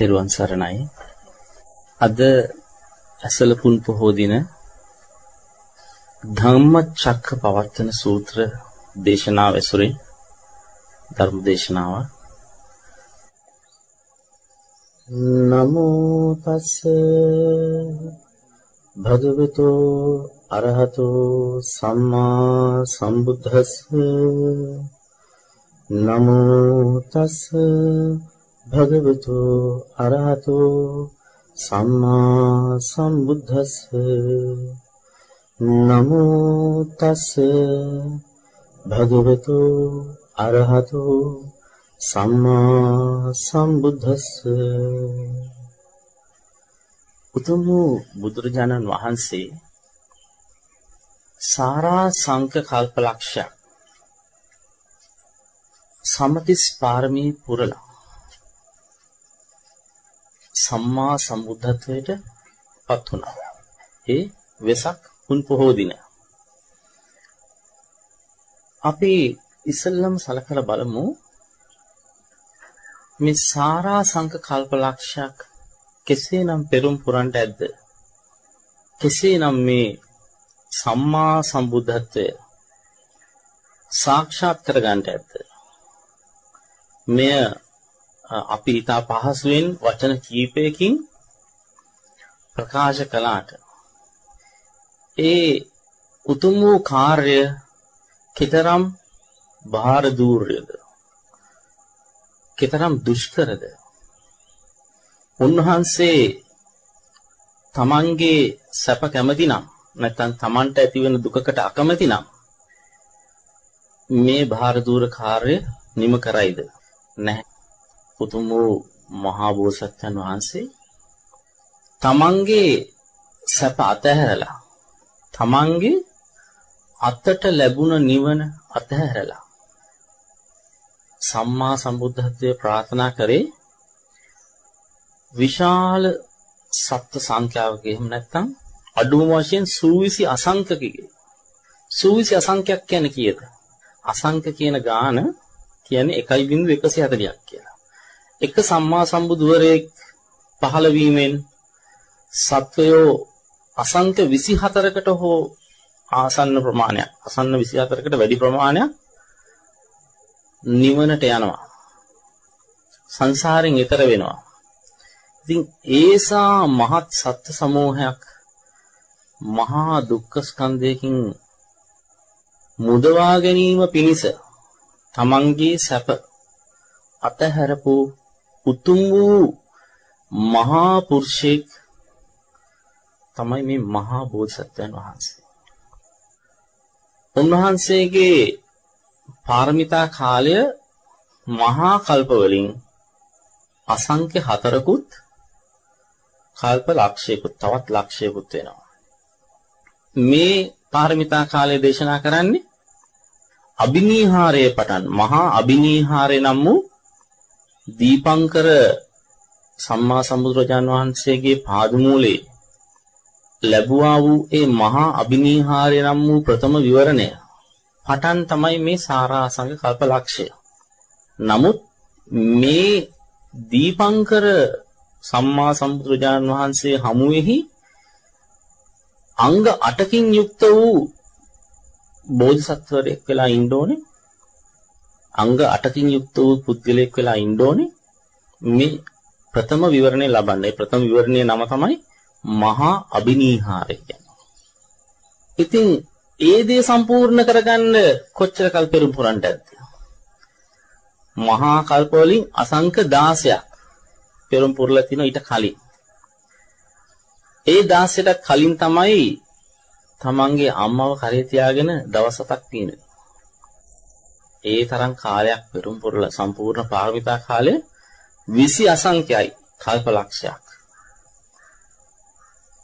තෙරුවන් සරණයි. අද ඇසලපුන් පොහෝ දින ධම්මචක්ක පවත්තන සූත්‍ර දේශනාව ඇසුරෙන් ධර්ම දේශනාව නමෝ තස්ස භගවතු අරහතෝ සම්මා සම්බුද්දස්ස නමෝ තස්ස භගවතු අරහතෝ සම්මා සම්බුද්දස්ස. නමෝ තස් භගවතු අරහතෝ සම්මා සම්බුද්දස්ස. උතුම් බුදුරජාණන් වහන්සේ සාරා සංක කල්පලක්ෂයක් සමතිස් පාරමී පුරලා සම්මා සම්බුද්ධත්වයට පත් වුණා. ඒ වෙසක් පුන් පොහෝ දින. අපි ඉස්සෙල්ලම සලකලා බලමු මේ සාරා සංක කල්පලක්ෂයක් කෙසේනම් පෙරම් පුරන්ට ඇද්ද? කෙසේනම් මේ සම්මා සම්බුද්ධත්වය සාක්ෂාත් කරගන්නට ඇද්ද? මෙය අපි ඊට පහසුවෙන් වචන කීපයකින් ප්‍රකාශ කළාට. ඒ උතුම් වූ කාර්ය කතරම් බාහිර දූර්යද කතරම් දුෂ්කරද? උන්වහන්සේ තමන්ගේ සැප කැමති නම් නැත්නම් තමන්ට ඇතිවෙන දුකකට අකමැති නම් මේ බාහිර දූර කාර්ය නිම කරයිද? නැහැ. උතුම් වූ මහා බෝසත්යන් වහන්සේ තමන්ගේ සැප අතහැරලා තමන්ගේ අතට ලැබුණ නිවන අතහැරලා සම්මා සම්බුද්ධත්වයේ ප්‍රාර්ථනා කරේ. විශාල සත්ත්ව සංඛ්‍යාවක එහෙම නැත්නම් අඩුම වශයෙන් සූවිසි අසංඛකගේ සූවිසි අසංඛ්‍යක් කියන්නේ කීයද? අසංඛ කියන ගාන කියන්නේ 1.140ක් කියලා. එක සම්මා සම්බුදුවරයෙක් පහළ වීමෙන් සත්වයෝ අසංක 24කට හෝ ආසන්න ප්‍රමාණයක් අසන්න 24කට වැඩි ප්‍රමාණයක් නිවනට යනවා. සංසාරයෙන් ඈතර වෙනවා. ඉතින් ඒසා මහත් සත්ත්ව සමූහයක් මහා දුක්ඛ ස්කන්ධයකින් මුදවා ගැනීම පිණිස තමන්ගේ සැප අතහැරපු උතුම් වූ මහා පුරුෂයෙක් තමයි මේ මහා බෝධිසත්වයන් වහන්සේ. උන්වහන්සේගේ පාරමිතා කාලය මහා කල්ප වලින් අසංඛ්‍ය හතරකුත් කල්ප ලක්ෂයකුත් තවත් ලක්ෂයකුත් වෙනවා. මේ පාරමිතා කාලය දේශනා කරන්නේ අබිනීහාරයේ පටන් මහා අබිනීහාරය නම් වූ දීපංකර සම්මා සම්බුදුරජාන් වහන්සේගේ පාදමූලේ ලැබුවා වූ ඒ මහා අබිනීහාරය නම් වූ ප්‍රථම විවරණය පටන් තමයි මේ සාරාසංග කල්පලක්ෂය. නමුත් මේ දීපංකර සම්මා සම්බුදුරජාන් වහන්සේ හමුවෙහි අංග 8කින් යුක්ත වූ බෝධිසත්වරයෙක් වෙලා ඉන්න ඕනේ අංග 8කින් යුක්ත වූ පුද්ගලයෙක් වෙලා ඉන්න ඕනේ මේ ප්‍රථම විවරණය ලබන්න. ඒ ප්‍රථම විවරණයේ නම තමයි මහා අබිනීහාරය කියන්නේ. ඉතින් ඒ දේ සම්පූර්ණ කරගන්න කොච්චර කල් පෙරම් පුරන්නද? මහා කල්ප වලින් අසංක 16ක් පෙරම් පුරලා තිනවා ඊට කලින්. ඒ 16ට කලින් තමයි තමන්ගේ අම්මව කරේ තියාගෙන දවස් හතක් පිනන්නේ. ඒ තරම් කාලයක් පෙරම් පුරලා සම්පූර්ණ පාරමිතා කාලය 20 අසංඛ්‍යයි කල්පලක්ෂයක්.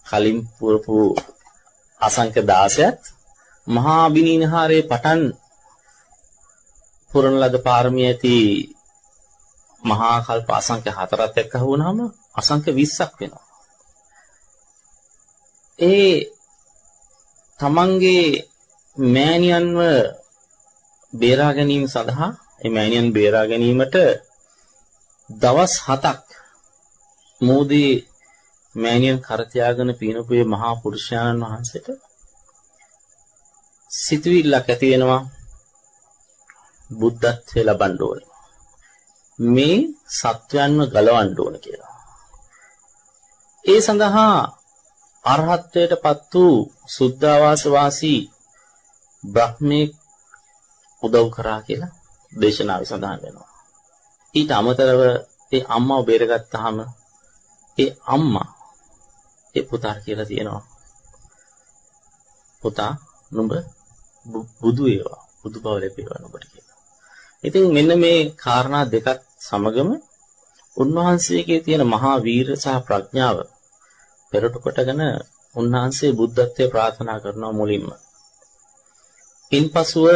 කලින් පුරපු අසංඛ්‍ය 16ත් මහා අබිනීනහාරයේ පටන් පුරන ලද පාරමිය ඇති මහා කල්ප අසංඛ්‍ය හතරත් එක්ක වුණාම අසංඛ්‍ය 20ක් වෙනවා. ඒ තමන්ගේ මෑණියන්ව බේරා ගැනීම සඳහා මේ මෑණියන් බේරා ගැනීමට දවස් 7ක් මෝදී මෑණියන් කර තියාගෙන පීනපුවේ මහා පුරුෂයාණන් වහන්සේට සිතුවිල්ලක් ඇති වෙනවා බුද්ධත්වයේ ලබන්න ඕනේ. මේ සත්වයන්ව ගලවන්න ඕන කියලා. ඒ සඳහා අරහත්ත්වයටපත් වූ සුද්ධාවාස වාසී බ්‍රහ්මේ උදව් කරා කියලා දේශනාවේ සඳහන් වෙනවා. ඊට අමතරව ඒ අම්මව බේරගත්තාම ඒ අම්මා ඒ පුතා කියලා තියෙනවා. පුතා නුඹ බුදු වේවා බුදු බව ලැබේවා නුඹට කියලා. ඉතින් මෙන්න මේ කාරණා දෙකත් සමගම උන්වහන්සේගේ තියෙන මහා වීර සහ ප්‍රඥාව පෙරට කොටගෙන උන්වහන්සේ බුද්ධත්වයේ ප්‍රාර්ථනා කරනවා මුලින්ම. ඉන්පසුව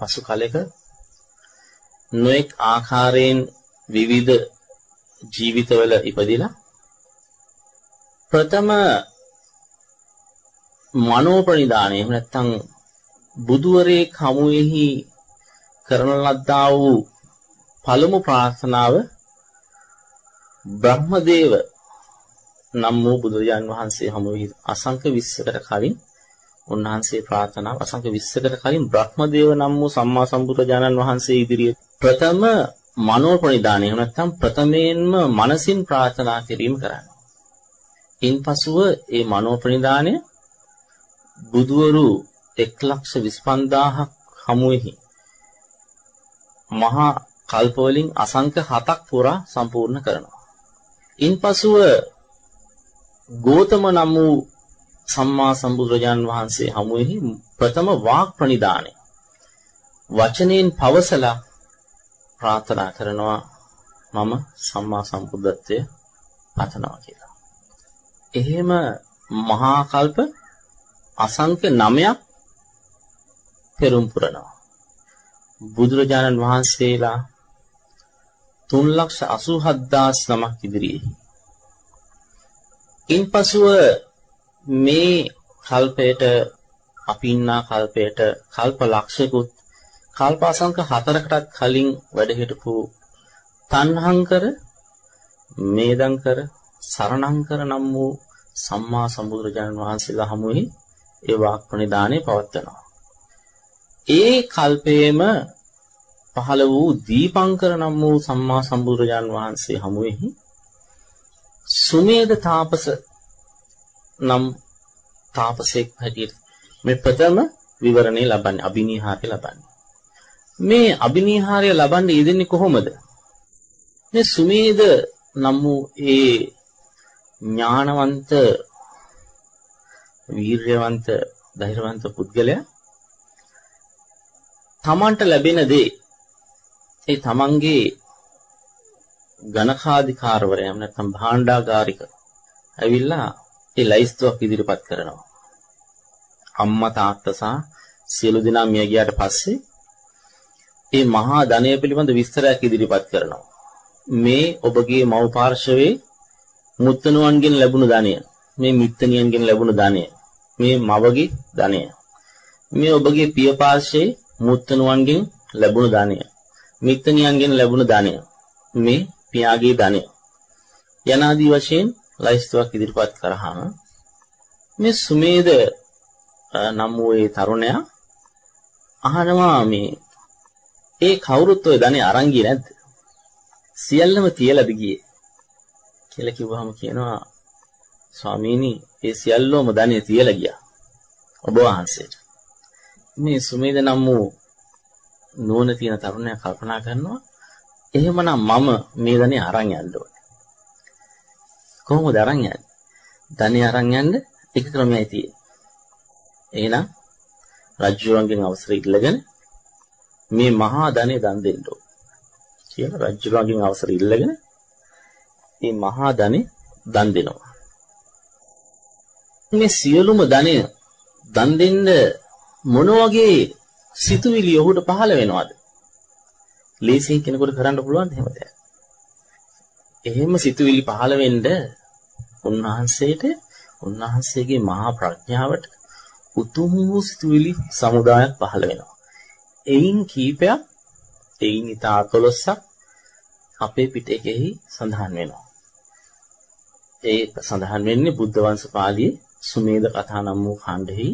පසු කලෙක නොඑක් ආකාරයෙන් විවිධ ජීවිතවල ඉපදිලා ප්‍රථම මනෝපරිදානය එහෙම නැත්නම් බුදුවරේ කමුෙහි කරන ලද්දා වූ පළමු ප්‍රාර්ථනාව බ්‍රහ්මදේව නම් වූ බුදුරජාන් වහන්සේ හමුවෙහි අසංක 20කට කලින් උන්වහන්සේ ප්‍රාර්ථනාව අසංක 20කට කලින් බ්‍රහ්මදේව නම් වූ සම්මා සම්බුදුරජාණන් වහන්සේ ඉදිරියේ ප්‍රථම මනෝපරිදානය එහෙම නැත්නම් ප්‍රථමයෙන්ම මනසින් ප්‍රාර්ථනා කිරීම කරන්නේ. ඉන්පසුව ඒ මනෝපරිදානය බුදවරු 125000ක් හමුවෙහි මහා කල්ප වලින් අසංක 7ක් පුරා සම්පූර්ණ කරනවා. ඉන්පසුව ගෝතම නම් වූ සම්මා සම්බුදුරජාන් වහන්සේ හමුවෙහි ප්‍රථම වාක් ප්‍රනිදානය වචනෙන් පවසලා ප්‍රාර්ථනා කරනවා මම සම්මා සම්බුද්ධත්වයේ පතනවා කියලා. එහෙම මහා කල්ප අසංඛ්‍ය 9ක් පෙරම් පුරනවා. බුදුරජාණන් වහන්සේලා 387000 නමක් ඉදිරියේ. ඉන්පසුව මේ කල්පයට අපි ඉන්නා කල්පයට කල්ප ලක්ෂයකුත් කල්ප අසංක හතරකටත් කලින් වැඩ හිටපු තණ්හංකර මේදංකර සරණංකර නම් වූ සම්මා සම්බුදුරජාණන් වහන්සේලා හමුවේ ඒ වාක්පනිදානේ පවත්වනවා. ඒ කල්පයේම පහළ වූ දීපංකර නම් වූ සම්මා සම්බුදුරජාණන් වහන්සේ හමුවෙහි සුමේද තාපස නම් තාපසෙක් හැටියට මේ ප්‍රථම විවරණේ ලබන්නේ අභිනිහාරය ලබන්නේ. මේ අභිනිහාරය ලබන්නේ යෙදෙන්නේ කොහොමද? මේ සුමේද නම් වූ ඒ ඥානවන්ත වීර්යවන්ත ධෛර්යවන්ත පුද්ගලයා තමන්ට ලැබෙන දේ ඒ තමන්ගේ ගණකාධිකාරවරයම් නැත්නම් භාණ්ඩාගාරික ඇවිල්ලා ඒ ලයිස්තුවක් ඉදිරිපත් කරනවා. අම්මා තාත්තා සහ සියලු දෙනා මිය ගියාට පස්සේ ඒ මහා ධනය පිළිබඳ විස්තරයක් ඉදිරිපත් කරනවා. මේ ඔබගේ මව් පාර්ශවයේ මුත්තණුවන්ගෙන් ලැබුණු ධනය. මේ මිත්තණියන්ගෙන් ලැබුණු ධනය. මේ මවගේ ධනය. මේ ඔබගේ පිය පාර්ශවයේ මුත්තණුවන්ගෙන් ලැබුණු ධනය. මිත්තණියන්ගෙන් ලැබුණු ධනය. මේ පියාගේ ධනය. යනාදී වශයෙන් ලයිස්තුවක් ඉදිරිපත් කරාම මේ සුමේද නම් වූ ඒ තරුණයා අහනවා මේ ඒ කවුරුත් ඔය ධනෙ අරන් ගියේ නැද්ද? සියල්ලම තියලාද ගියේ? කියලා කිව්වහම කියනවා ස්වාමීනි ඒ සියල්ලම ධනෙ තියලා ගියා. ඔබ වහන්සේට. මේ සුමේද නම් වූ නුවණ තියෙන තරුණයා කල්පනා කරනවා එහෙමනම් මම මේ ධනෙ අරන් යන්න ඕනේ. කොහොමද අරන් යන්නේ? ධනෙ අරන් යන්න එක ක්‍රමයයි තියෙන්නේ. එහෙනම් රජුවන්ගෙන් අවසර ඉල්ලගෙන මේ මහා ධනෙ දන් දෙන්න ඕන කියලා රජුගෙන් අවසර ඉල්ලගෙන මේ මහා ධනෙ දන් දෙනවා. මේ සියලුම ධනය දන් දෙන්න මොන වගේ සිතුවිලි ඔහුට පහළ වෙනවද? ලේසියෙන් කෙනෙකුට කරන්න පුළුවන් එහෙම දෙයක්. එහෙම සිතුවිලි පහළ වෙන්න උන්වහන්සේට උන්වහන්සේගේ මහා ප්‍රඥාවට උතුම් වූ සිතුවිලි සමුදායක් පහළ වෙනවා. එයින් කීපයක් එයින් ඊට 11ක් අපේ පිටකෙහි සඳහන් වෙනවා. ඒ සඳහන් වෙන්නේ බුද්ධ වංශ පාළියේ සුමේද කථා නම් වූ ඛණ්ඩෙහි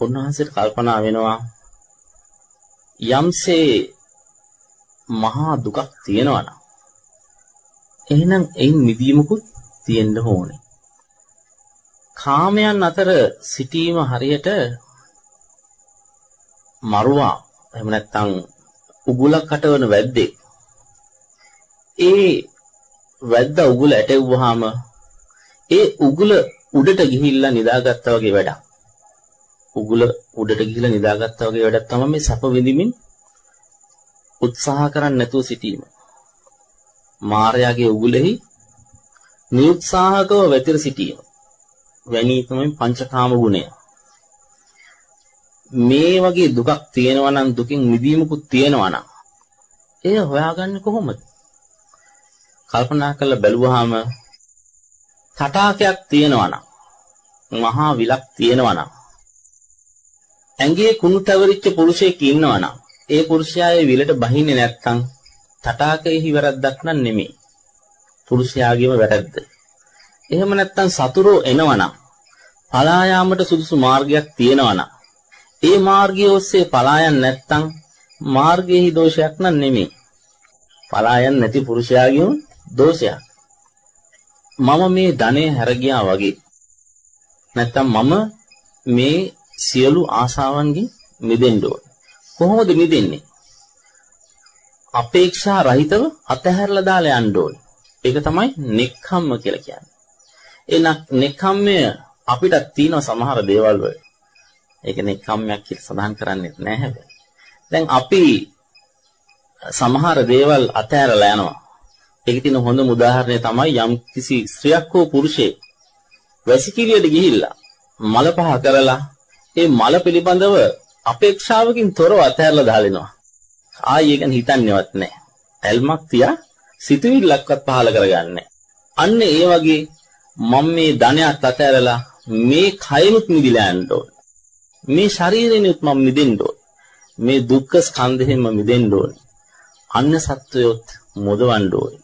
උන්වහන්සේට කල්පනා වෙනවා යම්සේ මහා දුකක් තියෙනවා නම් එහෙනම් එයින් මිදීමකුත් තියෙන්න ඕනේ. කාමයන් අතර සිටීම හරියට මරුවා එහෙම නැත්නම් උගුලක් කටවන වැද්දෙක්. ඒ වැද්ද උගුල ඇටෙව්වහම ඒ උගුල උඩට ගිහිල්ලා නිදාගත්තා වගේ වැඩක්. උගුල උඩට ගිහිල්ලා නිදාගත්තා වගේ වැඩක් තමයි මේ සැප විඳිමින් උත්සාහ කරන්නේ නැතුව සිටීම. මාර්යාගේ උගුලෙහි නිඋත්සාහකව වැතිර සිටීම. වැනී තමයි පංචකාම ගුණය. මේ වගේ දුකක් තියෙනවා නම් දුකින් මිදීමකුත් තියෙනවා නම් එය හොයාගන්නේ කොහොමද? කල්පනා කරලා බැලුවාම තටාකයක් තියෙනවා නම් මහා විලක් තියෙනවා නම් ඇඟේ කුණු තැවරිච්ච පුරුෂයෙක් ඉන්නවා නම් ඒ පුරුෂයාගේ විලට බහින්නේ නැත්නම් තටාකයෙහි වැරද්දක් නන් නෙමෙයි. පුරුෂයාගේම වැරද්ද. එහෙම නැත්නම් සතුරෝ එනවනම් පලා යාමට සුදුසු මාර්ගයක් තියෙනවනම් ඒ මාර්ගය ඔස්සේ පලා යන්නේ නැත්නම් මාර්ගයේහි දෝෂයක් නන් නෙමෙයි. පලා යන්නේ නැති පුරුෂයාගේම දෝෂයක්. මම මේ ධනෙ හැර ගියා වගේ. නැත්තම් මම මේ සියලු ආශාවන්ගෙන් මිදෙන්න ඕන. කොහොමද මිදෙන්නේ? අපේක්ෂා රහිතව අතහැරලා දාලා යන්න ඕනේ. ඒක තමයි නෙක්ඛම්ම කියලා කියන්නේ. ඒ නෙක්ඛම්මය අපිට තියෙන සමහර දේවල් වල. ඒක නෙක්ඛම්මයක් කියලා සඳහන් කරන්නේ නැහැ හැබැයි. දැන් අපි සමහර දේවල් අතහැරලා යනවා. ඒකේ තියෙන හොඳම උදාහරණය තමයි යම් කිසි ස්ත්‍රියක් හෝ පුරුෂයෙක් වැසිකිළියට ගිහිල්ලා මල පහ කරලා ඒ මල පිළිබඳව අපේක්ෂාවකින් තොරව අතහැරලා දාලිනවා. ආයි ඒක හිතන්නේවත් නැහැ. ඇල්මක් තියා සිතුවිල්ලක්වත් පහල කරගන්නේ අන්න ඒ වගේ මම මේ ධනයත් අතහැරලා මේ කයනුත් මිදිලා යන්න ඕන. මේ ශරීරෙනුත් මම මිදෙන්න ඕන. මේ දුක්ඛ ස්කන්ධයෙන්ම මිදෙන්න ඕන. අන්න සත්වයොත් මොදවන්න ඕන.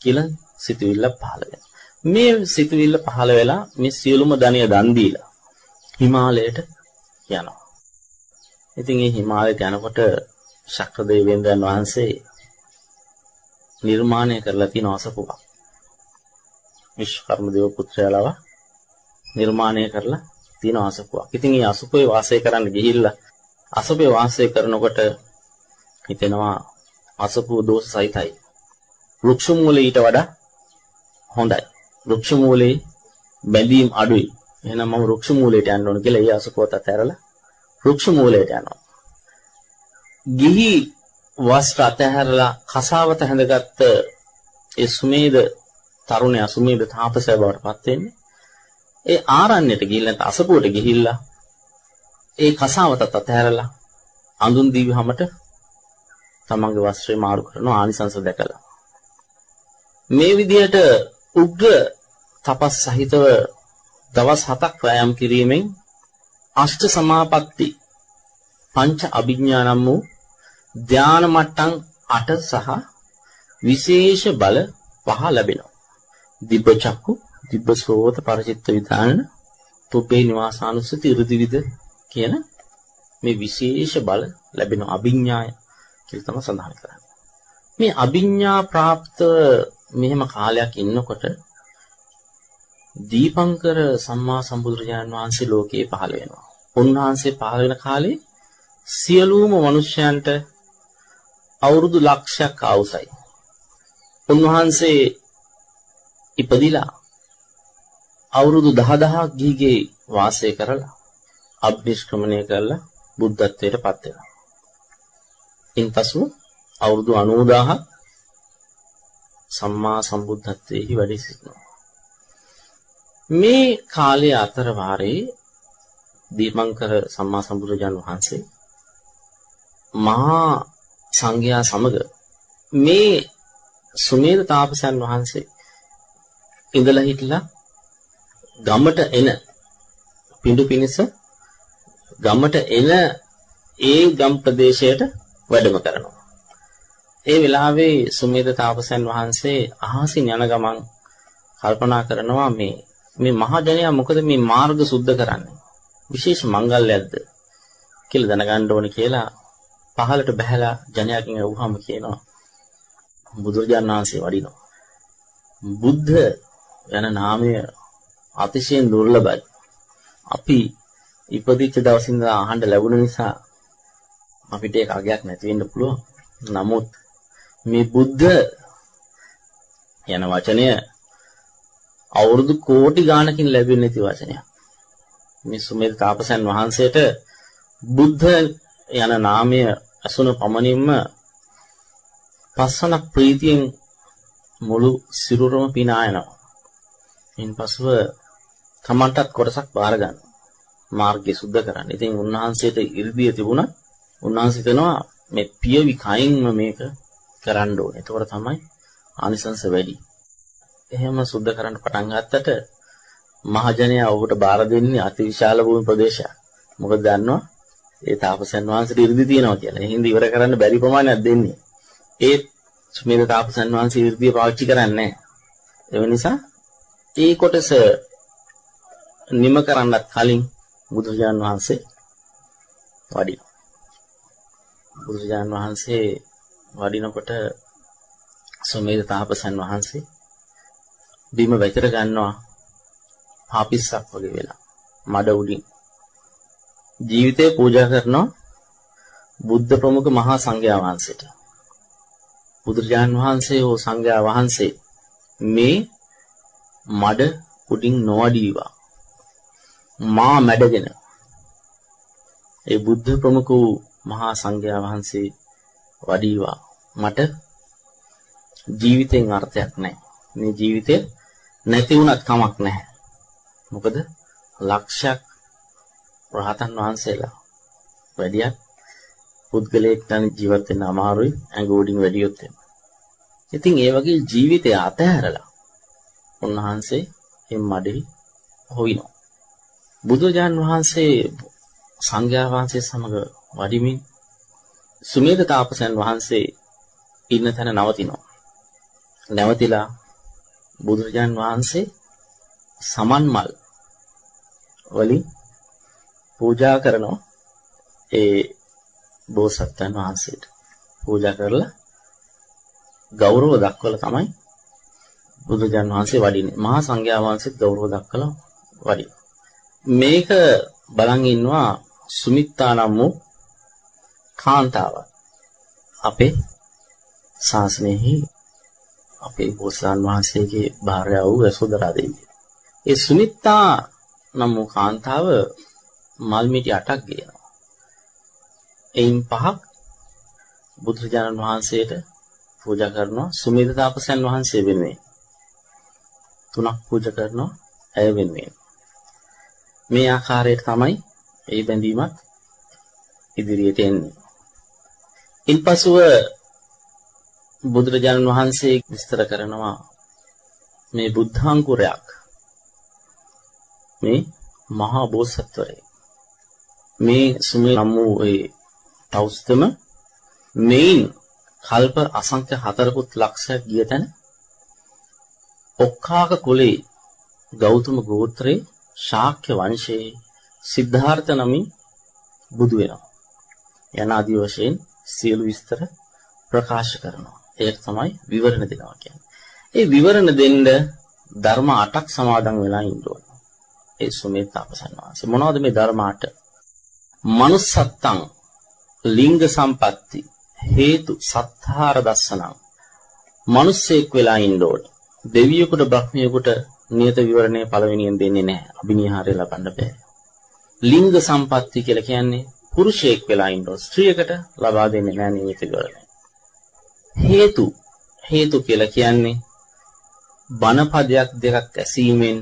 කියලා සිතුවිල්ල පහළ වෙනවා. මේ සිතුවිල්ල පහළ වෙලා මේ සියලුම ධනිය දන් දීලා හිමාලයට යනවා. ඉතින් මේ හිමාලයට යනකොට ශක්‍ර දෙවියන්දන් වහන්සේ නිර්මාණය කරලා තියෙන අසපුවක්. විශ්වකර්ම දේව පුත්‍රයාලව නිර්මාණය කරලා තියෙන අසපුවක්. ඉතින් මේ අසපුවේ වාසය කරන්න ගිහිල්ලා අසපුවේ වාසය කරනකොට හිතෙනවා අසපුව දෝෂ සහිතයි. වෘක්ෂ මූලේ ඊට වඩා හොඳයි. වෘක්ෂ මූලේ බැඳීම් අඩුයි. එහෙනම් මම වෘක්ෂ මූලයට යන්න ඕන කියලා ඒ අසපුවත අතහැරලා වෘක්ෂ මූලයට යනවා. ගිහි වස්ත්‍ර අතහැරලා කසාවත හැඳගත්ත ඒ සුමේද තරුණයා සුමේද තාපසය බවට පත් වෙන්නේ. ඒ ආරණ්‍යයට ගිහිල්ලා නැත්නම් අසපුවට ගිහිල්ලා ඒ කසාවතත් අතහැරලා අඳුන් දීවහමට තමන්ගේ වස්ත්‍රය මාරු කරන ආනිසංස දැකලා. මේ විදිහට උග්‍ර තපස් සහිතව දවස් 7ක් වෑයම් කිරීමෙන් අෂ්ට සමාපatti පංච අභිඥා නම් වූ ධාන මට්ටම් 8 සහ විශේෂ බල පහ ලැබෙනවා. දිබ්බ චක්කු, දිබ්බ සෝත, පරචිත්ත විධාන, තුපේ නිවාසානුස්සති, ඍදිවිද කියන මේ විශේෂ බල ලැබෙන අභිඥාය කියලා තමයි සඳහන් කරන්නේ. මේ අභිඥා પ્રાપ્ત මෙහෙම කාලයක් ඉන්නකොට දීපංකර සම්මා සම්බුදුරජාණන් වහන්සේ ලෝකේ පහළ වෙනවා. උන්වහන්සේ පහළ වෙන කාලේ සියලුම මිනිසයන්ට අවුරුදු ලක්ෂයක් ආවුසයි. උන්වහන්සේ ඉපදිලා අවුරුදු 10000ක් ගිහිගේ වාසය කරලා අභිෂ්ක්‍රමණය කරලා බුද්ධත්වයට පත් වෙනවා. ඉන්පසු අවුරුදු 90000ක් සම්මා සම්බුද්ධත්වයේහි වැඩ සිටිනවා. මේ කාලයේ අතර වාරේ දීපංකර සම්මා සම්බුදුරජාන් වහන්සේ මහා සංඝයා සමග මේ සුමේද තාපසයන් වහන්සේ ඉඳලා හිටලා ගමට එන පිඬු පිනිස ගමට එන ඒ ගම් ප්‍රදේශයට වැඩම කරනවා. ඒ වෙලාවේ සුමේද තාපසයන් වහන්සේ අහසින් යන ගමන් කල්පනා කරනවා මේ මේ මහජනයා මොකද මේ මාර්ග සුද්ධ කරන්නේ විශේෂ මංගල්‍යයක්ද කියලා දැනගන්න ඕනේ කියලා පහලට බහැලා ජනයාකින් අහුවම කියනවා බුදුරජාණන් වහන්සේ වඩිනවා. බුද්ධ යන නාමය අතිශයින් දුර්ලභයි. අපි ඉපදිච්ච දවසින් ඉඳලා අහන්න ලැබුණ නිසා අපිට ඒක අගයක් නැති වෙන්න පුළුවන්. නමුත් මේ බුද්ධ යන වචනය අවුරුදු කෝටි ගාණකින් ලැබෙන්නේ නැති වචනයක්. මේ සුමේද තාපසයන් වහන්සේට බුද්ධ යන නාමය අසුන පමණින්ම පස්සනක් ප්‍රීතියෙන් මුළු සිරුරම පිනායනවා. ඉන්පසුව තමන්ටත් කොටසක් බාර ගන්න. මාර්ගය සුද්ධ කරන්න. ඉතින් උන්වහන්සේට 이르දිය තිබුණා. උන්වහන්සේ කියනවා මේ පියවි කයින්ම මේක කරන්න ඕනේ. එතකොට තමයි ආනිසංස වැඩි. එහෙම සුද්ධ කරන්න පටන් ගත්තට මහජනයා ඔහුට බාර දෙන්නේ අතිවිශාල භූමි ප්‍රදේශයක්. මොකද දන්නවා ඒ තාපසයන් වහන්සේට 이르දි තියෙනවා කියලා. එහෙනම් ඉවර කරන්න බැරි ප්‍රමාණයක් දෙන්නේ. ඒ සුමේද තාපසයන් වහන්සේ 이르දිය පාවිච්චි කරන්නේ නැහැ. නිසා ඒ කොටස නිම කරන්නත් කලින් බුදුරජාන් වහන්සේ වඩි. බුදුරජාන් වහන්සේ වඩිනකොට සුමේද තාපසයන් වහන්සේ බිම වැතර ගන්නවා පාපිස්සක් වගේ වෙලා මඩ උඩින් ජීවිතේ පූජා කරනවා බුද්ධ ප්‍රමුඛ මහා සංඝයා වහන්සේට. බුදුරජාන් වහන්සේ හෝ සංඝයා වහන්සේ මේ මඩ උඩින් නොවඩීවා. මා මැඩගෙන ඒ බුද්ධ ප්‍රමුඛ වූ මහා සංඝයා වහන්සේ වඩීවා. මට ජීවිතෙන් අර්ථයක් නැහැ. මේ ජීවිතේ නැති වුණත් කමක් නැහැ. මොකද ලක්ෂයක් රහතන් වහන්සේලා වැඩියක් පුද්ගලයෙක් තනි ජීවත් වෙන්න අමාරුයි ඇඟ උඩින් වැඩියොත් එන්න. ඉතින් ඒ වගේ ජීවිතය අතහැරලා උන්වහන්සේ එම් මඩේ හොයිනවා. බුදුජාන් වහන්සේ සංඝයා වහන්සේ සමග වඩිමින් සුමේද තාපසයන් වහන්සේ ඉන්න තැන නවතිනවා. නැවතිලා බුදුරජාන් වහන්සේ සමන් මල් වලින් පූජා කරනවා. ඒ බෝසත්යන් වහන්සේට පූජා කරලා ගෞරව දක්වලා තමයි බුදුජාන් වහන්සේ වඩින්නේ. මහා සංඝයා වහන්සේත් ගෞරව දක්වලා වඩිනවා මේක බලන් ඉන්නවා සුමිත්තා නම් වූ කාන්තාවක් අපේ ශාසනයෙහි අපේ බෝසතාන් වහන්සේගේ භාර්යාව වූ යසෝදරා දේවිය. ඒ සුමිත්තා නම් වූ කාන්තාව මල් මිටි 8ක් ගේනවා. එයින් පහක් බුදුරජාණන් වහන්සේට පූජා කරනවා සුමේද තාපසයන් වහන්සේ වෙනුවෙන්. තුනක් පූජා කරනවා ඇය වෙනුවෙන්. මේ ආකාරයට තමයි ඒ බැඳීමත් ඉදිරියට එන්නේ. ඉන්පසුව බුදුරජාණන් වහන්සේ විස්තර කරනවා මේ බුද්ධාංකුරයක් මේ මහා බෝසත්වරේ මේ සුමේ නම් වූ ඒ තවුස්තම මේන් කල්ප අසංඛ්‍ය හතරකුත් ලක්ෂයක් ගිය තැන ඔක්කාක කුලේ ගෞතම ගෝත්‍රේ ශාක්‍ය වංශයේ සිද්ධාර්ථ නමින් බුදු වෙනවා. යන ආදි වශයෙන් සියලු විස්තර ප්‍රකාශ කරනවා. ඒක තමයි විවරණ දෙනවා කියන්නේ. ඒ විවරණ දෙන්න ධර්ම 8ක් සමාදන් වෙලා ඉන්න ඕන. ඒ සුමේත් තාපසන් වහන්සේ. මොනවද මේ ධර්ම 8? Manussත්තං ලිංග සම්පatti හේතු සත්තාර දස්සනං. මිනිස්සෙක් වෙලා ඉන්න ඕන. දෙවියෙකුට බ්‍රහ්මියෙකුට නියත විවරණය පළවෙනියෙන් දෙන්නේ නැහැ. අභිනිහාරය ලබන්න බෑ. ලිංග සම්පatti කියලා කියන්නේ පුරුෂයෙක් වෙලා ඉන්න ඕන. ස්ත්‍රියකට ලබා දෙන්නේ නැහැ නියත විවරණය. හේතු හේතු කියලා කියන්නේ බණපදයක් දෙකක් ඇසීමෙන්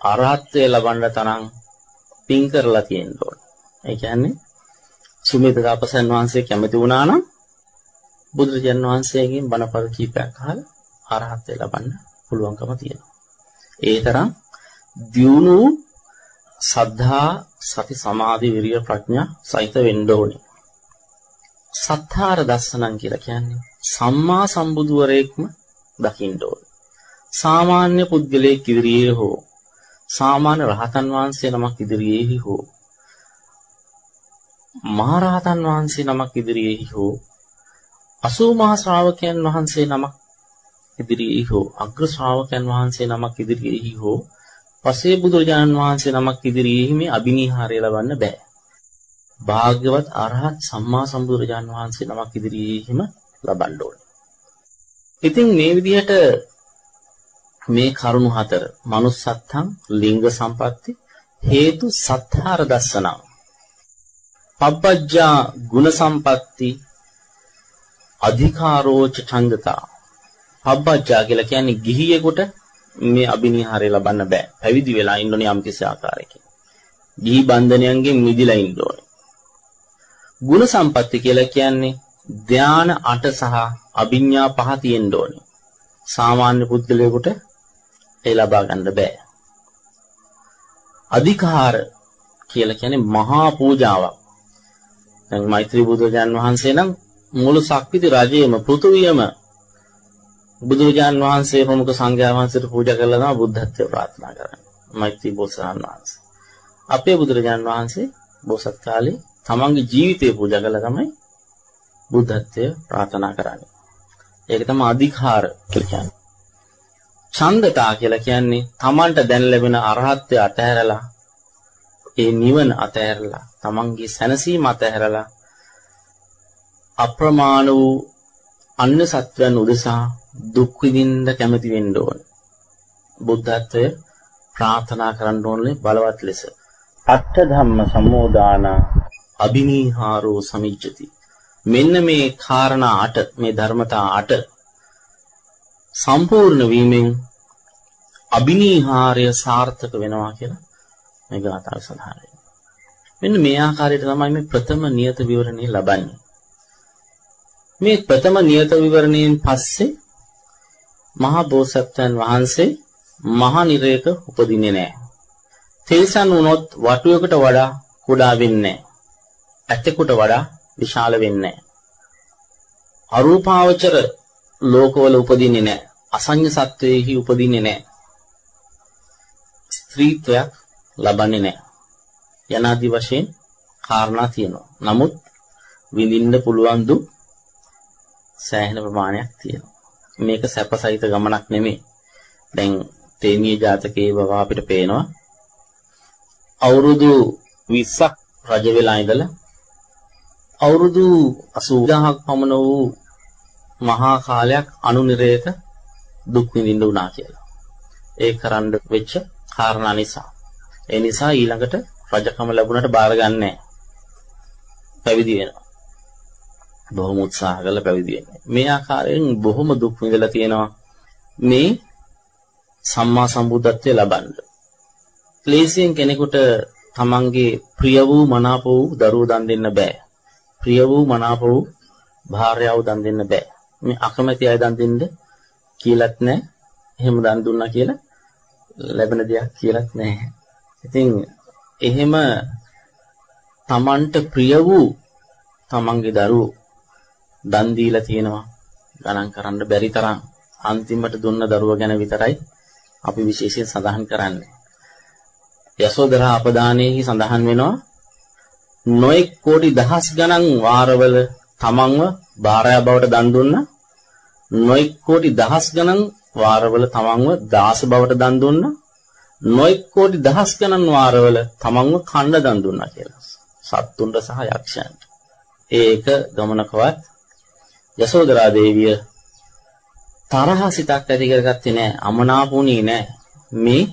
අරහත්ත්වය ලබන්න තරම් පින් කරලා තියෙන්න ඕන. ඒ කියන්නේ සුමේත තාපසයන් වහන්සේ කැමති වුණා නම් බුදුරජාන් වහන්සේගෙන් බණපද කීපයක් අහලා අරහත්ත්වය ලබන්න පුළුවන්කම තියෙනවා. ඒ තරම් දියුණු සද්ධා සති සමාධි විරිය ප්‍රඥා සහිත වෙන්න ඕනේ. සත්තාර දස්සනං කියලා කියන්නේ සම්මා සම්බුදුවරයෙක්ම දකින්න ඕන. සාමාන්‍ය පුද්ගලයෙක් ඉදිරියේ හෝ සාමාන්‍ය රහතන් වහන්සේ නමක් ඉදිරියේ හෝ මහරහතන් වහන්සේ නමක් ඉදිරියේ හෝ අසූ මහ ශ්‍රාවකයන් වහන්සේ නමක් ඉදිරියේ හෝ අග්‍ර ශ්‍රාවකයන් වහන්සේ නමක් ඉදිරියේ හෝ පසේ බුදුරජාණන් වහන්සේ නමක් ඉදිරියේ මේ අභිනිහාරය ලබන්න බෑ. භාග්‍යවත් අරහත් සම්මා සම්බුදුරජාණන් වහන්සේ නමක් ඉදිරියේම ලබන්න ඕනේ. ඉතින් මේ විදිහට මේ කරුණු හතර manussත්තං ලිංග සම්පatti හේතු සත්තාර දස්සනං පබ්බජ්ජා ගුණ සම්පatti අධිකාරෝච ඡන්දතා. පබ්බජ්ජා කියලා කියන්නේ ගිහියෙකුට මේ අභිනිහාරය ලබන්න බෑ. පැවිදි වෙලා ඉන්න ඕනේ යම්කිසි ආකාරයකින්. ගිහි බන්ධනයන්ගෙන් මිදිලා ඉන්න ඕනේ. ගුණ සම්පatti කියලා කියන්නේ ධාන 8 සහ අභිඥා පහ තියෙන්න ඕනේ. සාමාන්‍ය පුද්ගලයෙකුට ඒ ලබා ගන්න බෑ. අධිකාර කියලා කියන්නේ මහා පූජාවක්. දැන් මෛත්‍රී බුදුරජාන් වහන්සේ නම් මුළු ශක්තිති රජයේම පෘථුවියම බුදුරජාන් වහන්සේ ප්‍රමුඛ සංඝයා වහන්සේට පූජා කරලා තමයි බුද්ධත්වය ප්‍රාර්ථනා කරන්නේ. මෛත්‍රී බෝසතාණන් වහන්සේ. අපේ බුදුරජාන් වහන්සේ බෝසත් කාලේ තමන්ගේ ජීවිතය පූජා කළා තමයි බුද්ධත්වය ප්‍රාර්ථනා කරන්නේ. ඒක තමයි අධිකාර කියලා කියන්නේ. ඡන්දතා කියලා කියන්නේ තමන්ට දැන ලැබෙන අරහත්ත්වය අතහැරලා ඒ නිවන අතහැරලා තමන්ගේ සැනසීම අතහැරලා අප්‍රමාණ වූ අන්‍ය සත්වයන් උදෙසා දුක් විඳින්න කැමති වෙන්න ඕන. බුද්ධත්වය ප්‍රාර්ථනා කරන්න ඕනේ බලවත් ලෙස. අට්ඨ ධම්ම සම්මෝදාන අබිනීහාරෝ සමිජ්ජති. මෙන්න මේ කාරණා 8 මේ ධර්මතා 8 සම්පූර්ණ වීමෙන් අබිනීහාරය සාර්ථක වෙනවා කියලා මේ ගාථාව සඳහන් මෙන්න මේ ආකාරයට තමයි මේ ප්‍රථම නියත විවරණය ලබන්නේ. මේ ප්‍රථම නියත විවරණයෙන් පස්සේ මහා බෝසත්යන් වහන්සේ මහා නිරේක උපදින්නේ නැහැ. තෙල්සන් වුණොත් වටුවකට වඩා කුඩා වෙන්නේ නැහැ. ඇතෙකුට වඩා විශාල වෙන්නේ නැහැ. අරූපාවචර ලෝකවල උපදින්නේ නැහැ. අසඤ්ඤ සත්වයේහි උපදින්නේ නැහැ. ස්ත්‍රීත්වයක් ලබන්නේ නැහැ. යනාදි වශයෙන් කාරණා තියෙනවා. නමුත් විඳින්න පුළුවන් දුක් සෑහෙන ප්‍රමාණයක් තියෙනවා. මේක සැපසහිත ගමනක් නෙමෙයි. දැන් තේමීය ජාතකයේ බව අපිට පේනවා. අවුරුදු 20ක් රජ වෙලා ඉඳලා අවුරුදු 80000ක් පමණ වූ මහා කාලයක් අනුනිරේත දුක් විඳින්න උනා කියලා. ඒ කරන්න වෙච්ච කාරණා නිසා. ඒ නිසා ඊළඟට රජකම ලැබුණට බාර ගන්නෑ. පැවිදි වෙනවා. බොහොම උත්සාහ කරලා පැවිදි වෙන්නේ. මේ ආකාරයෙන් බොහොම දුක් විඳලා තියෙනවා. මේ සම්මා සම්බුද්ධත්වයේ ලබන්න. ක්ලේශයෙන් කෙනෙකුට තමන්ගේ ප්‍රිය වූ මනාප වූ දරුවෝ දන් දෙන්න බෑ. ප්‍රිය වූ මනාප වූ භාර්යාව දන් දෙන්න බෑ. මේ අකමැති අය දන් දෙන්න කියලත් නැහැ. එහෙම දන් දුන්නා කියලා ලැබෙන දෙයක් කියලත් නැහැ. ඉතින් එහෙම තමන්ට ප්‍රිය වූ තමන්ගේ දරුවෝ දන් දීලා තියෙනවා ගණන් කරන්න බැරි තරම් අන්තිමට දුන්න දරුවා ගැන විතරයි අපි විශේෂයෙන් සඳහන් කරන්නේ. යසෝදරා අපදානයේහි සඳහන් වෙනවා නොඑක් කෝටි දහස් ගණන් වාරවල තමන්ව බාරයා බවට දන් දුන්නා නොඑක් කෝටි දහස් ගණන් වාරවල තමන්ව දාස බවට දන් දුන්නා නොඑක් කෝටි දහස් ගණන් වාරවල තමන්ව කණ්ඩ දන් දුන්නා කියලා. සත්තුන්ට සහ යක්ෂයන්ට. ඒක ගමනකවත් යසෝදරා දේවිය තරහ සිතක් ඇති කරගත්තේ නැහැ. අමනාපුණී නැහැ. මේ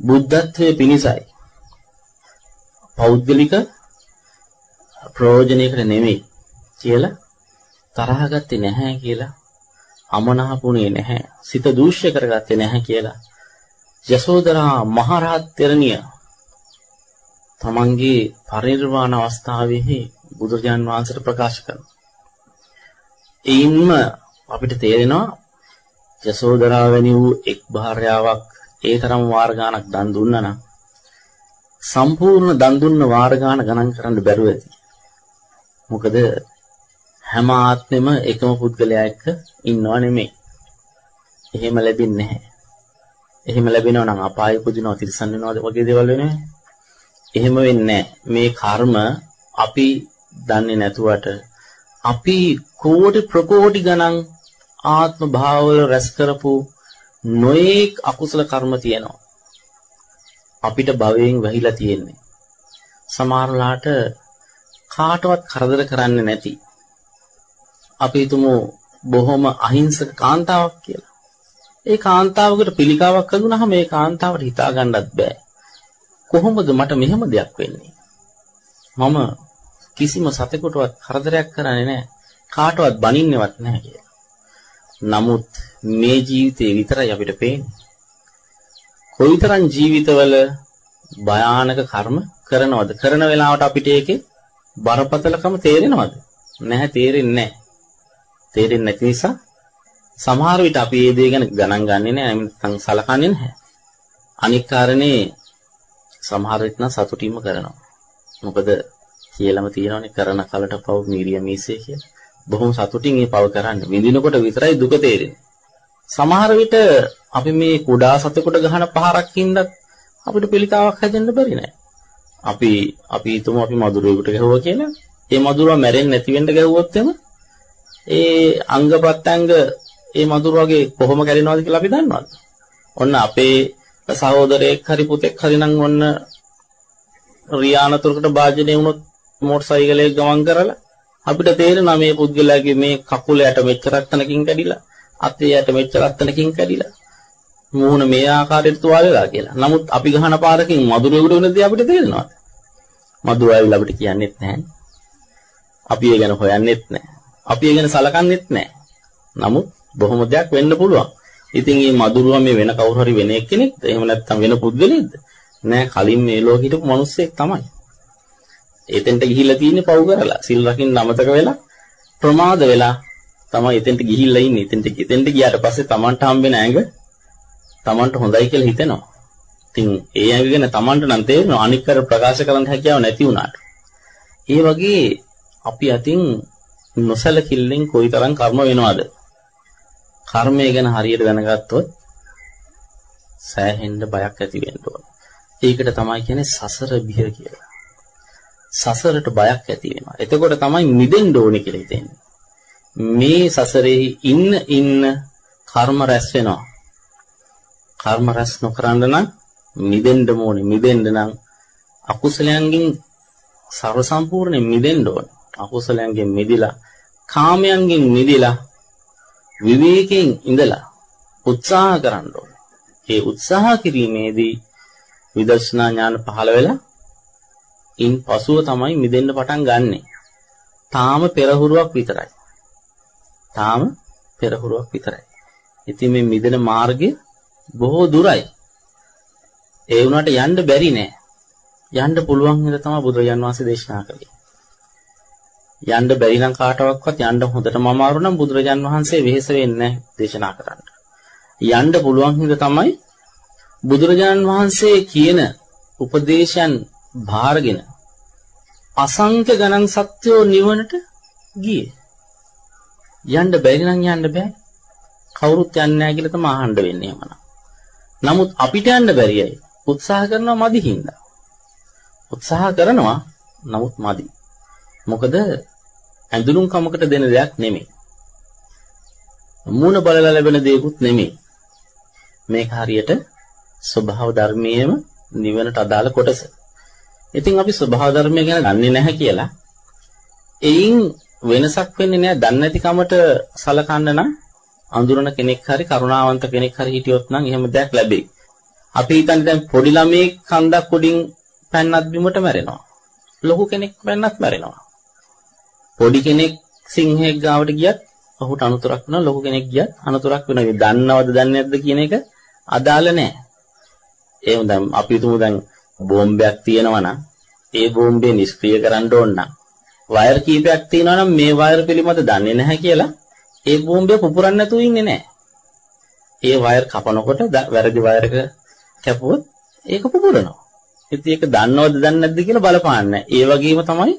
බුද්ධත්වයේ පිණිසයි. පෞද්ගලික ප්‍රයෝජනයකට නෙමෙයි කියලා තරහ ගත්තේ නැහැ කියලා අමනාපුණේ නැහැ. සිත දූෂ්‍ය කරගත්තේ නැහැ කියලා යසෝදරා මහරහත් තෙරණිය තමන්ගේ පරිනිර්වාණ අවස්ථාවේ බුදුරජාන් වහන්සේට ප්‍රකාශ කරනවා. එයින්ම අපිට තේරෙනවා යසෝදරා වැනි වූ එක් භාර්යාවක් ඒ තරම් වාර ගාණක් දන් දුන්නා නම් සම්පූර්ණ දන් දුන්න වාර ගාණ ගණන් කරන්න බැරුව ඇති. මොකද හැම ආත්මෙම එකම පුද්ගලයා එක්ක ඉන්නව නෙමෙයි. එහෙම ලැබෙන්නේ නැහැ. එහෙම ලැබෙනවා නම් අපාය පුදිනවා තිරසන් වෙනවද වගේ දේවල් වෙන්නේ එහෙම වෙන්නේ මේ කර්ම අපි දන්නේ නැතුවට අපි කෝටි ප්‍රකෝටි ගණන් ආත්ම භාවවල රැස් කරපු නොඑක් අකුසල කර්ම තියෙනවා. අපිට භවයෙන් වැහිලා තියෙන්නේ. සමහරලාට කාටවත් කරදර කරන්නේ නැති. අපි හිතමු බොහොම අහිංසක කාන්තාවක් කියලා. ඒ කාන්තාවකට පිළිකාවක් හදුනහම ඒ කාන්තාවට හිතා ගන්නත් බෑ. කොහොමද මට මෙහෙම දෙයක් වෙන්නේ? මම කිසිම සතෙකුටවත් කරදරයක් කරන්නේ නැහැ. කාටවත් බනින්නවත් නැහැ කියලා. නමුත් මේ ජීවිතේ විතරයි අපිට පේන්නේ. කොයිතරම් ජීවිතවල භයානක කර්ම කරනවද? කරන වෙලාවට අපිට ඒකේ බරපතලකම තේරෙනවද? නැහැ තේරෙන්නේ නැහැ. තේරෙන්නේ නැති නිසා සමහර විට අපි මේ දේ ගැන ගණන් ගන්නේ නැහැ නැත්නම් සලකන්නේ නැහැ. අනික් කාරණේ සමහර විට නම් සතුටින්ම කරනවා. මොකද කියලාම තියෙනවනේ කරන කලට පව් මීරිය මීසේ කියලා. බොහොම සතුටින් මේ පව කරන්නේ. විඳිනකොට විතරයි දුක තේරෙන්නේ. සමහර විට අපි මේ කුඩා සතෙකුට ගහන පහරක් හින්දා අපිට පිළිකාවක් හැදෙන්න බැරි නෑ. අපි අපි හිතමු අපි මදුරුවෙකුට ගැහුවා කියලා. ඒ මදුරුවා මැරෙන්නේ නැති වෙන්න ගැහුවොත් එම ඒ අංග ප්‍රත්‍යංග ඒ මදුරුවගේ කොහොම කැඩෙනවද කියලා අපි දන්නවද? ඔන්න අපේ සහෝදරයෙක් හරි පුතෙක් හරි නම් ඔන්න රියානතුරකට භාජනය වුණොත් මෝටර් සයිකලයක ගමන් කරලා අපිට තේරෙනවා මේ පුද්ගලයාගේ මේ කකුල යට මෙච්චරක් තනකින් කැඩිලා අතේ යට මෙච්චරක් තනකින් කැඩිලා මූණ මේ ආකාරයට තුවාල වෙලා කියලා. නමුත් අපි ගහන පාරකින් මදුරුවෙකුට වෙන දේ අපිට තේරෙනවා. මදුරුව ඇවිල්ලා අපිට කියන්නෙත් නැහැ. අපි ඒ ගැන හොයන්නෙත් නැහැ. අපි ඒ ගැන සලකන්නෙත් නැහැ. නමුත් බොහොම දෙයක් වෙන්න පුළුවන්. ඉතින් මේ මදුරුව මේ වෙන කවුරු හරි වෙන එක්කෙනෙක්ද? එහෙම නැත්නම් වෙන පුද්ගලෙක්ද? නෑ කලින් මේ ලෝකෙ හිටපු මිනිස්සෙක් තමයි. එතෙන්ට ගිහිල්ලා තියෙන්නේ පව් කරලා. සිල් රකින්න අමතක වෙලා ප්‍රමාද වෙලා තමයි එතෙන්ට ගිහිල්ලා ඉන්නේ. එතෙන්ට එතෙන්ට ගියාට පස්සේ Tamanට හම්බෙන ඇඟ Tamanට හොඳයි කියලා හිතෙනවා. ඉතින් ඒ ඇඟ ගැන Tamanට නම් තේරෙනවා අනික් කර ප්‍රකාශ කරන්න හැකියාව නැති වුණාට. ඒ වගේ අපි අතින් නොසලකිල්ලෙන් කොයිතරම් කර්ම වෙනවද? කර්මය ගැන හරියට දැනගත්තොත් සෑහෙන්න බයක් ඇති වෙන්න ඕන. ඒකට තමයි කියන්නේ සසර බිය කියලා. සසරට බයක් ඇති වෙනවා. එතකොට තමයි මිදෙන්න ඕනේ කියලා හිතෙන්නේ. මේ සසරේ ඉන්න ඉන්න කර්ම රැස් වෙනවා. කර්ම රැස් නොකරන්න නම් මිදෙන්න ඕනේ. මිදෙන්න නම් අකුසලයන්ගෙන් ਸਰව සම්පූර්ණයෙන් මිදෙන්න ඕනේ. අකුසලයන්ගෙන් මිදිලා කාමයන්ගෙන් මිදිලා විවේකයෙන් ඉඳලා උත්සාහ කරන්න ඕනේ. ඒ උත්සාහ කිරීමේදී විදර්ශනා ඥාන පහළ වෙලා ඉන් පසුව තමයි මිදෙන්න පටන් ගන්නෙ. තාම පෙරහුරුවක් විතරයි. තාම පෙරහුරුවක් විතරයි. ඉතින් මේ මිදෙන මාර්ගය බොහෝ දුරයි. ඒ වුණාට යන්න බැරි නෑ. යන්න පුළුවන් හින්දා තමයි බුදුරජාන් වහන්සේ දේශනා කළේ. යන්න බැරි නම් කාටවත් යන්න හොඳටම අමාරු නම් බුදුරජාන් වහන්සේ වෙහෙස වෙන්නේ දේශනා කරන්න. යන්න පුළුවන් හින්දා තමයි බුදුරජාන් වහන්සේ කියන උපදේශයන් භාරගෙන අසංඛ්‍ය ගණන් සත්‍යෝ නිවනට ගියේ. යන්න බැරි නම් යන්න බෑ. කවුරුත් යන්නේ නැහැ කියලා තමයි අහන්න වෙන්නේ එමනම්. නමුත් අපිට යන්න බැරියයි. උත්සාහ කරනවා මදි හින්දා. උත්සාහ කරනවා නමුත් මදි. මොකද ඇඳුනුම් කමකට දෙන දෙයක් නෙමෙයි. මූණ බලලා ලැබෙන දෙයක්ුත් නෙමෙයි. මේක හරියට ස්වභාව ධර්මයේම නිවනට අදාළ කොටස. ඉතින් අපි ස්වභාව ධර්මය ගැන දන්නේ නැහැ කියලා එයින් වෙනසක් වෙන්නේ නැහැ. දන්නේ නැති කමට සලකන්න නම් අඳුරන කෙනෙක් හරි කරුණාවන්ත කෙනෙක් හරි හිටියොත් නම් එහෙම දෙයක් ලැබෙයි. අපි හිතන්නේ දැන් පොඩි ළමයෙක් කන්දක් උඩින් පැන්නත් බිමට මැරෙනවා. ලොකු කෙනෙක් පැන්නත් මැරෙනවා. පොඩි කෙනෙක් සිංහෙක් ගාවට ගියත් ඔහුට අනුතරක් වෙනවා ලොකු කෙනෙක් ගියත් අනුතරක් වෙනවා. ඒ දන්නවද දන්නේ නැද්ද කියන එක අදාළ නැහැ. ඒ දැන් අපි හිතමු දැන් බෝම්බයක් තියෙනවා නම් ඒ බෝම්බේ නිෂ්ක්‍රිය කරන්න ඕන නම් වයර් කීපයක් තියෙනවා නම් මේ වයර් පිළිබඳ දන්නේ නැහැ කියලා ඒ බෝම්බය පුපුරන්න නැතුව ඉන්නේ නැහැ. ඒ වයර් කපනකොට වැරදි වයර් එක කැපුවොත් ඒක පුපුරනවා. ඉතින් ඒක දන්නවද දන්නේ නැද්ද කියලා බලපාන්නේ. ඒ වගේම තමයි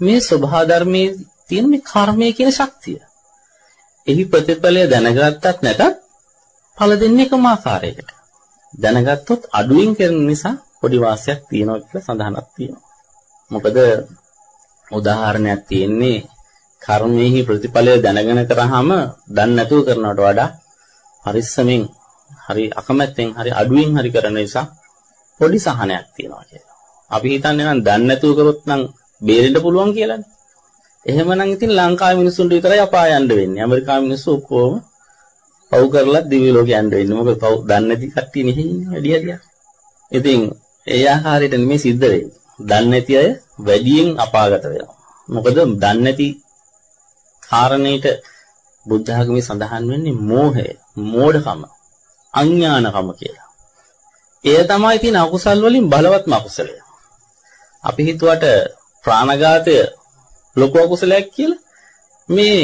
මේ ස්වභාව ධර්මයේ තියෙන මේ කර්මය කියන ශක්තිය. එහි ප්‍රතිඵලය දැනගත්තත් නැතත් ඵල දෙන්නේ එකම ආකාරයකට. දැනගත්තොත් අඩුවෙන් කරන නිසා පොඩි වාසියක් තියෙනවා කියලා සඳහනක් තියෙනවා. මොකද උදාහරණයක් තියෙන්නේ කර්මයේහි ප්‍රතිඵලය දැනගෙන කරාම දන්නේ නැතුව කරනවට වඩා පරිස්සමෙන් හරි අකමැත්තෙන් හරි අඩුවෙන් හරි කරන නිසා පොඩි සහනයක් තියෙනවා කියලා. අපි හිතන්නේ නම් දන්නේ නැතුව කරොත් නම් බේරෙන්න පුළුවන් කියලානේ. එහෙමනම් ඉතින් ලංකාවේ මිනිස්සුන්ට විතරයි අපාය යන්න වෙන්නේ. ඇමරිකාවේ මිනිස්සු ඔක්කොම පව් කරලා දිව්‍ය ලෝකෙ යන්න වෙන්නේ. මොකද පව් දන්නේ නැති කට්ටිය නෙහි ඉන්නේ වැඩි හරියක්. ඉතින් ඒ ආකාරයට නෙමෙයි සිද්ධ වෙන්නේ. දන්නේ නැති අය වැඩියෙන් අපාගත වෙනවා. මොකද දන්නේ නැති කාරණේට බුද්ධ ආගමේ සඳහන් වෙන්නේ මෝහය, මෝඩකම, අඥානකම කියලා. එය තමයි තියෙන අකුසල් වලින් බලවත්ම අකුසලය. අපි හිතුවට ප්‍රාණඝාතය ලොකු අකුසලයක් කියලා මේ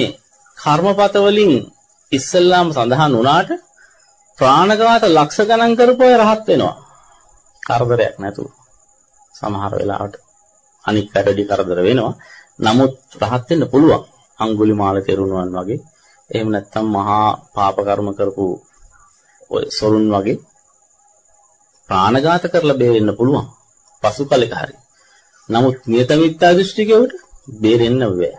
කර්මපත වලින් ඉස්සල්ලාම සඳහන් වුණාට ප්‍රාණඝාත ලක්ෂ ගණන් කරපු අය රහත් වෙනවා. කරදරයක් නැතුව. සමහර වෙලාවට අනික් පැටඩි කරදර වෙනවා. නමුත් රහත් වෙන්න පුළුවන්. අඟුලිමාල තෙරුණුවන් වගේ. එහෙම නැත්නම් මහා පාප කර්ම කරපු ඔය සොරුන් වගේ ප්‍රාණඝාත කරලා බේරෙන්න පුළුවන්. පසු කලෙක හරි. නමුත් නියත මිත්‍යා දෘෂ්ටිකයට බේරෙන්න බෑ.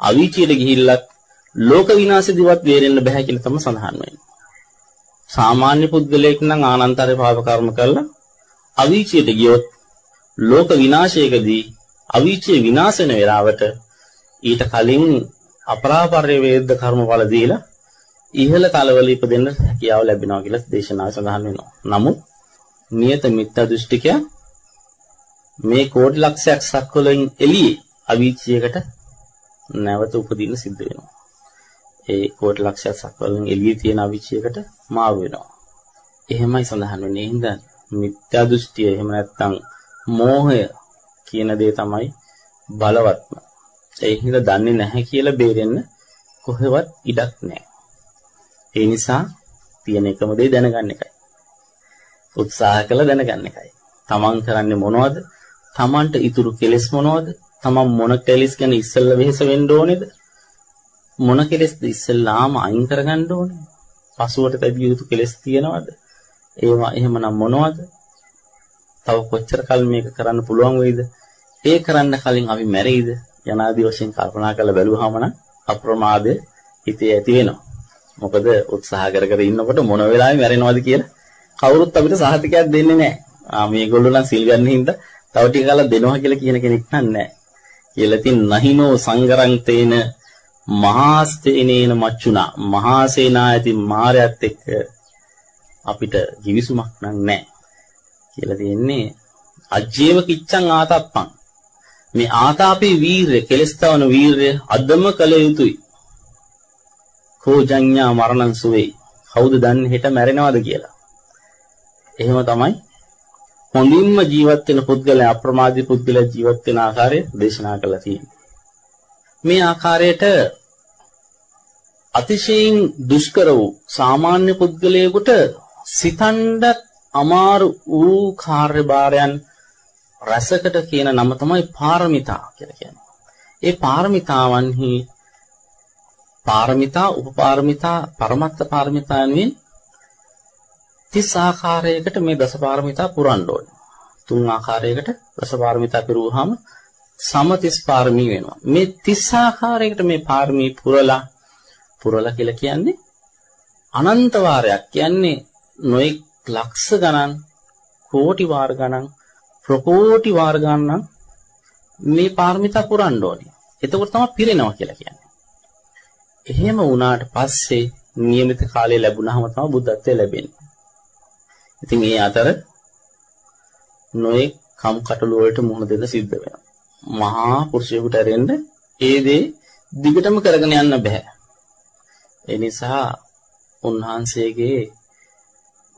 අවීචියට ගිහිල්ලත් ලෝක විනාශෙදිවත් බේරෙන්න බෑ කියලා තමයි සඳහන් වෙන්නේ. සාමාන්‍ය පුද්ගලයෙක් නම් ආනන්තරේ පාප කර්ම කරලා අවීචියට ගියොත් ලෝක විනාශයකදී අවීචිය විනාශ වෙන වෙලාවට ඊට කලින් අපරාපර්ය වේද්ද කර්මඵල දීලා ඉහළ තලවල ඉපදෙන්න හැකියාව ලැබෙනවා කියලා දේශනාවේ සඳහන් වෙනවා. නමුත් නියත මිත්‍යා දෘෂ්ටිකයා මේ කෝටි ලක්ෂයක් සක්වලින් එළියේ අවීචියකට නැවත උපදින්න සිද්ධ වෙනවා. ඒ කෝටි ලක්ෂයක් සක්වලින් එළියේ තියෙන අවීචියකට මාරු වෙනවා. එහෙමයි සඳහන් වෙන්නේ. හින්දා මිත්‍යා දෘෂ්ටිය එහෙම නැත්නම් මෝහය කියන දේ තමයි බලවත්ම. ඒ හින්දා දන්නේ නැහැ කියලා බේරෙන්න කොහෙවත් ඉඩක් නැහැ. ඒ නිසා තියෙන එකම දේ දැනගන්න එකයි. උත්සාහ කළ දැනගන්න එකයි. තමන් කරන්නේ මොනවද? තමන්ට ඉතුරු කෙලෙස් මොනවද? තමන් මොන කෙලෙස් ගැන ඉස්සෙල්ලා වෙහෙස වෙන්න ඕනේද? මොන කෙලෙස්ද ඉස්සෙල්ලාම අයින් කරගන්න ඕනේ? පසුවට තැබිය යුතු කෙලෙස් තියනවද? ඒවා එහෙමනම් මොනවද? තව කොච්චර කල් මේක කරන්න පුළුවන් වෙයිද? ඒ කරන්න කලින් අපි මැරෙයිද? යනාදී වශයෙන් කල්පනා කරලා බැලුවාම නම් අප්‍රමාදය හිතේ ඇති වෙනවා. මොකද උත්සාහ කර කර ඉන්නකොට මොන වෙලාවෙ මැරෙනවද කියලා කවුරුත් අපිට සහතිකයක් දෙන්නේ නැහැ. ආ මේගොල්ලෝ නම් සිල් ගන්න හින්දා තව ටික කාලයක් දෙනවා කියලා කියන කෙනෙක් නැහැ. කියලා තින් නහිනෝ සංගරං තේන මහාස්තේනේන මච්චුනා මහා සේනායති මාරයත් එක්ක අපිට givisුමක් නැහැ. කියලා තියෙන්නේ අජ්ජේව කිච්ඡං ආතප්පං. මේ ආතාපේ වීරය කෙලස්තවන වීරය අදම කළ යුතුයි. කෝජඤ්ඤා මරණං සුවේ. කවුද දන්නේ හෙට මැරෙනවද කියලා. එහෙම තමයි හොඳින්ම ජීවත් වෙන පුද්ගලයා අප්‍රමාදී පුද්ගලයා ජීවත් වෙන ආකාරය දේශනා කළා තියෙනවා. මේ ආකාරයට අතිශයින් දුෂ්කර වූ සාමාන්‍ය පුද්ගලයෙකුට සිතණ්ඩ අමාරු වූ කාර්යභාරයන් රසකට කියන නම තමයි පාරමිතා කියලා කියන්නේ. ඒ පාරමිතාවන්හි පාරමිතා උපපාරමිතා පරමත්ත පාරමිතා යනුවෙන් 30 ආකාරයකට මේ දසපාරමිතා පුරන්න ඕනේ. තුන් ආකාරයකට දසපාරමිතා පිරුවාම සම 30 පාරමී වෙනවා. මේ 30 ආකාරයකට මේ පාරමී පුරලා පුරලා කියලා කියන්නේ අනන්ත වාරයක් කියන්නේ නොඑක් ලක්ෂ ගණන් කෝටි වාර ගණන් ප්‍රකෝටි වාර ගණන් මේ පාරමිතා පුරන්න ඕනේ. එතකොට තමයි පිරෙනවා කියලා කියන්නේ. එහෙම වුණාට පස්සේ નિયમિત කාලය ලැබුණාම තමයි බුද්ධත්වය ලැබෙන්නේ. ඉතින් ඒ අතර නොයේ කම් කටළු වලට මුහුණ දෙන්න සිද්ධ වෙනවා. මහා පුරුෂයෙකුට ඇරෙන්න ඒ දේ දිගටම කරගෙන යන්න බෑ. ඒ නිසා උන්වහන්සේගේ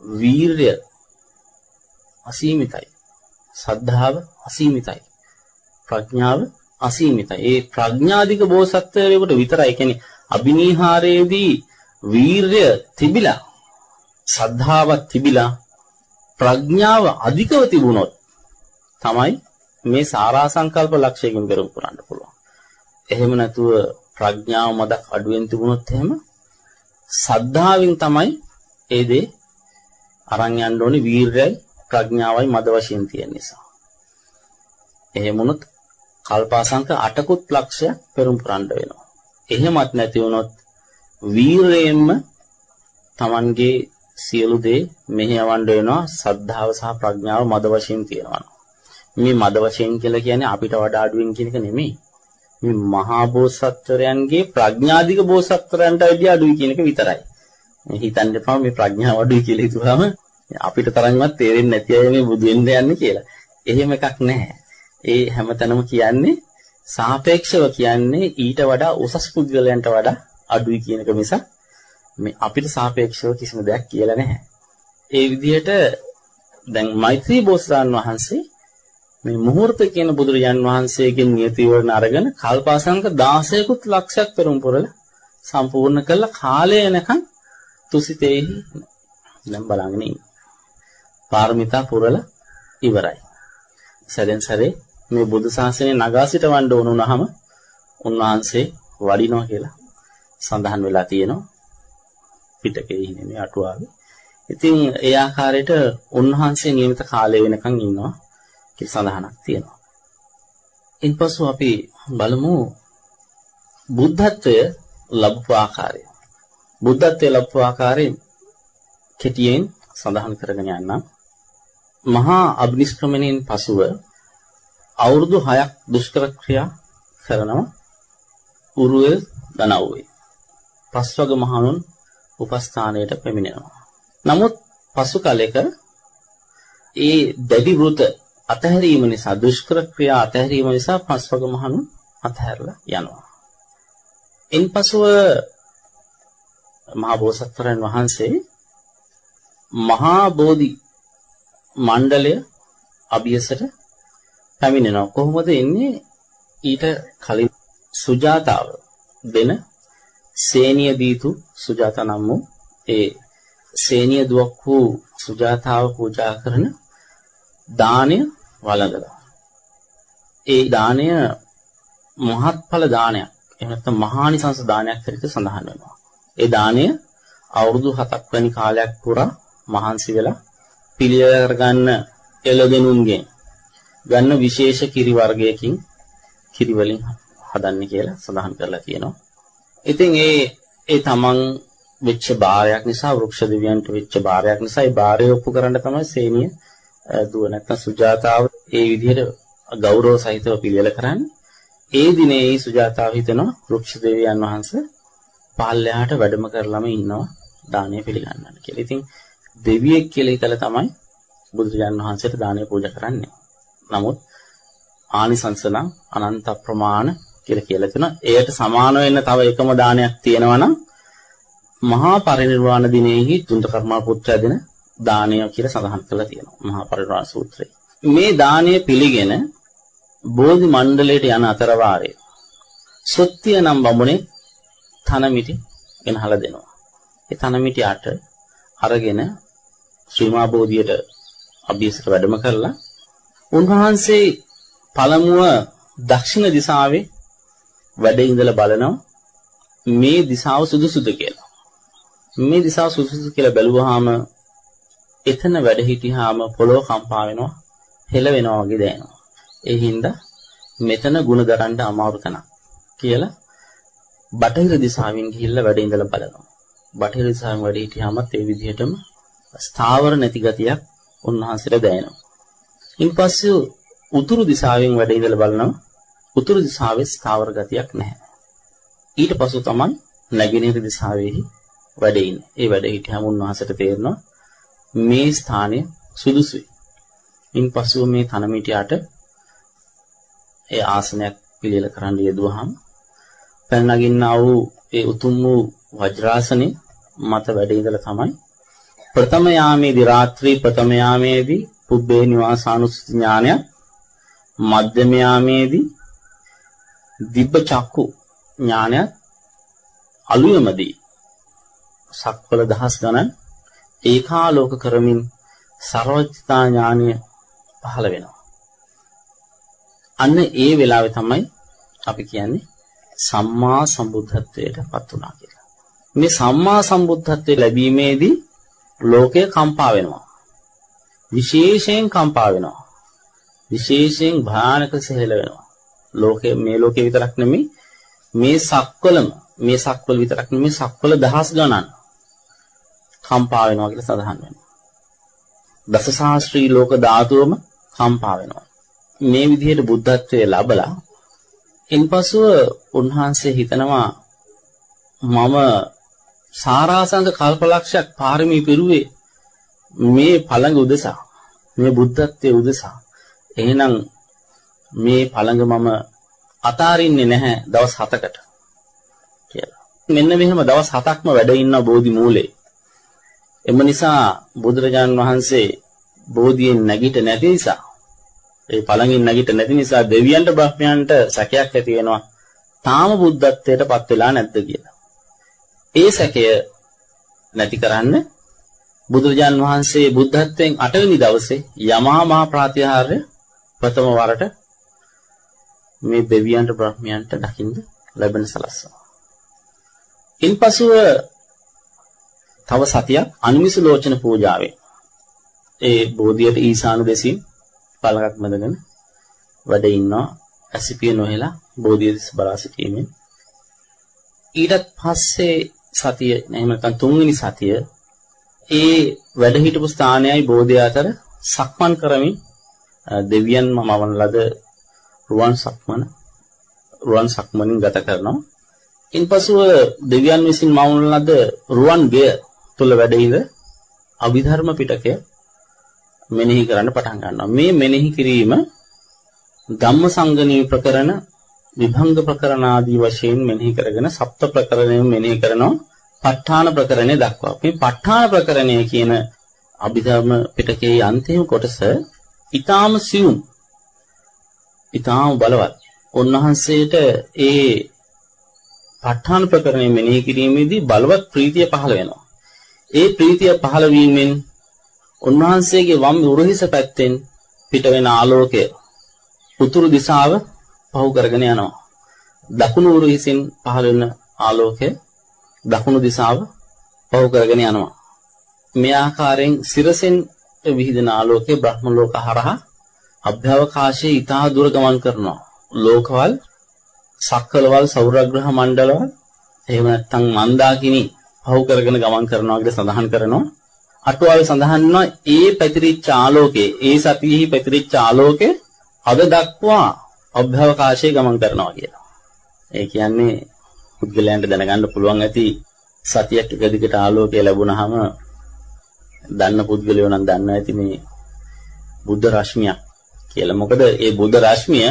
වීරය අසීමිතයි. සද්ධාව අසීමිතයි. ප්‍රඥාව අසීමිතයි. ඒ ප්‍රඥාධික බෝසත්වයෙකුට විතරයි කියන්නේ අබිනීහාරයේදී වීරය තිබිලා සද්ධාවක් තිබිලා ප්‍රඥාව අධිකව තිබුණොත් තමයි මේ සාරා සංකල්ප ලක්ෂයකින් පෙරම් කරන්න පුළුවන්. එහෙම නැතුව ප්‍රඥාව මදක් අඩුවෙන් තිබුණොත් එහෙම සද්ධාවෙන් තමයි ඒ දේ අරන් යන්න ඕනේ වීරයයි ප්‍රඥාවයි මද වශයෙන් තියෙන නිසා. එහෙම වුණොත් කල්පාසංක 8කුත් ලක්ෂයක් පෙරම් පුරන්න වෙනවා. එහෙමත් නැති වුණොත් වීරයෙන්ම Tamanගේ සියලු දේ මෙහෙයවන්න වෙනවා සද්ධාව සහ ප්‍රඥාව මද වශයෙන් තියෙනවා. මේ මද වශයෙන් කියලා කියන්නේ අපිට වඩා අඩුවෙන් කියන එක නෙමෙයි. මේ මහා බෝසත්වරයන්ගේ ප්‍රඥාධික බෝසත්වරයන්ට වැඩිය අඩුයි කියන එක විතරයි. මේ හිතන්න එපා මේ ප්‍රඥාව අඩුයි කියලා හිතුවාම අපිට තරම්වත් තේරෙන්නේ නැති අය මේ බුදු වෙන්න යන්නේ කියලා. එහෙම එකක් නැහැ. ඒ හැමතැනම කියන්නේ සාපේක්ෂව කියන්නේ ඊට වඩා උසස් පුද්ගලයන්ට වඩා අඩුයි කියන එක මිසක් මේ අපිට සාපේක්ෂව කිසිම දෙයක් කියලා නැහැ. ඒ විදිහට දැන් මෛත්‍රී බෝසතාණන් වහන්සේ මේ මුහූර්ත කියන බුදුරජාන් වහන්සේගෙන් නියති වරණ අරගෙන කල්පාසංක 16කුත් ලක්ෂයක් පෙරම් පුරල සම්පූර්ණ කළ කාලය එනකන් තුසිතේහි දැන් බලගෙන ඉන්න. පාරමිතා පුරල ඉවරයි. සැරෙන් සැරේ මේ බුදු සාසනය නගා සිටවන්න ඕන වුණාම උන්වහන්සේ වඩිනවා කියලා සඳහන් වෙලා තියෙනවා. පිටකේ නෙමෙයි අටුවාවේ. ඉතින් ඒ ආකාරයට උන්වහන්සේ නියමිත කාලය වෙනකන් ඉන්නවා කියලා සඳහනක් තියෙනවා. ඉන්පසු අපි බලමු බුද්ධත්වය ලැබපු ආකාරය. බුද්ධත්වයේ ලැබපු ආකාරය කෙටියෙන් සඳහන් කරගෙන යන්නම්. මහා අබ්නිෂ්ක්‍රමණයෙන් පසුව අවුරුදු 6ක් දුෂ්කර ක්‍රියා කරනවා උරුවෙල් දනව්වේ. පස්වග මහණුන් උපස්ථානයට පැමිණෙනවා. නමුත් පසු කලෙක ඒ දැඩි වෘත අතහැරීම නිසා දුෂ්කර ක්‍රියා අතහැරීම නිසා පස්වග මහණුන් අතහැරලා යනවා. ඉන්පසුව මහා බෝසත්වරයන් වහන්සේ මහා බෝධි මණ්ඩලය අභියසට පැමිණෙනවා. කොහොමද එන්නේ? ඊට කලින් සුජාතාව දෙන සේනිය දීතු සුජාතා නම් වූ ඒ සේනිය දුවක් වූ සුජාතාව පූජා කරන දාණය වළඳලා. ඒ දාණය මහත්ඵල දානයක්. එහෙම නැත්නම් මහානිසංස දානයක් හැටියට සඳහන් වෙනවා. ඒ දාණය අවුරුදු 7ක් වැනි කාලයක් පුරා මහන්සි වෙලා පිළියෙල කරගන්න එළදෙනුන්ගෙන් ගන්න විශේෂ කිරි වර්ගයකින් කිරි වලින් හදන්නේ කියලා සඳහන් කරලා තියෙනවා. ඉතින් ඒ ඒ තමන් වෙච්ච බාරයක් නිසා වෘක්ෂ දෙවියන්ට වෙච්ච බාරයක් නිසා ඒ බාරය ඔප්පු කරන්න තමයි සේනිය දුව නැත්නම් සුජාතාව ඒ විදිහට ගෞරව සහිතව පිළිවෙල කරන්නේ. ඒ දිනේ ඒ සුජාතාව හිතනවා වෘක්ෂ දෙවියන් වහන්සේ පල්ලෙහාට වැඩම කරලම ඉන්නවා දානය පිළිගන්නන්න කියලා. ඉතින් දෙවියෙක් කියලා හිතලා තමයි බුදුරජාණන් වහන්සේට දානය පූජා කරන්නේ. නමුත් ආනිසංස නම් අනන්ත ප්‍රමාණ කියලා කියලා තියෙනවා. එයට සමාන වෙන්න තව එකම දානයක් තියෙනවා නම් මහා පරිනිර්වාණ දිනෙහි තුන්ත කර්මා පුත්‍රය දෙන දානය කියලා සඳහන් කරලා තියෙනවා. මහා පරිනිර්වාණ සූත්‍රයේ. මේ දානය පිළිගෙන බෝධි මණ්ඩලයට යන අතර වාරයේ සුත්තිය නම් බමුණේ තනමිටි ගෙනහලා දෙනවා. ඒ තනමිටියට අරගෙන ශ්‍රීමා බෝධියට අභියසට වැඩම කරලා උන්වහන්සේ පළමුව දක්ෂිණ දිශාවේ වැඩ ඉඳලා බලනවා මේ දිශාව සුදුසුද කියලා. මේ දිශාව සුදුසුද කියලා බැලුවාම එතන වැඩ හිටියාම පොළොව කම්පා වෙනවා, හෙල වෙනවා වගේ දැනෙනවා. ඒ හින්දා මෙතන ಗುಣ දරන්න අමාරු තැනක් කියලා බටහිර දිශාවෙන් ගිහිල්ලා වැඩ ඉඳලා බලනවා. බටහිර දිශාවෙන් වැඩ හිටියාමත් ඒ විදිහටම ස්ථාවර නැති ගතියක් උන්වහන්සේට දැනෙනවා. ඉන්පස්සේ උතුරු දිශාවෙන් වැඩ ඉඳලා බලනවා උතුරු දිශාවේ ස්ථාවර ගතියක් නැහැ. ඊට පසු තමයි නැගෙනහිර දිශාවෙහි වැඩ ඉන්නේ. ඒ වැඩ හිටියම උන්වහන්සේට තේරෙනවා මේ ස්ථානය සුදුසුයි. ඉන්පසු මේ තනමිටියට ඒ ආසනයක් පිළියෙල කරන්න යෙදුවහම පැන නගින්නා වූ ඒ උතුම් වූ වජ්‍රාසනේ මත වැඩ ඉඳලා තමයි ප්‍රථම යාමේදී රාත්‍රී ප්‍රථම යාමේදී පුබ්බේ නිවාසානුස්සති ඥානය මධ්‍යම යාමේදී දිබ්බ චක්කු ඥානය අලුයමදී සක්වල දහස් ගණන් ඒකාලෝක කරමින් ਸਰවඥතා ඥානය පහළ වෙනවා. අන්න ඒ වෙලාවේ තමයි අපි කියන්නේ සම්මා සම්බුද්ධත්වයට පත් වුණා කියලා. මේ සම්මා සම්බුද්ධත්වයේ ලැබීමේදී ලෝකය කම්පා වෙනවා. විශේෂයෙන් කම්පා වෙනවා. විශේෂයෙන් භයානක සෙහෙල වෙනවා. ලෝකයේ මේ ලෝකේ විතරක් නෙමෙයි මේ සක්වලම මේ සක්වල විතරක් නෙමෙයි සක්වල දහස් ගණන් කම්පා වෙනවා කියලා සඳහන් වෙනවා. දසසහස්ත්‍රී ලෝක ධාතුවම කම්පා වෙනවා. මේ විදිහට බුද්ධත්වයේ ලැබලා ඉන්පසුව උන්වහන්සේ හිතනවා මම සාරාසංග කල්පලක්ෂයක් පාරමී පිරුවේ මේ පළඟ උදෙසා මේ බුද්ධත්වයේ උදෙසා එහෙනම් මේ පළඟ මම අතාරින්නේ නැහැ දවස් 7කට කියලා. මෙන්න මෙහෙම දවස් 7ක්ම වැඩ ඉන්න බෝධි මූලේ. එම නිසා බුදුරජාන් වහන්සේ බෝධියෙන් නැගිට නැති නිසා ඒ පළඟින් නැගිට නැති නිසා දෙවියන්ට බ්‍රහ්මයන්ට සැකයක් ඇති වෙනවා. තාම බුද්ධත්වයට පත් වෙලා නැද්ද කියලා. ඒ සැකය නැති කරන්න බුදුරජාන් වහන්සේ බුද්ධත්වයෙන් 8 වෙනි දවසේ යමහා මහ ප්‍රාතිහාර්ය ප්‍රථම වරට මේ දෙවියන්ට බ්‍රහ්මයන්ට දකින්න ලැබෙන සලස්වා. ඉන්පසුව තව සතියක් අනිමිස ලෝචන පූජාවේ. ඒ බෝධියට ඊසාන දෙසින් පළඟක් මැදගෙන වැඩ ඉන්නවා. ඇසිපිය නොහෙලා බෝධිය දිස් බලා සිටීමෙන්. ඊටත් පස්සේ සතිය එහෙම නැත්නම් තුන්වෙනි සතිය ඒ වැඩ හිටපු ස්ථානයයි බෝධිය අතර සක්මන් කරමින් දෙවියන්ම මවන ලද රුවන් සක්මන රුවන් සක්මනින් ගත කරනවා. ඉන්පසුව දෙවියන් විසින් මවන ලද රුවන් ගෙය තුල වැඩ ඉඳ අභිධර්ම පිටකය මෙනෙහි කරන්න පටන් ගන්නවා. මේ මෙනෙහි කිරීම ධම්මසංගණී ප්‍රකරණ විභංග ප්‍රකරණ ආදී වශයෙන් මෙනෙහි කරගෙන සප්ත ප්‍රකරණය මෙනෙහි කරනවා. ප ဋ ාණ ප්‍රකරණය දක්වා. මේ ප ဋ ාණ ප්‍රකරණය කියන අභිධර්ම පිටකයේ අන්තිම කොටස ඊටාම සියුම් ඊටාම බලවත්. උන්වහන්සේට ඒ ප ဋ ාණ ප්‍රකරණය මෙනෙහි කිරීමේදී බලවත් ප්‍රීතිය පහළ වෙනවා. ඒ ප්‍රීතිය පහළ වීමෙන් උන්වහන්සේගේ වම් උරහිස පැත්තෙන් පිට වෙන ආලෝකය උතුරු දිශාව පහු කරගෙන යනවා. දකුණු උරහිසින් පහළ වෙන ආලෝකය දකුණු දිශාව පහු කරගෙන යනවා. මේ ආකාරයෙන් සිරසෙන් විහිදෙන ආලෝකය බ්‍රහ්ම ලෝක හරහා අභ්‍යවකාශයේ ඊටා දුර ගමන් කරනවා. ලෝකවල සක්කලවල් සෞරග්‍රහ මණ්ඩලවල් එහෙම නැත්නම් මන්දාකිනි පහු කරගෙන ගමන් කරනවා කියලා සඳහන් කරනවා. අටුවාවේ සඳහන් වෙනවා ඒ පැතිරිච්ච ආලෝකේ ඒ සතියෙහි පැතිරිච්ච ආලෝකේ අද දක්වා අභ්‍යවකාශයේ ගමන් කරනවා කියලා. ඒ කියන්නේ පුද්ගලයන්ට දැනගන්න පුළුවන් ඇති සතියක් එක දිගට ආලෝකය ලැබුණාම දන්න පුද්ගලයෝ නම් දන්නවා ඇති මේ බුද්ධ රශ්මියක් කියලා. මොකද ඒ බුද්ධ රශ්මිය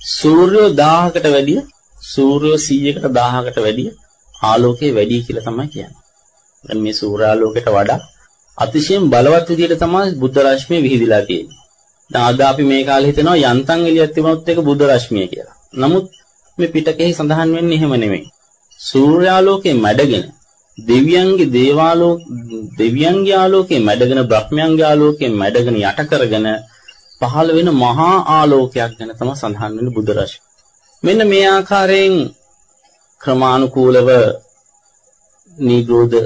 සූර්යෝ 1000කට වැඩිය සූර්යෝ 100කට 1000කට වැඩිය ආලෝකය වැඩි කියලා තමයි කියන්නේ. දැන් මේ සූර්යාලෝකයට වඩා අතිශයින් බලවත් විදිහට තමයි බුද්ධ රශ්මිය විහිදිලා තියෙන්නේ. දැන් අද අපි මේ කාලේ හිතනවා යන්තම් එළියක් තිබුණොත් ඒක බුද්ධ රශ්මිය කියලා. නමුත් මේ පිටකෙහි සඳහන් වෙන්නේ එහෙම නෙමෙයි. සූර්යාලෝකයේ මැඩගෙන දෙවියන්ගේ දේවාලෝක දෙවියන්ගේ ආලෝකයේ මැඩගෙන බ්‍රහ්මයන්ගේ ආලෝකයේ මැඩගෙන යට කරගෙන පහළ වෙන මහා ආලෝකයක් ගැන තමයි සඳහන් වෙන්නේ බුද්ධ රශ්මිය. මෙන්න මේ ආකාරයෙන් ක්‍රමානුකූලව නීග්‍රෝධ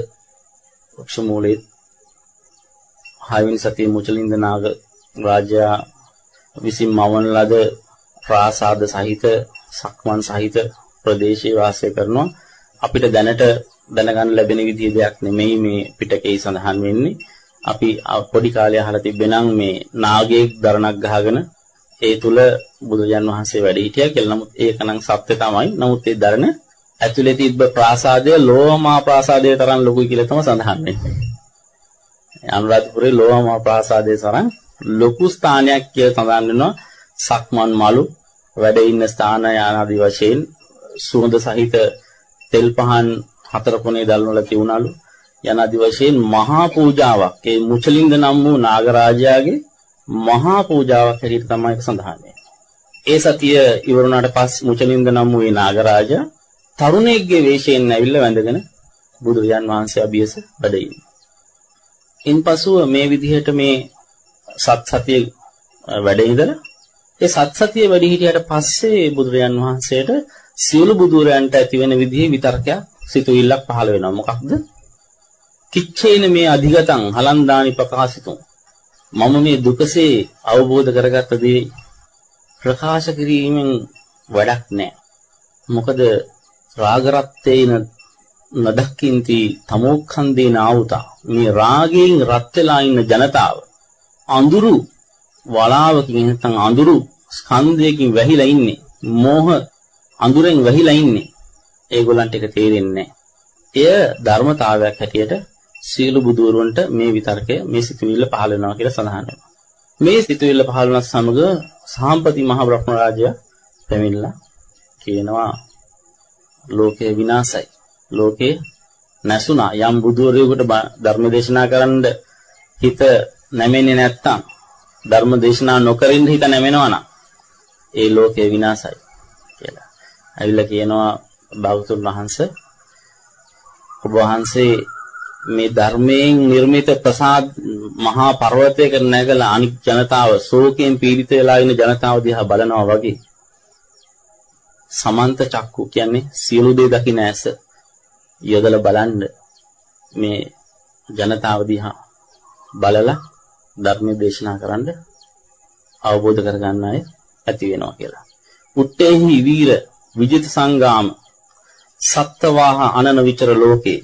වෘක්ෂ මූලයේ හයවෙනි සතියේ මුචලින්ද නාග රාජයා විසින් මවන ලද ප්‍රාසාද සහිත සක්මන් සහිත ප්‍රදේශයේ වාසය කරනවා අපිට දැනට දැනගන්න ලැබෙන විදිහේ දෙයක් නෙමෙයි මේ පිටකේ සඳහන් වෙන්නේ අපි පොඩි කාලේ අහලා තිබෙනම් මේ නාගයෙක් දරණක් ගහගෙන ඒ තුල බුදුජන් වහන්සේ වැඩ හිටියා කියලා. නමුත් ඒකනම් සත්‍ය තමයි. නමුත් ඒ දරණ ඇතුලේ තිබ්බ ප්‍රාසාදය ලෝමා ප්‍රාසාදයේ තරම් ලොකුයි කියලා තමයි සඳහන් වෙන්නේ. අනුරාධපුරේ ලෝමා ප්‍රාසාදයේ තරම් ලොකු ස්ථානයක් කියලා සඳහන් වෙනවා. සක්මන් මලු වැඩ ඉන්න ස්ථාන ආදී වශයෙන් සුවඳ සහිත තෙල් පහන් හතර කොනේ දල්වල තියුණලු යනාදි වශයෙන් මහා පූජාවක් ඒ මුචලින්ද නම් වූ නාගරාජයාගේ මහා පූජාවක් හැටියට තමයි සඳහන් වෙන්නේ. ඒ සතිය ඉවරුණාට පස් මුචලින්ද නම් වූ ඒ නාගරාජා තරුණයෙක්ගේ වේශයෙන් ඇවිල්ලා වැඳගෙන බුදුරජාන් වහන්සේ අභියස වැඩ ඉන්නවා. ඉන්පසුව මේ විදිහට මේ සත් සතිය වැඩ ඉඳලා ඒ සත් සතිය වැඩි හිටියට පස්සේ බුදුරජාන් වහන්සේට සියලු බුදුරයන්ට ඇති වෙන විදිහේ විතර්කයක් සිතුවිල්ලක් පහළ වෙනවා. මොකක්ද? කිච්චේන මේ අධිගතං හලන්දානි ප්‍රකාශිතුම්. මම මේ දුකසේ අවබෝධ කරගත්ත දේ ප්‍රකාශ කිරීමෙන් වැඩක් නැහැ. මොකද රාගරත්තේන නදක්කින්ති තමෝක්ඛන්දේන ආවුතා මේ රාගයෙන් රත් වෙලා ඉන්න ජනතාව අඳුරු වලාවකින් නැත්නම් අඳුරු ස්කන්ධයකින් වැහිලා ඉන්නේ මෝහ අඳුරෙන් වැහිලා ඉන්නේ ඒගොල්ලන්ට ඒක තේරෙන්නේ එය ධර්මතාවයක් හැටියට සීල බුදුරුවන්ට මේ විතර්කය මේ සිතුවිල්ල පහළ වෙනවා කියලා සඳහන් වෙනවා. මේ සිතුවිල්ල පහළ වුණත් සමග සාම්පති මහ බ්‍රහ්ම රාජය පැමිණලා කියනවා ලෝකේ විනාශයි ලෝකේ නැසුණා. යම් බුදුවරයෙකුට ධර්ම දේශනා කරන්න හිත නැමෙන්නේ නැත්තම් ධර්ම දේශනා නොකරින්න හිත නැමෙනවා නම් ඒ ලෝකේ විනාශයි කියලා. ඇවිල්ලා කියනවා භාගතුන් වහන්සේ ඔබ වහන්සේ මේ ධර්මයෙන් නිර්මිත ප්‍රසාද මහා පර්වතයක නැගලා අනික් ජනතාව ශෝකයෙන් පීඩිත වෙලා ඉන්න ජනතාව දිහා බලනවා වගේ සමන්ත චක්කු කියන්නේ සියලු දේ දකින ඇස යොදලා බලන්න මේ ජනතාව දිහා බලලා ධර්ම දේශනා කරන්න අවබෝධ කරගන්න අය ඇති වෙනවා කියලා. උත්තේහි වීර විජිත සංගාම සත්ත්වාහ අනන විචර ලෝකේ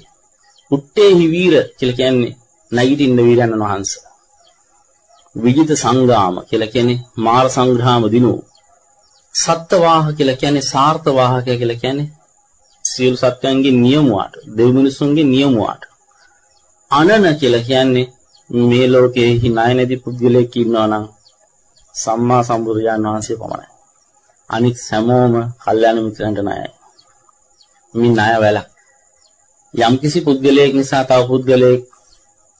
උත්තේහි වීර කියලා කියන්නේ නැගිටින්න වීරයන් වහන්සේ. විජිත සංගාම කියලා කියන්නේ මාර සංග්‍රාම දිනු. සත්ත්වාහ කියලා කියන්නේ සාර්ථවාහකය කියලා කියන්නේ සියලු සත්‍යයන්ගේ නියමුවාට, දෙවි මිනිසුන්ගේ නියමුවාට. අනන කියලා කියන්නේ මේ ලෝකයේ hinaය නැති පුද්ගලයෙක් ඉන්නවා නම් සම්මා සම්බුදුරජාණන් වහන්සේ පමණයි. අනිත් සෑමෝම කල්යාණ මිත්‍රයන්ට ණයයි. මේ ණය වැලක්. යම්කිසි පුද්ගලයෙක් නිසා තව පුද්ගලයෙක්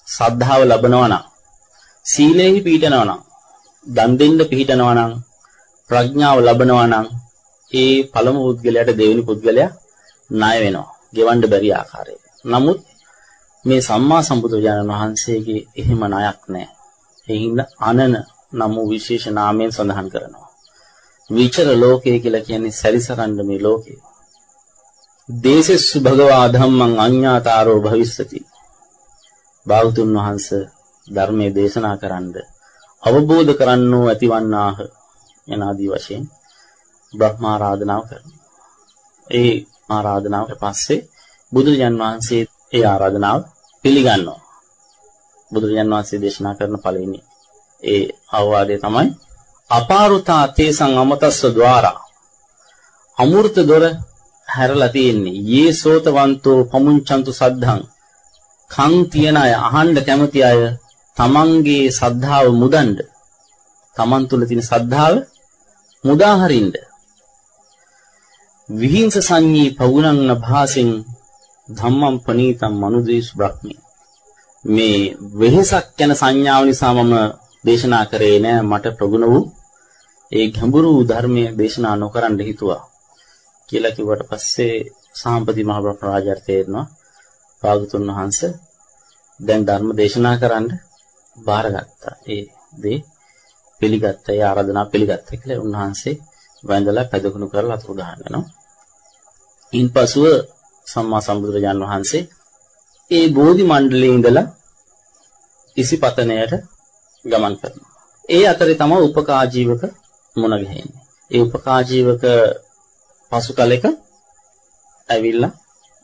සද්ධාව ලබනවා නම් සීලෙහි පිහිටනවා නම් දන් දෙන්න පිහිටනවා නම් ප්‍රඥාව ලබනවා නම් ඒ පළමු පුද්ගලයාට දෙවෙනි පුද්ගලයා ණය වෙනවා. ගෙවන්න බැරි ආකාරයට. නමුත් මේ සම්මා සම්බුදුරජාණන් වහන්සේගේ එහෙම ණයක් නැහැ. ඒ හින්දා අනන නම් වූ විශේෂ නාමයෙන් සඳහන් කරනවා. විචර ලෝකය කියලා කියන්නේ සැරිසරන්න මේ ලෝකය. දේශෙස්සු භගවා ධම්මං අඤ්ඤාතාරෝ භවිස්සති. බෞද්ධුන් වහන්සේ ධර්මයේ දේශනා කරන්න අවබෝධ කරන්නෝ ඇතිවන්නාහ යනාදී වශයෙන් බ්‍රහ්මාරාධනාව කරනවා. ඒ ආරාධනාවට පස්සේ බුදුරජාන් වහන්සේ ඒ ආරාධනාව පිළිගන්නවා. බුදුරජාන් වහන්සේ දේශනා කරන පළවෙනි ඒ අවවාදය තමයි අපාරුතා තේසං අමතස්ස ద్వාරා අමෘත දොර හැරලා තියෙන්නේ. යේ සෝතවන්තෝ පමුංචන්තු සද්ධං. කන් තියන අය අහන්න කැමති අය තමන්ගේ සද්ධාව මුදන්න. තමන් තුල තියෙන සද්ධාව මුදා හරින්න. විහිංස සංඤී පවුනන්න භාසෙන් ධම්මං පනීතම් මනුදේශ බ්‍රහ්මී. මේ වෙහසක් යන සංඥාව නිසා මම දේශනා කරේ නෑ මට ප්‍රගුණ වූ. ඒ ගැඹුරු ධර්මයේ දේශනා නොකරන්න හිතුවා. කියලා කිව්වට පස්සේ සාම්පති මහ බ්‍රහ්ම රාජාට තේරෙනවා භාගතුන් වහන්සේ දැන් ධර්ම දේශනා කරන්න බාරගත්තා ඒ දේ පිළිගත්තා ඒ ආරාධනා පිළිගත්තා කියලා උන්වහන්සේ වැඳලා පැදකුණු කරලා අතුරු ගහනවා ඉන්පසුව සම්මා සම්බුදුරජාන් වහන්සේ ඒ බෝධි මණ්ඩලයේ ඉඳලා ඉසිපතනයට ගමන් කරනවා. ඒ අතරේ තමයි උපකාජීවක මුණ ගැහෙන්නේ. ඒ උපකාජීවක පසු කලෙක ඇවිල්ලා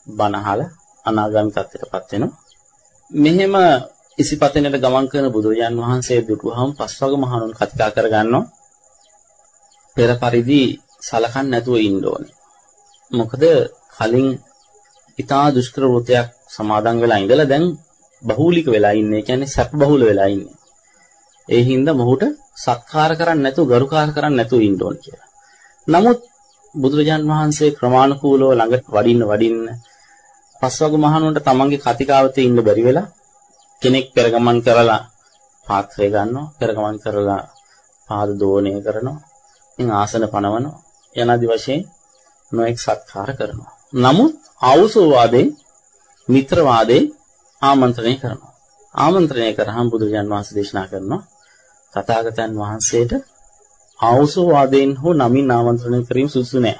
බණහල අනාගාමී තත්ත්වයටපත් වෙනවා. මෙහෙම ඉසිපතනයට ගමන් කරන බුදුරජාන් වහන්සේ දුටුවහම පස්වග මහණුන් කතිකා කරගන්නවා. පෙර පරිදි සලකන්නේ නැතුව ඉන්න ඕනේ. මොකද කලින් ඊටා දුෂ්කර වෘතයක් සමාදන් වෙලා ඉඳලා දැන් බහූලික වෙලා ඉන්නේ. කියන්නේ සැප බහුල වෙලා ඉන්නේ. ඒ හින්දා මොහුට සත්කාර කරන්නේ නැතුව ගරුකාර කරන්නේ නැතුව ඉන්න ඕන කියලා. නමුත් බුදුරජාන් වහන්සේ ක්‍රමානුකූලව ළඟ වඩින්න වඩින්න පස්වග මහණුන්ට තමන්ගේ කතිකාවතේ ඉන්න බැරි වෙලා කෙනෙක් පෙරගමන් කරලා පාත්‍රය ගන්නවා පෙරගමන් කරලා පාද දෝණය කරනවා ඉතින් ආසන පනවනවා යනාදි වශයෙන් නොඑක් සත්කාර කරනවා. නමුත් ආවුසෝ වාදේ මිත්‍ර වාදේ ආමන්ත්‍රණය කරනවා. ආමන්ත්‍රණය කරාම බුදුරජාන් වහන්සේ දේශනා කරනවා තථාගතයන් වහන්සේට ආවුසෝ වාදයෙන් හෝ නමින් ආමන්ත්‍රණය කිරීම සුදුසු නෑ.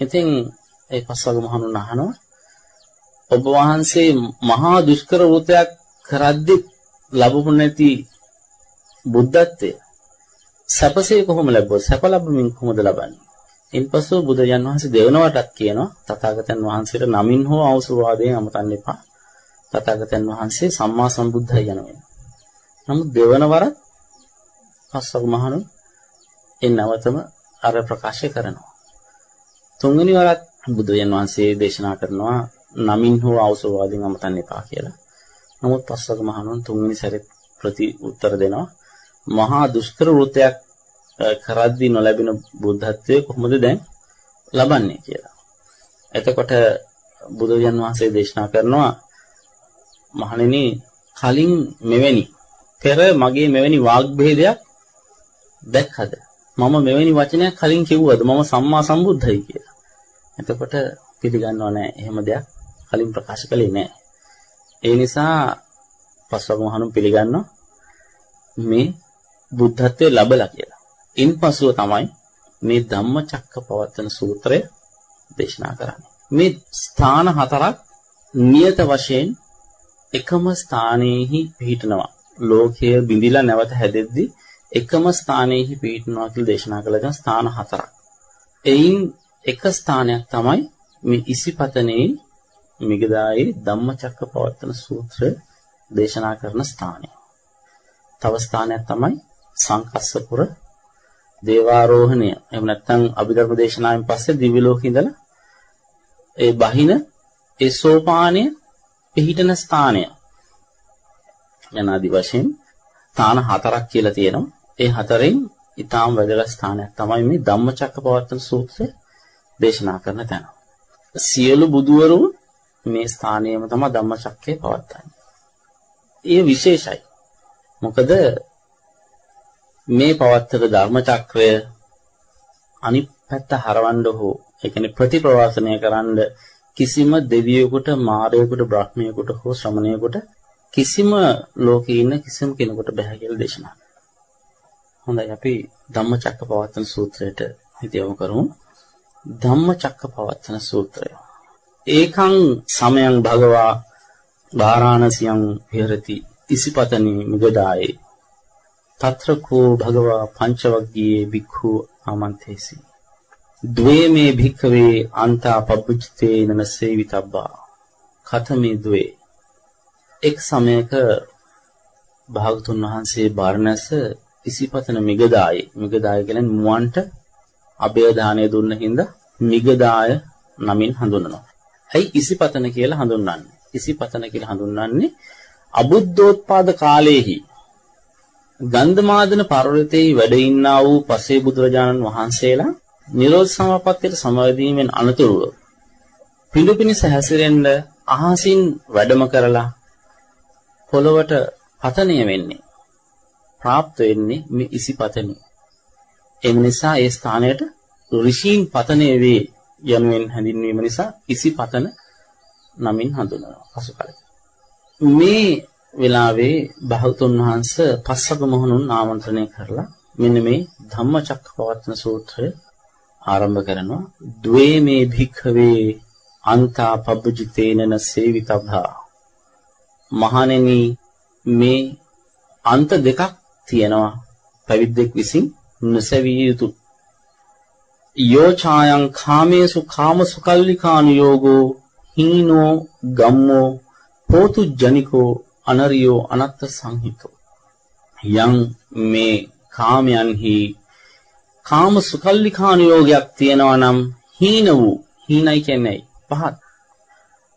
ඉතින් ඒ පස්වග මහණුන් අහනවා ඔබ වහන්සේ මහා දුෂ්කර වෘතයක් කරද්දි ලැබුණු නැති බුද්ධත්වය සැපසේ කොහොම ලැබුවොත් සැප ලැබෙමින් කොහොමද ලබන්නේ? ඉන්පසු බුදුජන් වහන්සේ දෙවනවටත් කියනවා තථාගතයන් වහන්සේට නමින් හෝ අවසුවාදයෙන් අමතන්න එපා. තථාගතයන් වහන්සේ සම්මා සම්බුද්ධයි යනවා. නමුත් දෙවනවරත් පස්වග මහණුන් එන්නවතම අර ප්‍රකාශ කරනවා. තුන්වෙනි වරත් බුදුන් වහන්සේ දේශනා කරනවා නමින් හෝ අවසෝවාදයෙන් අමතන්න එපා කියලා. නමුත් පස්වග මහණුන් තුන්වෙනි සැරේ ප්‍රති උත්තර දෙනවා. මහා දුෂ්කර වෘතයක් කරද්දී නොලැබෙන බුද්ධත්වයේ කොහොමද දැන් ලබන්නේ කියලා. එතකොට බුදුරජාන් වහන්සේ දේශනා කරනවා මහණෙනි කලින් මෙවැනි පෙර මගේ මෙවැනි වාග් භේදයක් දැක්කද? මම මෙවැනි වචනයක් කලින් කිව්වද? මම සම්මා සම්බුද්ධයි කියලා. එතකොට පිළිගන්නව නෑ. එහෙම දෙයක් කලින් ප්‍රකාශ කළේ නෑ. ඒ නිසා පස්වග මහණුන් පිළිගන්නවා මේ බුද්ධත්වයේ ලැබලා කියලා. ඉන්පසුව තමයි මේ ධම්මචක්කපවත්තන සූත්‍රය දේශනා කරන්නේ. මේ ස්ථාන හතරක් නියත වශයෙන් එකම ස්ථානයේහි පිහිටනවා. ලෝකය බිඳිලා නැවත හැදෙද්දී එකම ස්ථානයේහි පිහිටනවා කියලා දේශනා කළ දැන් ස්ථාන හතරක්. එයින් එක ස්ථානයක් තමයි මේ ඉසිපතනේ මිගදායේ ධම්මචක්කපවත්තන සූත්‍රය දේශනා කරන ස්ථානය. තව ස්ථානයක් තමයි සංකස්සපුර දේවාරෝහණය. එහෙම නැත්නම් අභිධර්ම දේශනාවෙන් පස්සේ දිව්‍ය ලෝකෙ ඉඳලා ඒ බහින ඒ සෝපානය පිහිටන ස්ථානය. යනාදි වශයෙන් ස්ථාන හතරක් කියලා තියෙනවා. ඒ හතරෙන් ඊටාම් වැදගත් ස්ථානයක් තමයි මේ ධම්මචක්කපවත්තන සූත්‍රය දේශනා කරන තැන. සියලු බුදුවරුන් මේ ස්ථානයේම තමයි ධම්මචක්කේ පවත්වන්නේ. ඒ විශේෂයි. මොකද මේ පවත්තක ධර්ම චක්‍රය අනිත් පැත්ත හරවන්න හෝ ඒ කියන්නේ ප්‍රතිප්‍රවාසනය කරන්න කිසිම දෙවියෙකුට මාරයෙකුට බ්‍රහ්මයෙකුට හෝ ශ්‍රමණයෙකුට කිසිම ලෝකේ ඉන්න කිසිම කෙනෙකුට බෑ කියලා දේශනා. හොඳයි. අපි ධම්මචක්කපවත්තන සූත්‍රයට හිත යොමු කරමු. ධම්මචක්කපවත්තන සූත්‍රය. ඒකං සමයං භගවා වාරාණසියං විහෙරති ඉසිපතනි මිගදායේ. తත්‍රකෝ භගවා පංචවග්ගියේ භික්ඛු ආමන්තේසි. ද්වේ මේ භික්ඛවේ අන්තා පබ්බුචිතේ නනසේ විතබ්බා කතමේ ද්වේ. එක් සමයක භාගතුන් වහන්සේ බාරණැස ඉසිපතන මිගදායි මිගදාය කියන්නේ මුවන්ට අබය දාණය දුන්න හින්දා මිගදාය නමින් හඳුන්වනවා. ඇයි ඉසිපතන කියලා හඳුන්වන්නේ? ඉසිපතන කියලා හඳුන්වන්නේ අබුද්ධෝත්පාද කාලයේහි ගන්ධමාදන පර්වතයේ වැඩ ඉන්නා වූ පසේ බුදුරජාණන් වහන්සේලා නිරෝධ සමාපත්තියට සමවැදීමෙන් අනතුරුව පිඬුපිනිස හැසිරෙන්න අහසින් වැඩම කරලා පොළවට පතනය වෙන්නේ પ્રાપ્ત වෙන්නේ මේ ඉසිපතනේ ඒ නිසා ඒ ස්ථානයට ඍෂීන් පතනය වේ යනුවෙන් හැඳින්වීම නිසා ඉසිපතන නමින් හඳුන්වනවා පසු කලක මේ වෙලාවේ භාගතුන් වහන්සේ පස්වග මොහොනුන් ආමන්ත්‍රණය කරලා මෙන්න මේ ධම්මචක්කපවත්තන සූත්‍රය ආරම්භ කරනවා ද්වේ මේ භික්ඛවේ අන්තා පබ්බජිතේනන සේවිතබ්බා මහණෙනි මේ අන්ත දෙකක් තියෙනවා. පැවිද්දෙක් විසින් නොසැවිය යුතු. යෝ ඡායං කාමේසු කාමසුකල්ලිකානුയോഗෝ හීනෝ ගම්මෝ පෝතුජනිකෝ අනරියෝ අනත්ත සංහිතෝ. යං මේ කාමයන්හි කාම සුකල්ලිකානුയോഗයක් තියෙනවා නම් හීන වූ හීනයි කියන්නේ පහත්.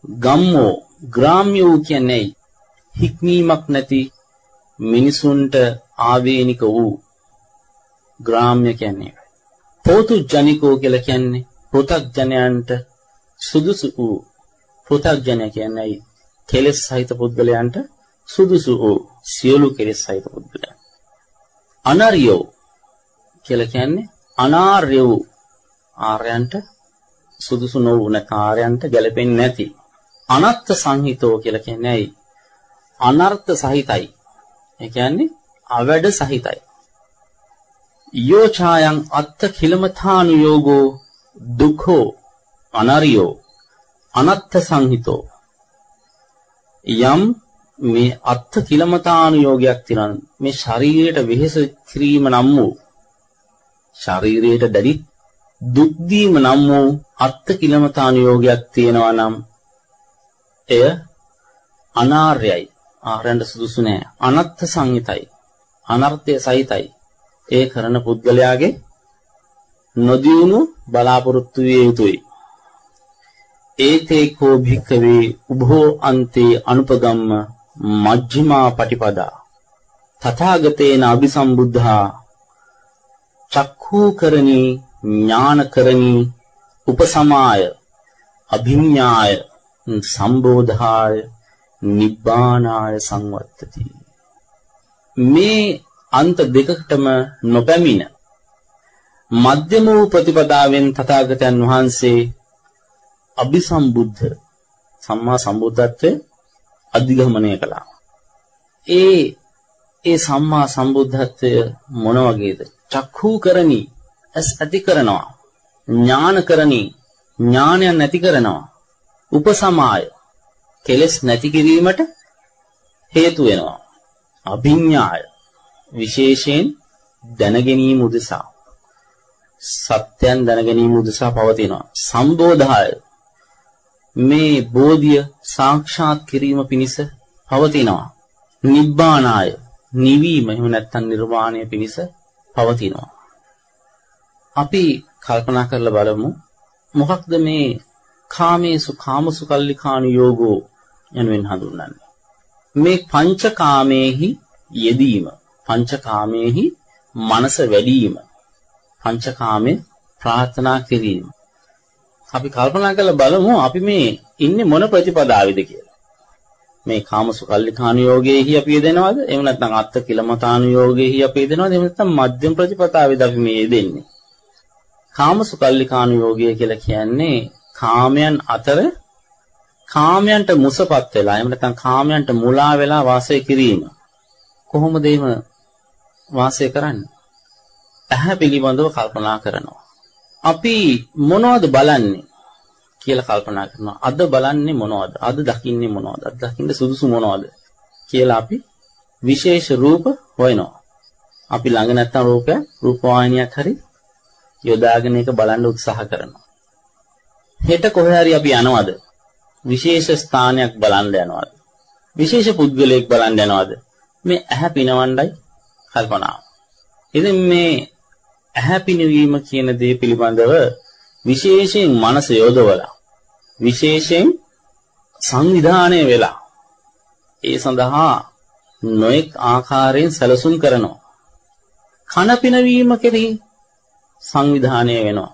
ගම්මෝ ග්‍රාම්‍ය වූ කියන්නේ හික්මීමක් නැති මිනිසුන්ට ආවේනික වූ ග්‍රාම්‍ය කියන්නේ පොතු ජනිකෝ කියලා කියන්නේ පෘථග්ජනයන්ට සුදුසු වූ පෘථග්ජනය කියන්නේ කෙලෙස් සහිත පුද්ගලයන්ට සුදුසු වූ සියලු කෙලෙස් සහිත පුද්ගලයන්. අනරියෝ කියලා කියන්නේ අනාර්ය වූ ආර්යයන්ට සුදුසු නොවු නැත්නම් ආර්යයන්ට ගැලපෙන්නේ නැති. අනත්ත් සංහිතෝ කියලා කියන්නේ ඇයි? අනර්ථ සහිතයි. ඒ කියන්නේ අවැඩ සහිතයි. යෝ ඡායන් අත්ත කිලමථානු යෝගෝ දුක්ඛෝ අනරියෝ අනත්ත සංහිතෝ යම් මේ අත්ත කිලමථානු යෝගයක් තිරන් මේ ශරීරයට වෙහෙස කිරීම නම් වූ ශරීරයට දැඩි දුක් දීම නම් වූ අත්ත කිලමථානු යෝගයක් තියෙනවා නම් එය අනාර්යයි ආරයන්ට සුදුසු නෑ. අනත්ථ සංහිතයි. අනර්ථය සහිතයි. ඒ කරන පුද්ගලයාගේ නොදියුණු බලාපොරොත්තු විය යුතුයි. ඒතේ කෝ භික්ඛවේ උභෝ අන්තේ අනුපගම්ම මජ්ක්‍ධිමා පටිපදා. තථාගතේන අபிසම්බුද්ධා චක්ඛූකරණී ඥානකරණී උපසමාය අභිඥාය සම්බෝධාය නිබ්බානාය සංවත්තති මේ අන්ත දෙකකටම නොපැමිණ මධ්‍යම වූ ප්‍රතිපදාවෙන් තථාගතයන් වහන්සේ අபிසම්බුද්ධ සම්මා සම්බුද්ධත්වයේ අධිගමනය කළා. ඒ ඒ සම්මා සම්බුද්ධත්වය මොන වගේද? චක්ඛූ කරණි ඇස් ඇති කරනවා. ඥාන කරණි ඥානයන් නැති කරනවා. උපසමාය කෙලස් නැති කිරීමට හේතු වෙනවා. අභිඥාය විශේෂයෙන් දැනගැනීම උදෙසා සත්‍යයන් දැනගැනීම උදෙසා පවතිනවා. සම්බෝධාය මේ බෝධිය සාක්ෂාත් කිරීම පිණිස පවතිනවා. නිබ්බානාය නිවීම එහෙම නැත්නම් නිර්වාණය පිණිස පවතිනවා. අපි කල්පනා කරලා බලමු මොකක්ද මේ කාමේසු කාමසු කල්ලිකාණු යෝගෝ යනුවෙන් හඳුන්වන්නේ. මේ පංචකාමේහි යෙදීම පංචකාමේහි මනස වැඩිම පංචකාමේ ප්‍රාර්ථනා කිරීම අපි කල්පනා කරලා බලමු අපි මේ ඉන්නේ මොන ප්‍රතිපදාවේද කියලා. මේ කාමසුකල්ලිකාණු යෝගයේහි අපි යෙදෙනවද? එහෙම නැත්නම් අත්ත කිලමතාණු යෝගයේහි අපි යෙදෙනවද? එහෙම නැත්නම් මධ්‍යම ප්‍රතිපදාවේද අපි මේ යෙදෙන්නේ? කාමසුකල්ලිකාණු යෝගය කියලා කියන්නේ කාමයන් අතර කාමයන්ට මුසපත් වෙලා එහෙම නැත්නම් කාමයන්ට මුලා වෙලා වාසය කිරීම. කොහොමද එහෙම වාසය කරන්නේ? ඇහැ පිළිබඳව කල්පනා කරනවා. අපි මොනවද බලන්නේ කියලා කල්පනා කරනවා. අද බලන්නේ මොනවද? අද දකින්නේ මොනවද? අද දකින්න සුදුසු මොනවද? කියලා අපි විශේෂ රූප හොයනවා. අපි ළඟ නැත්තම් රූපයක් රූපවාහිනියක් හරි යොදාගෙන ඒක බලන්න උත්සාහ කරනවා. හෙට කොහේ හරි අපි යනවද? විශේෂ ස්ථානයක් බලන්න යනවද? විශේෂ පුද්ගලයෙක් බලන්න යනවද? මේ ඇහැ පිනවණ්ඩයි කල්පනාව. ඉතින් මේ ඇහැ පිනවීම කියන දේ පිළිබඳව විශේෂයෙන් මනස යොදවලා විශේෂයෙන් සංවිධානය වෙලා ඒ සඳහා නොඑක් ආකාරයෙන් සැලසුම් කරනවා කන පිනවීම කෙරෙහි සංවිධානය වෙනවා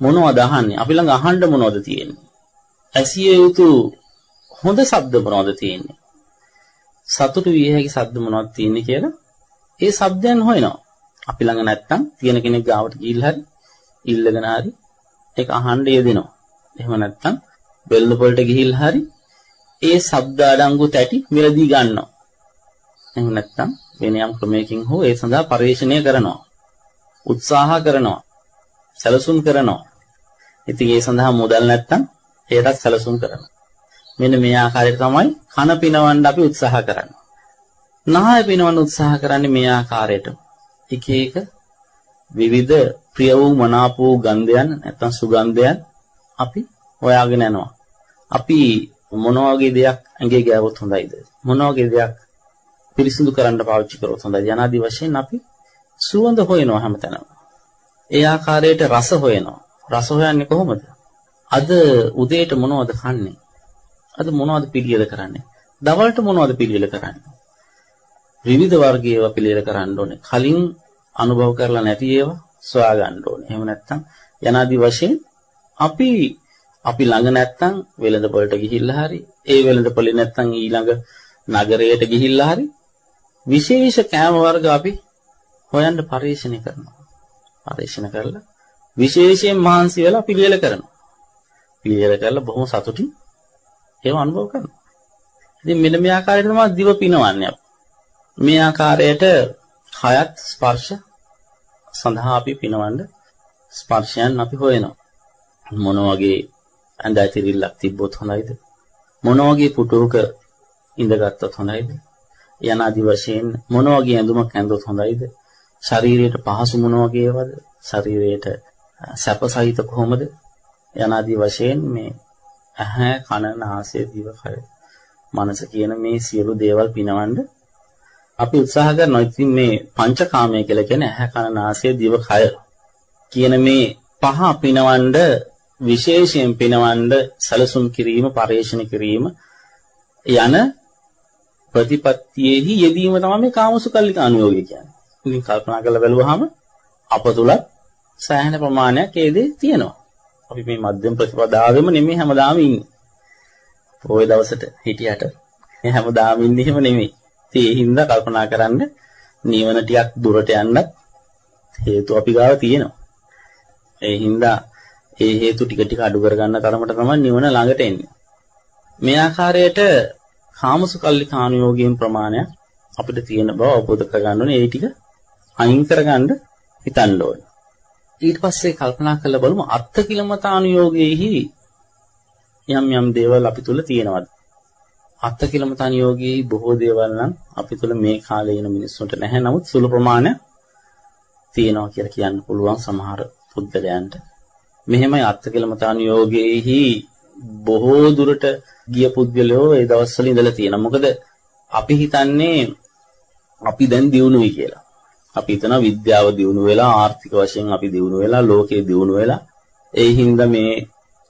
මොනවද අහන්නේ අපි ළඟ අහන්න මොනවද තියෙන්නේ ඇසිය යුතු හොඳ ශබ්ද මොනවද තියෙන්නේ සතුටු විය හැකි ශබ්ද මොනවද තියෙන්නේ කියලා ඒ ශබ්දයන් හොයනවා අපි ළඟ නැත්තම් තියෙන කෙනෙක් ගාවට ගිහිල්ලා හරි ඉල්ලගෙන හරි ඒක අහන්න යෙදෙනවා. එහෙම නැත්තම් බෙල්ල පොලට ගිහිල්ලා හරි ඒ ශබ්ද අඩංගු තැටි මිලදී ගන්නවා. එහෙම නැත්තම් වෙන යම් ක්‍රමයකින් හෝ ඒ සඳහා පරිශ්‍රණය කරනවා. උත්සාහ කරනවා. සැලසුම් කරනවා. ඉතින් ඒ සඳහා මුදල් නැත්තම් ඒකත් සැලසුම් කරනවා. මෙන්න මේ ආකාරයට තමයි කන පිනවන්න අපි උත්සාහ කරන්නේ. නහය පිනවන්න උත්සාහ කරන්නේ මේ ආකාරයට. එක එක විවිධ ප්‍රිය වූ මනාප වූ ගන්ධයන් නැත්නම් සුගන්ධයන් අපි හොයාගෙන යනවා. අපි මොන වගේ දෙයක් ඇඟේ ගෑවොත් හොඳයිද? මොන වගේ දෙයක් පිරිසිදු කරන්න පාවිච්චි කරොත් හොඳයිද? යනාදී වශයෙන් අපි සුවඳ හොයනවා හැමතැනම. ඒ ආකාරයට රස හොයනවා. රස හොයන්නේ කොහොමද? අද උදේට මොනවද කන්නේ? අද මොනවද පිළියෙල කරන්නේ? දවල්ට මොනවද පිළියෙල කරන්නේ? විවිධ වර්ගයේ ඒවා පිළියෙල කරන්න ඕනේ. කලින් අනුභව කරලා නැති ඒවා සොයා ගන්න ඕනේ. එහෙම නැත්නම් යනාදී වශයෙන් අපි අපි ළඟ නැත්නම් වෙළඳ පොළට ගිහිල්ලා හරි ඒ වෙළඳ පොළේ නැත්නම් ඊළඟ නගරයට ගිහිල්ලා හරි විශේෂ කෑම වර්ග අපි හොයන්න පරිශීලනය කරනවා. පරිශීලන කරලා විශේෂයෙන් මහන්සි වෙලා පිළියෙල කරනවා. පිළියෙල කරලා බොහොම සතුටින් ඒව අනුභව කරනවා. ඉතින් මෙන්න මේ ආකාරයට තමයි දිව පිනවන්නේ. මේ ආකාරයට හයත් ස්පර්ශ සඳහා අපි පිනවන්න ස්පර්ශයන් අපි හොයනවා. මොන වගේ ඇඳ ඇතිරිල්ලක් තිබ්බොත් හොඳයිද? මොන වගේ පුටුවක ඉඳගත්තොත් හොඳයිද? යන ආදි වශයෙන් මොන වගේ ඇඳුමක් ඇඳුවොත් හොඳයිද? ශරීරයට පහසු මොන වගේවද? ශරීරයට සැපසහිත කොහොමද? යන ආදි වශයෙන් මේ ඇහැ කන නාසය දිව කය මනස කියන මේ සියලු දේවල් පිනවන්න අපි උත්සාහ කරනවා. ඉතින් මේ පංචකාමය කියලා කියන්නේ ඇහැ කන නාසය දිව කය කියන මේ පහ පිනවන්න විශේෂයෙන් පිනවන්න සැලසුම් කිරීම, පරේෂණ කිරීම යන ප්‍රතිපත්තියෙහි යෙදීම තමයි මේ කාමසුකල්ලික අනුയോഗය කියන්නේ. ඉතින් කල්පනා කරලා බැලුවාම අප තුලත් සෑහෙන ප්‍රමාණයක් ඒ දේ තියෙනවා. අපි මේ මධ්‍යම ප්‍රතිපදාවෙම නෙමෙයි හැමදාම ඉන්නේ. පොය දවසට හිටියට මේ හැමදාම ඉන්නේ එහෙම නෙමෙයි. ඉතින් ඒ හින්දා කල්පනා කරන්න නිවන ටිකක් දුරට යන්නත් හේතු අපි ගාව තියෙනවා. ඒ හින්දා ඒ හේතු ටික ටික අඩු කරගන්න තරමට තමයි නිවන ළඟට එන්නේ. මේ ආකාරයට කාමසුකල්ලිකානුയോഗයෙන් ප්‍රමාණය අපිට තියෙන බව අවබෝධ කරගන්න ඕනේ. ඒ ටික අයින් කරගන්න හිතන්න ඕනේ. ඊට පස්සේ කල්පනා කරලා බලමු අර්ථ කිලමතානුയോഗයේහි යම් යම් දේවල් අපි තුල තියෙනවද? අර්ථ කිලමතානුയോഗයේ බොහෝ දේවල් නම් අපි තුල මේ කාලේ ඉන මිනිස්සුන්ට නැහැ. නමුත් සුළු ප්‍රමාණය තියෙනවා කියලා කියන්න පුළුවන් සමහර පුද්ගලයන්ට. මෙහෙමයි අර්ථ කිලමතානුയോഗයේහි බොහෝ දුරට ගිය පුද්ගලයෝ ඒ දවස්වල ඉඳලා තියෙනවා. මොකද අපි හිතන්නේ අපි දැන් දියුණුවයි කියලා. අපි හිතනවා විද්‍යාව දියුණු වෙලා ආර්ථික වශයෙන් අපි දියුණු වෙලා ලෝකේ දියුණු වෙලා ඒ හින්දා මේ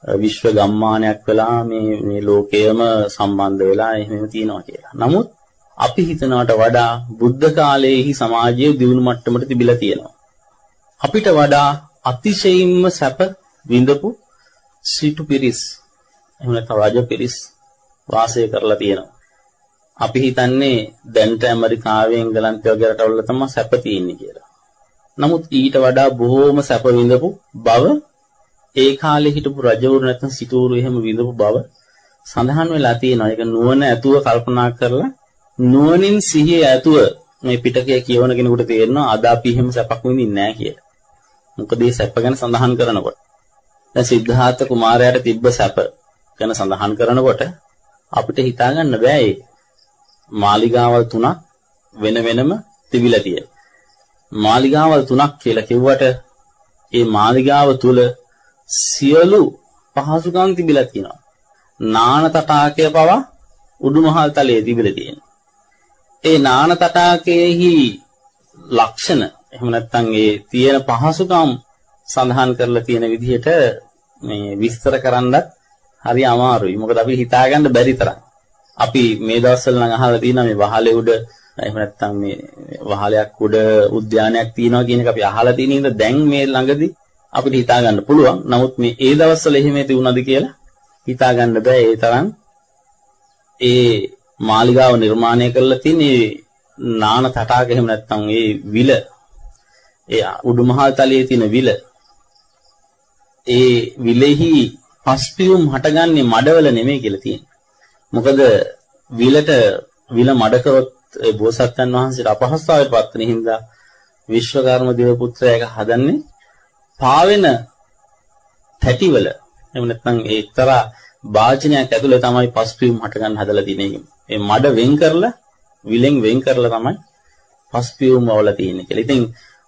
විශ්ව ගම්මානයක් වෙලා මේ මේ ලෝකයම සම්බන්ධ වෙලා එහෙම තියෙනවා කියලා. නමුත් අපි හිතනවට වඩා බුද්ධ කාලයේහි සමාජයේ දියුණු මට්ටමට තිබිලා තියෙනවා. අපිට වඩා අතිශයින්ම සැප විඳපු සිටු පිරිස් එහෙම නැත්නම් රජ පිරිස් වාසය කරලා තියෙනවා. අපි හිතන්නේ දැන්ට ඇමරිකාවේ එංගලන්තය වගේ රටවල තමයි සැප තියෙන්නේ කියලා. නමුත් ඊට වඩා බොහෝම සැප විඳපු බව ඒ කාලේ හිටපු රජවරු නැත්නම් සිටුවරු එහෙම විඳපු බව සඳහන් වෙලා තියෙනවා. ඒක නුවණ ඇතුව කල්පනා කරලා නුවණින් සිහිය ඇතුව මේ පිටකය කියවන කෙනෙකුට තේරෙනවා අද අපි එහෙම සැපක් විඳින්නේ නැහැ කියලා. මොකද මේ සැප ගැන සඳහන් කරනකොට දැන් සිද්ධාර්ථ කුමාරයාට තිබ්බ සැප ගැන සඳහන් කරනකොට අපිට හිතා ගන්න බෑ ඒ මාලිගාවල් තුනක් වෙන වෙනම තිබිලා තියෙනවා. මාලිගාවල් තුනක් කියලා කිව්වට ඒ මාලිගාව තුල සියලු පහසුකම් තිබිලා තියෙනවා. නාන තටාකය පවා උඩුමහල් තලයේ තිබිලා තියෙනවා. ඒ නාන තටාකයේහි ලක්ෂණ එහෙම නැත්නම් ඒ තියෙන පහසුකම් සඳහන් කරලා තියෙන විදිහට මේ විස්තර කරන්නත් හරි අමාරුයි. මොකද අපි හිතාගන්න බැරි තරම්. අපි මේ දවස්වල නම් අහලා තියෙනවා මේ වහලේ උඩ එහෙම නැත්නම් මේ වහලයක් උඩ උද්‍යානයක් තියෙනවා කියන එක අපි අහලා තියෙන ඉඳ දැන් මේ ළඟදී අපිට හිතා ගන්න පුළුවන්. නමුත් මේ ඒ දවස්වල එහෙම තිබුණාද කියලා හිතා ගන්න බෑ. ඒ තරම් ඒ මාලිගාව නිර්මාණය කරලා තියෙන නාන තටාක එහෙම නැත්නම් ඒ විල ඒ උඩුමහල් තලයේ තියෙන විල ඒ විලෙහි පස්පියුම් හටගන්නේ මඩවල නෙමෙයි කියලා තියෙනවා. මොකද විලට විල මඩ කරොත් ඒ බෝසත්යන් වහන්සේට අපහසුතාවයට පත් වෙන හින්දා විශ්වකර්ම දේව පුත්‍රයා එක හදන්නේ පාවෙන තැටිවල එහෙම නැත්නම් ඒ එක්තරා වාචනයක් ඇතුලේ තමයි පස්පියුම් හටගන්න හදලා තියෙන්නේ. ඒ මඩ වෙන් කරලා විලෙන් වෙන් කරලා තමයි පස්පියුම් වල තියෙන්නේ කියලා. ඉතින්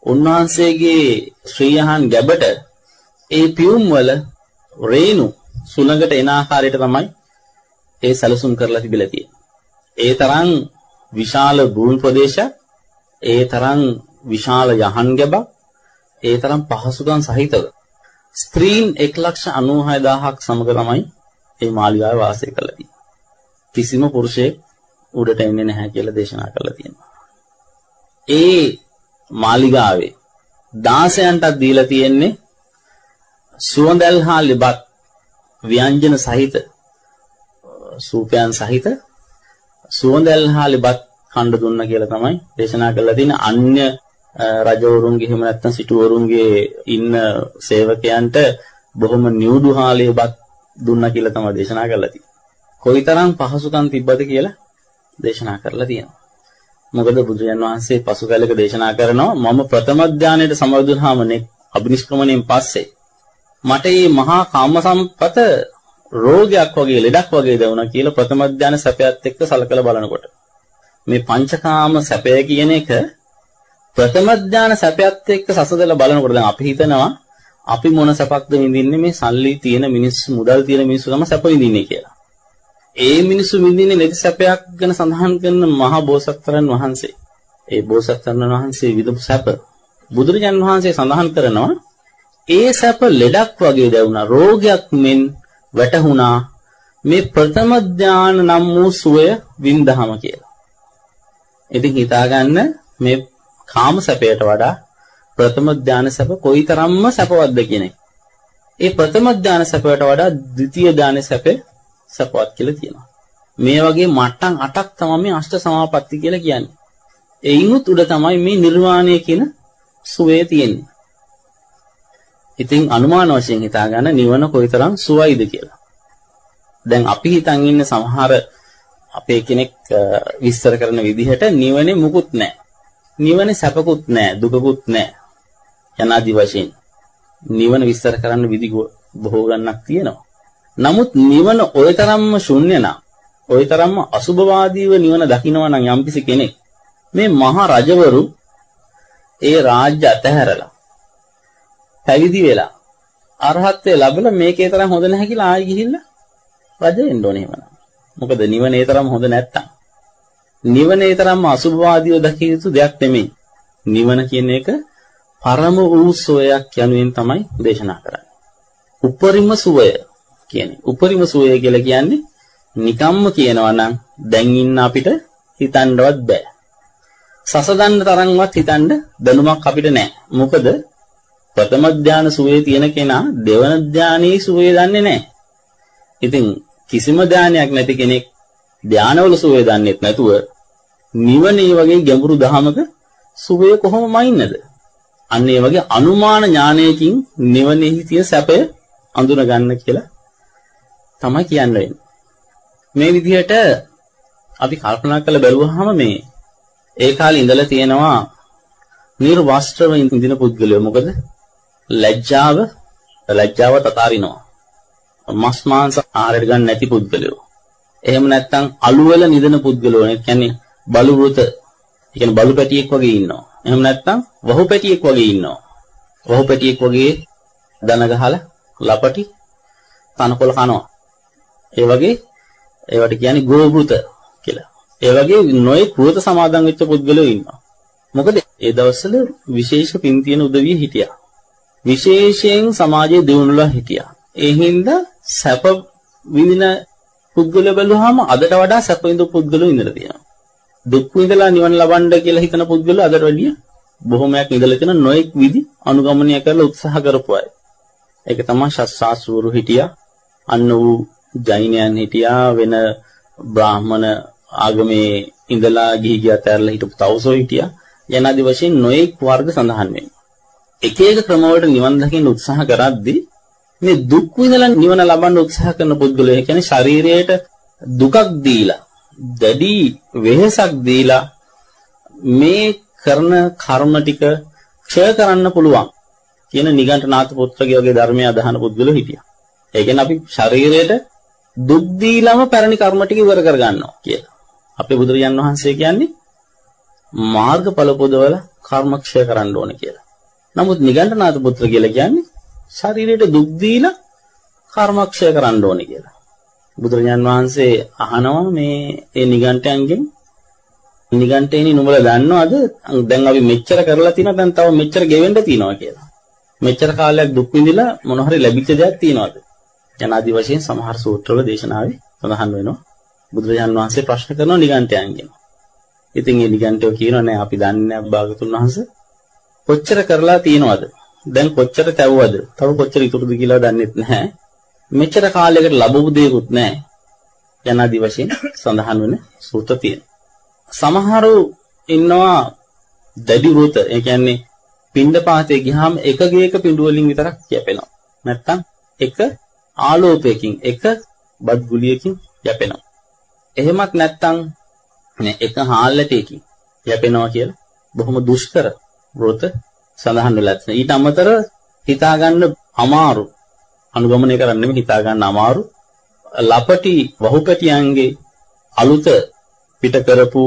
උන්වහන්සේගේ ශ්‍රීයහන් ගැබට ඒ පියුම් වල රේණු සුළඟට එන ආකාරයට තමයි ඒ සැලසුම් කරලා තිබිලා තියෙන්නේ. ඒ තරම් විශාල භූමි ප්‍රදේශයක්, ඒ තරම් විශාල යහන් ගැබක්, ඒ තරම් පහසුකම් සහිතව ස්ත්‍රීන් 196000ක් සමග තමයි මේ මාලිගාවේ වාසය කරලා තියෙන්නේ. කිසිම පුරුෂයෙක් උඩට එන්නේ නැහැ කියලා දේශනා කරලා තියෙනවා. ඒ මාලිගාවේ 16න්ටත් දීලා තියෙන්නේ සුවඳල් හා ලෙබත් ව්‍යංජන සහිත සූපයන් සහිත සුවඳල් හා ලෙබත් කණ්ඩ දුන්න කියලා තමයි දේශනා කරලා තියෙන අන්‍ය රජවරුන්ගේ එහෙම නැත්නම් සිටුවරුන්ගේ ඉන්න සේවකයන්ට බොහොම නියුඩු හා ලෙබත් දුන්නා කියලා තමයි දේශනා කරලා තියෙන්නේ. කොයිතරම් පහසුකම් තිබ්බද කියලා දේශනා කරලා තියෙනවා. මොකද බුදුන් වහන්සේ පසු කාලයක දේශනා කරනවා මම ප්‍රථම ධානයට සමවදුනහම නේ අභිනිෂ්ක්‍රමණයෙන් පස්සේ මට මේ මහා කාම සම්පත රෝගයක් වගේ ලෙඩක් වගේ දැනුණා කියලා ප්‍රථම ධානය සැපයත් එක්ක සලකලා බලනකොට මේ පංචකාම සැපය කියන එක ප්‍රථම ධානය සැපයත් එක්ක සසදලා බලනකොට දැන් අපි හිතනවා අපි මොන සැපක්ද විඳින්නේ මේ සල්ලි තියෙන මිනිස්සු මුදල් තියෙන මිනිස්සු තමයි සැප විඳින්නේ කියලා. ඒ මිනිස්සු විඳින්නේ නැති සැපයක් ගැන සඳහන් කරන මහා බෝසත්තරන් වහන්සේ. ඒ බෝසත්තරන් වහන්සේ විඳපු සැප බුදුරජාන් වහන්සේ සඳහන් කරනවා ඒ සැප ලෙඩක් වගේ දැවුණා රෝගයක් මෙන් වැටහුණා මේ ප්‍රථම ධාන නම් වූ සුවය වින්දහම කියලා. ඉතින් හිතාගන්න මේ කාම සැපයට වඩා ප්‍රථම ධාන සැප කොයිතරම්ම සැපවත්ද කියන එක. ඒ ප්‍රථම ධාන සැපයට වඩා ද්විතීය ධාන සැපේ සැපවත් කියලා කියනවා. මේ වගේ මට්ටම් 8ක් තමයි මේ අෂ්ට සමාපatti කියලා කියන්නේ. එයිනුත් උඩ තමයි මේ නිර්වාණය කියන සුවේ තියෙන්නේ. ඉතින් අනුමාන වශයෙන් හිතාගන්න නිවන කොයිතරම් සුවයිද කියලා. දැන් අපි හිතන් ඉන්න සමහර අපේ කෙනෙක් විස්තර කරන විදිහට නිවනේ මුකුත් නැහැ. නිවනේ සැපකුත් නැහැ, දුකකුත් නැහැ. යනාදි වශයෙන් නිවන විස්තර කරන්න විදි බොහෝ ගන්නක් තියෙනවා. නමුත් නිවන ඔය තරම්ම ශුන්‍ය නම්, ඔය තරම්ම අසුභවාදීව නිවන දකිනවා නම් යම්කිසි කෙනෙක් මේ මහා රජවරු ඒ රාජ්‍ය අතහැරලා පැවිදි වෙලා අරහත්ත්වයට ලැබලා මේකේ තරම් හොඳ නැහැ කියලා ආයි ගිහිල්ලා රජ වෙන්න ඕනේ එහෙමනම්. මොකද නිවන ඒ තරම් හොඳ නැත්තම්. නිවන ඒ තරම්ම අසුභවාදීව දකිය යුතු දෙයක් නෙමෙයි. නිවන කියන එක පරම වූ සෝයක් යනුවෙන් තමයි දේශනා කරන්නේ. උපරිම සුවය කියන්නේ. උපරිම සුවය කියලා කියන්නේ නිකම්ම කියනවා නම් දැන් ඉන්න අපිට හිතන්නවත් බෑ. සසදන්න තරම්වත් හිතන්න දැනුමක් අපිට නැහැ. මොකද ප්‍රථම ධානය සුවේ තියෙන කෙනා දෙවන ධානයේ සුවේ දන්නේ නැහැ. ඉතින් කිසිම ධානයක් නැති කෙනෙක් ධානවල සුවේ දන්නේත් නැතුව නිවනේ වගේ ගැඹුරු දහමක සුවේ කොහොමමයින්නද? අන්න ඒ වගේ අනුමාන ඥානයකින් නිවනේහි තියෙන සැපය අඳුන ගන්න කියලා තමයි කියන්නේ. මේ විදිහට අපි කල්පනා කරලා බැලුවාම මේ ඒ කාලේ ඉඳලා තියෙනවා නිර්වස්ත්‍රව ඉඳින පුද්ගලයෝ මොකද ලැජ්ජාව ලැජ්ජාව තතාරිනවා. මස් මාංශ ආහාරයට ගන්න නැති පුද්ගලයෝ. එහෙම නැත්නම් අලුවල නිදන පුද්ගලයෝ ඒ කියන්නේ බලු වෘත ඒ කියන්නේ බලු පැටියෙක් වගේ ඉන්නවා. එහෙම නැත්නම් වහු පැටියෙක් වගේ ඉන්නවා. වහු පැටියෙක් වගේ දන ගහලා ලපටි තනකොළ කනවා. ඒ වගේ ඒවට කියන්නේ ගෝවෘත කියලා. ඒ වගේ නොයෙක් වෘත සමාදන් වෙච්ච පුද්ගලයෝ ඉන්නවා. මොකද ඒ දවස්වල විශේෂ පින් තියෙන උදවිය හිටියා. විශේෂයෙන් සමාජයේ දියුණුවලා හිටියා. ඒ හින්දා සැප විඳින පුද්ගලයෝ බැලුවාම අදට වඩා සැප විඳපු පුද්ගලයෝ ඉඳලා තියෙනවා. දුක් විඳලා නිවන ලබන්න කියලා හිතන පුද්ගලයෝ අදට වැඩිය බොහොමයක් ඉඳලා තියෙන නොයෙක් විදි අනුගමනය කරලා උත්සාහ කරපු අය. ඒක තමයි ශාස්ත්‍රාසුරු හිටියා. අන්න වූ ජෛනයන් හිටියා වෙන බ්‍රාහමණ ආගමේ ඉඳලා ගිහි ගියත් ඇරලා හිටපු තවුසෝ හිටියා. යනාදි වශයෙන් නොඑක් වර්ග සඳහන් වෙනවා. එක එක ක්‍රමවලට නිවන් දකින්න උත්සාහ කරද්දී මේ දුක් විඳලා නිවන ලබන්න උත්සාහ කරන පුද්ගලයා කියන්නේ ශරීරයට දුකක් දීලා දැඩි වෙහෙසක් දීලා මේ කරන කර්ම ටික ක්ෂය කරන්න පුළුවන් කියන නිගණ්ඨනාත පුත්‍රගේ වගේ ධර්මය අදහන පුද්ගලෝ හිටියා. ඒ කියන්නේ අපි ශරීරයට දුක් දීලම පැරණි කර්ම ටික ඉවර කර ගන්නවා කියලා. අපේ බුදුරජාන් වහන්සේ කියන්නේ මාර්ගඵල පොදවල කර්මක්ෂය කරන්න ඕනේ කියලා. නමුත් නිගණ්ඨනාථ පුත්‍ර කියලා කියන්නේ ශරීරයට දුක් දීලා කර්මක්ෂය කරන්න ඕනේ කියලා. බුදුරජාන් වහන්සේ අහනවා මේ ඒ නිගණ්ඨයන්ගෙන් නිගණ්ඨේනි නුඹලා දන්නවද දැන් අපි මෙච්චර කරලා තිනවා දැන් තව මෙච්චර ගෙවෙන්න තියනවා කියලා. මෙච්චර කාලයක් දුක් විඳිලා මොන හරි ලැබිච්ච දෙයක් තියනවද? යනාදි වශයෙන් සමහර සූත්‍රවල දේශනාවේ සඳහන් වෙනවා. බුදුරජාන් වහන්සේ ප්‍රශ්න කරනවා නිගණ්ඨයන්ගෙන්. ඉතින් මේ නිගණ්ඨයෝ කියනවා නෑ අපි දන්නේ නෑ භාගතුන් වහන්සේ කොච්චර කරලා තියෙනවද? දැන් කොච්චර තැවුවද? තව කොච්චර ඉතුරුද කියලා දන්නෙත් නැහැ. මෙච්චර කාලයකට ලැබුණු දෙයක්වත් නැහැ. යනාදි වශයෙන් සඳහන් වෙන සූත්‍ර තියෙනවා. සමහරු ඉන්නවා දැඩි වෘත. ඒ කියන්නේ පින්ඩ පාතේ ගියාම එක ගේක පිඬු වලින් විතරක් යැපෙනවා. නැත්තම් එක ආලෝපයකින් එක බත් ගුලියකින් යැපෙනවා. එහෙමත් නැත්නම් මේ එක හාල්ලටයකින් යැපෙනවා කියලා බොහොම දුෂ්කර වෘත සඳහන් වෙලා තියෙනවා. ඊට අමතර හිතා ගන්න අමාරු අනුගමනය කරන්න නෙමෙයි හිතා ගන්න අමාරු ලපටි වහුපැටියන්ගේ අලුත පිට කරපු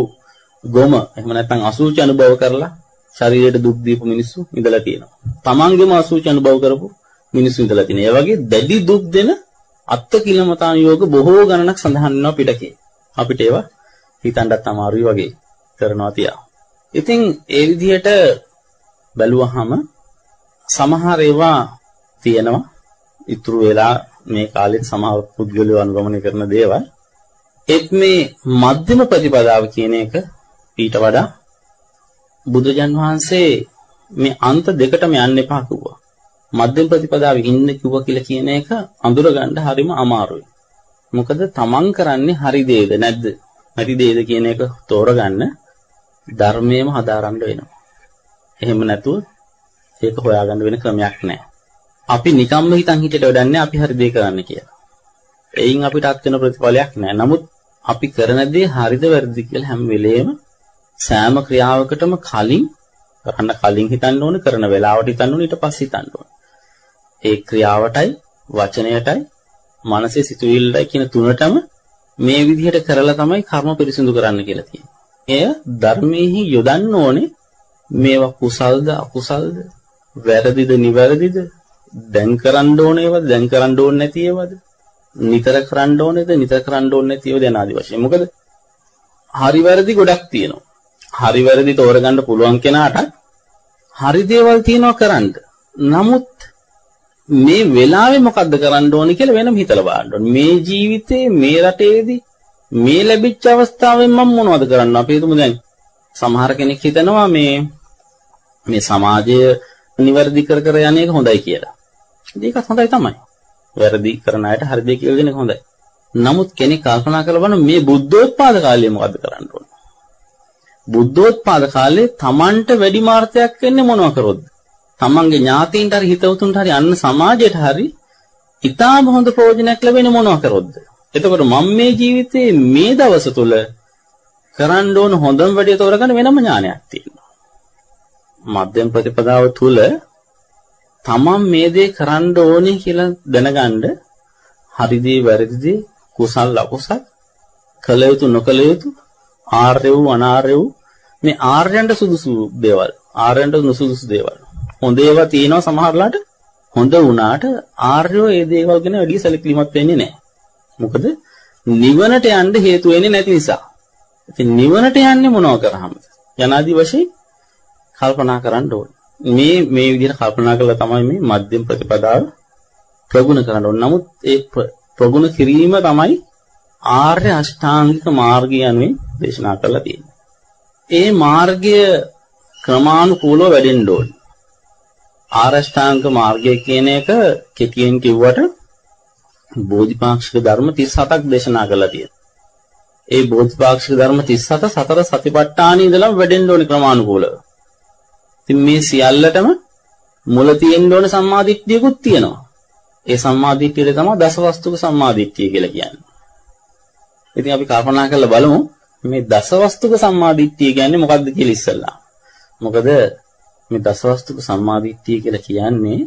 ගොම එහෙම නැත්නම් අසුචි අනුභව කරලා ශරීරයට දුක් දීපු මිනිස්සු ඉඳලා තියෙනවා. තමන්ගේම අසුචි අනුභව කරපු මිනිස්සු ඉඳලා තියෙනවා. ඒ වගේ දැඩි දුක් දෙන අත්ති කිලමතාන යෝග බොහෝ ගණනක් සඳහන් වෙනවා පිටකේ. අපිට ඒවා හිතන්නත් අමාරුයි වගේ කරනවා තියා. ඉතින් ඒ විදිහට බැලුවහම සමහර ඒවා තියෙනවා. ඉතුරු වෙලා මේ කාලෙත් සමහර පුද්ගලයෝ අනුගමනය කරන දේවල්. ඒත් මේ මධ්‍යම ප්‍රතිපදාව කියන එක ඊට වඩා බුදුජන් වහන්සේ මේ අන්ත දෙකටම යන්න එපා කිව්වා. මධ්‍යම ප්‍රතිපදාවේ ඉන්න කිව්වා කියලා කියන එක අඳුරගන්න හරිම අමාරුයි. මොකද තමන් කරන්නේ හරි දේද නැද්ද? හරි දේද කියන එක තෝරගන්න ධර්මයේම හදාරන්න වෙනවා. එහෙම නැතුව ඒක හොයාගන්න වෙන ක්‍රමයක් නැහැ. අපි නිකම්ම හිතන් හිතට වැඩන්නේ අපි හරි දේ කරන්න කියලා. එයින් අපිට අත් වෙන ප්‍රතිඵලයක් නැහැ. නමුත් අපි කරන දේ හරිද වැරදිද කියලා හැම වෙලේම සෑම ක්‍රියාවකටම කලින් කරන්න කලින් හිතන්න ඕනේ කරන වෙලාවට හිතන්න ඕනේ ඊට පස්සේ හිතන්න ඕනේ. ඒ ක්‍රියාවටයි වචනයටයි මනසේ සිතුවිල්ලයි කියන තුනටම මේ විදිහට කරලා තමයි කර්ම පිරිසිදු කරන්න කියලා තියෙන්නේ. එය ධර්මයේහි යොදන්න ඕනේ මේවා කුසල්ද අකුසල්ද? වැරදිද නිවැරදිද? දැන් කරන්න ඕනේ ඒවාද දැන් කරන්න ඕනේ නැති ඒවාද? නිතර කරන්න ඕනේද? නිතර කරන්න ඕනේ නැති ඒවාද යන ආදි වශයෙන් මොකද හරි වැරදි ගොඩක් තියෙනවා. හරි වැරදි තෝරගන්න පුළුවන් කෙනාට හරි දේවල් තියෙනවා කරන්න. නමුත් මේ වෙලාවේ මොකද්ද කරන්න ඕනේ කියලා වෙනම හිතලා බලන්න ඕනේ. මේ ජීවිතේ මේ රටේදී මේ ලැබිච්ච අවස්ථාවෙන් මම මොනවද කරන්න? අපි හිතමු දැන් සමහර කෙනෙක් හිතනවා මේ මේ සමාජය නිවැරදි කර කර යන එක හොඳයි කියලා. ඒකත් හොඳයි තමයි. වැරදි කරන අයට හරි දෙයක් කියලා දෙන එක හොඳයි. නමුත් කෙනෙක් කල්පනා කරලා බලන මේ බුද්ධෝත්පාද කාලයේ මොකද්ද කරන්න ඕන? බුද්ධෝත්පාද කාලේ Tamanට වැඩි මාර්ථයක් වෙන්නේ මොනව කරොත්ද? Tamanගේ ඥාතීන්ට හරි හිතවතුන්ට හරි අන්න සමාජයට හරි ඊටාම හොඳ ප්‍රයෝජනයක් ලැබෙන්නේ මොනව කරොත්ද? එතකොට මම මේ ජීවිතේ මේ දවස තුල කරන්න ඕන හොඳම වැඩේ තෝරගන්න වෙනම ඥානයක් තියෙනවා. මධ්‍යම ප්‍රතිපදාව තුල තමන් මේ දේ කරන්න ඕනේ කියලා දැනගන්න හරි දේ වැරදි දේ කුසල් අකුසල් කළ යුතු නොකළ යුතු ආර්ය වූ අනාර්ය වූ මේ ආර්යයන්ට සුදුසු දේවල් ආර්යයන්ට නුසුදුසු දේවල්. හොඳ ඒවා තියෙනවා සමහරලාට. හොඳ වුණාට ආර්යෝ ඒ දේවල් ගැන වැඩි සැලකිලිමත් වෙන්නේ නැහැ. මොකද නිවනට යන්න හේතු වෙන්නේ නැති නිසා. ඉතින් නිවනට යන්නේ මොනව කරාමද? යනාදී වශයෙන් කල්පනා කරන්න ඕනේ මේ මේ විදිහට කල්පනා කළා තමයි මේ මධ්‍යම ප්‍රතිපදාව ප්‍රගුණ කරන්න ඕනේ. නමුත් ඒ ප්‍රගුණ කිරීම තමයි ආර්ය අෂ්ටාංගික මාර්ගය යනුවෙන් දේශනා කරලා තියෙන්නේ. ඒ මාර්ගය ක්‍රමානුකූලව වැඩෙන්න ඕනේ. ආරෂ්ඨාංග මාර්ගය කියන එක කෙටියෙන් කිව්වට බෝධිපාක්ෂික ධර්ම 37ක් දේශනා කරලා තියෙනවා. ඒ බෝධිපාක්ෂික ධර්ම 37 සතර සතිපට්ඨානෙ ඉඳලා වැඩෙන්න ඕනේ ක්‍රමානුකූලව. ඉතින් මේ සියල්ලටම මුල තියෙන්න ඕන සම්මාදිට්ඨියකුත් තියෙනවා. ඒ සම්මාදිට්ඨියට තමයි දසවස්තුක සම්මාදිට්ඨිය කියලා කියන්නේ. ඉතින් අපි කල්පනා කරලා බලමු මේ දසවස්තුක සම්මාදිට්ඨිය කියන්නේ මොකක්ද කියලා ඉස්සෙල්ලා. මොකද මේ දසවස්තුක සම්මාදිට්ඨිය කියලා කියන්නේ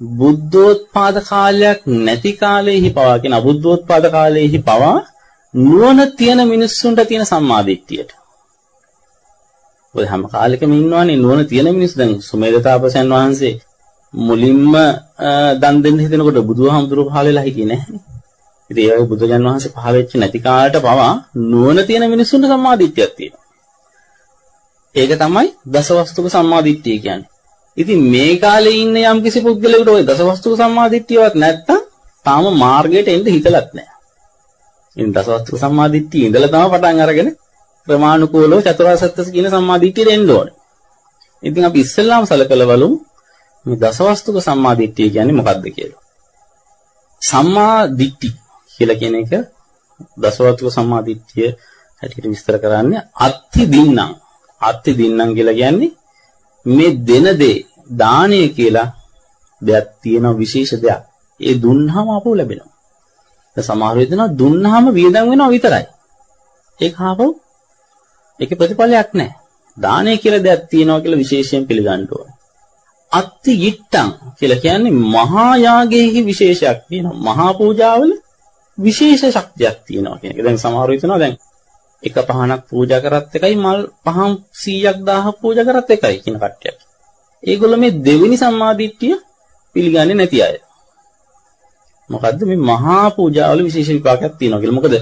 බුද්ධෝත්පාද කාලයක් නැති කාලයේහි පවා කියන අබුද්ධෝත්පාද කාලයේහි පවා නුවණ තියෙන මිනිස්සුන්ට තියෙන සම්මාදිට්ඨියට. ඔය හැම කාලෙකම ඉන්නවනේ නුවණ තියෙන මිනිස්සු දැන් සුමේද තාපසයන් වහන්සේ මුලින්ම දන් දෙන්න හිතනකොට බුදුහාමුදුරුවෝ පහල වෙලා හිටියේ නැහැ. ඉතින් ඒ වගේ බුදුජන් වහන්සේ පහල වෙච්ච නැති කාලයට පවා නුවණ තියෙන මිනිස්සුන්ට සම්මාදිට්ඨියක් තියෙනවා. ඒක තමයි දසවස්තුක සම්මාදිට්ඨිය කියන්නේ. ඉතින් මේ කාලේ ඉන්න යම් කිසි පුද්ගලයෙකුට ওই දසවස්තුක සම්මාදිට්ඨියවත් නැත්තම් තාම මාර්ගයට එන්න හිතලත් නැහැ. ඉතින් දසවස්තුක සම්මාදිට්ඨිය ඉඳලා තමයි පටන් අරගෙන ප්‍රමාණිකූලව චතුරාර්ය සත්‍ය කියන සම්මාදිට්ඨිය දෙන්න ඕනේ. ඉතින් අපි ඉස්සෙල්ලාම සැලකලා බලමු මේ දසවස්තුක සම්මාදිට්ඨිය කියන්නේ මොකක්ද කියලා. සම්මාදිට්ඨි කියලා කියන එක දසවස්තුක සම්මාදිට්ඨිය හැටියට විස්තර කරන්නේ අත්ති දින්නම්. අත්ති දින්නම් කියලා කියන්නේ මේ දෙන දේ දානය කියලා දෙයක් තියෙන විශේෂ දෙයක්. ඒ දුන්නාම අපෝ ලැබෙනවා. දැන් සමහර වෙලාවට දුන්නාම වියදම් වෙනවා විතරයි. ඒක ආපහු ඒකේ ප්‍රතිඵලයක් නැහැ. දානය කියලා දෙයක් තියෙනවා කියලා විශේෂයෙන් පිළිගන්න ඕනේ. අත්ති යිට්ටං කියලා කියන්නේ මහා යාගයේ විශේෂයක් තියෙනවා. මහා පූජාවල විශේෂ ශක්තියක් තියෙනවා කියන එක. දැන් සමහරව හිතනවා දැන් එක පහනක් පූජා කරත් එකයි මල් පහන් 100ක් 1000ක් පූජා කරත් එකයි කියන කට්ටියක්. ඒගොල්ලෝ මේ දෙවෙනි සම්මාදිට්ඨිය පිළිගන්නේ නැති අය. මොකද්ද මේ මහා පූජාවල විශේෂ විපාකයක් තියෙනවා කියලා. මොකද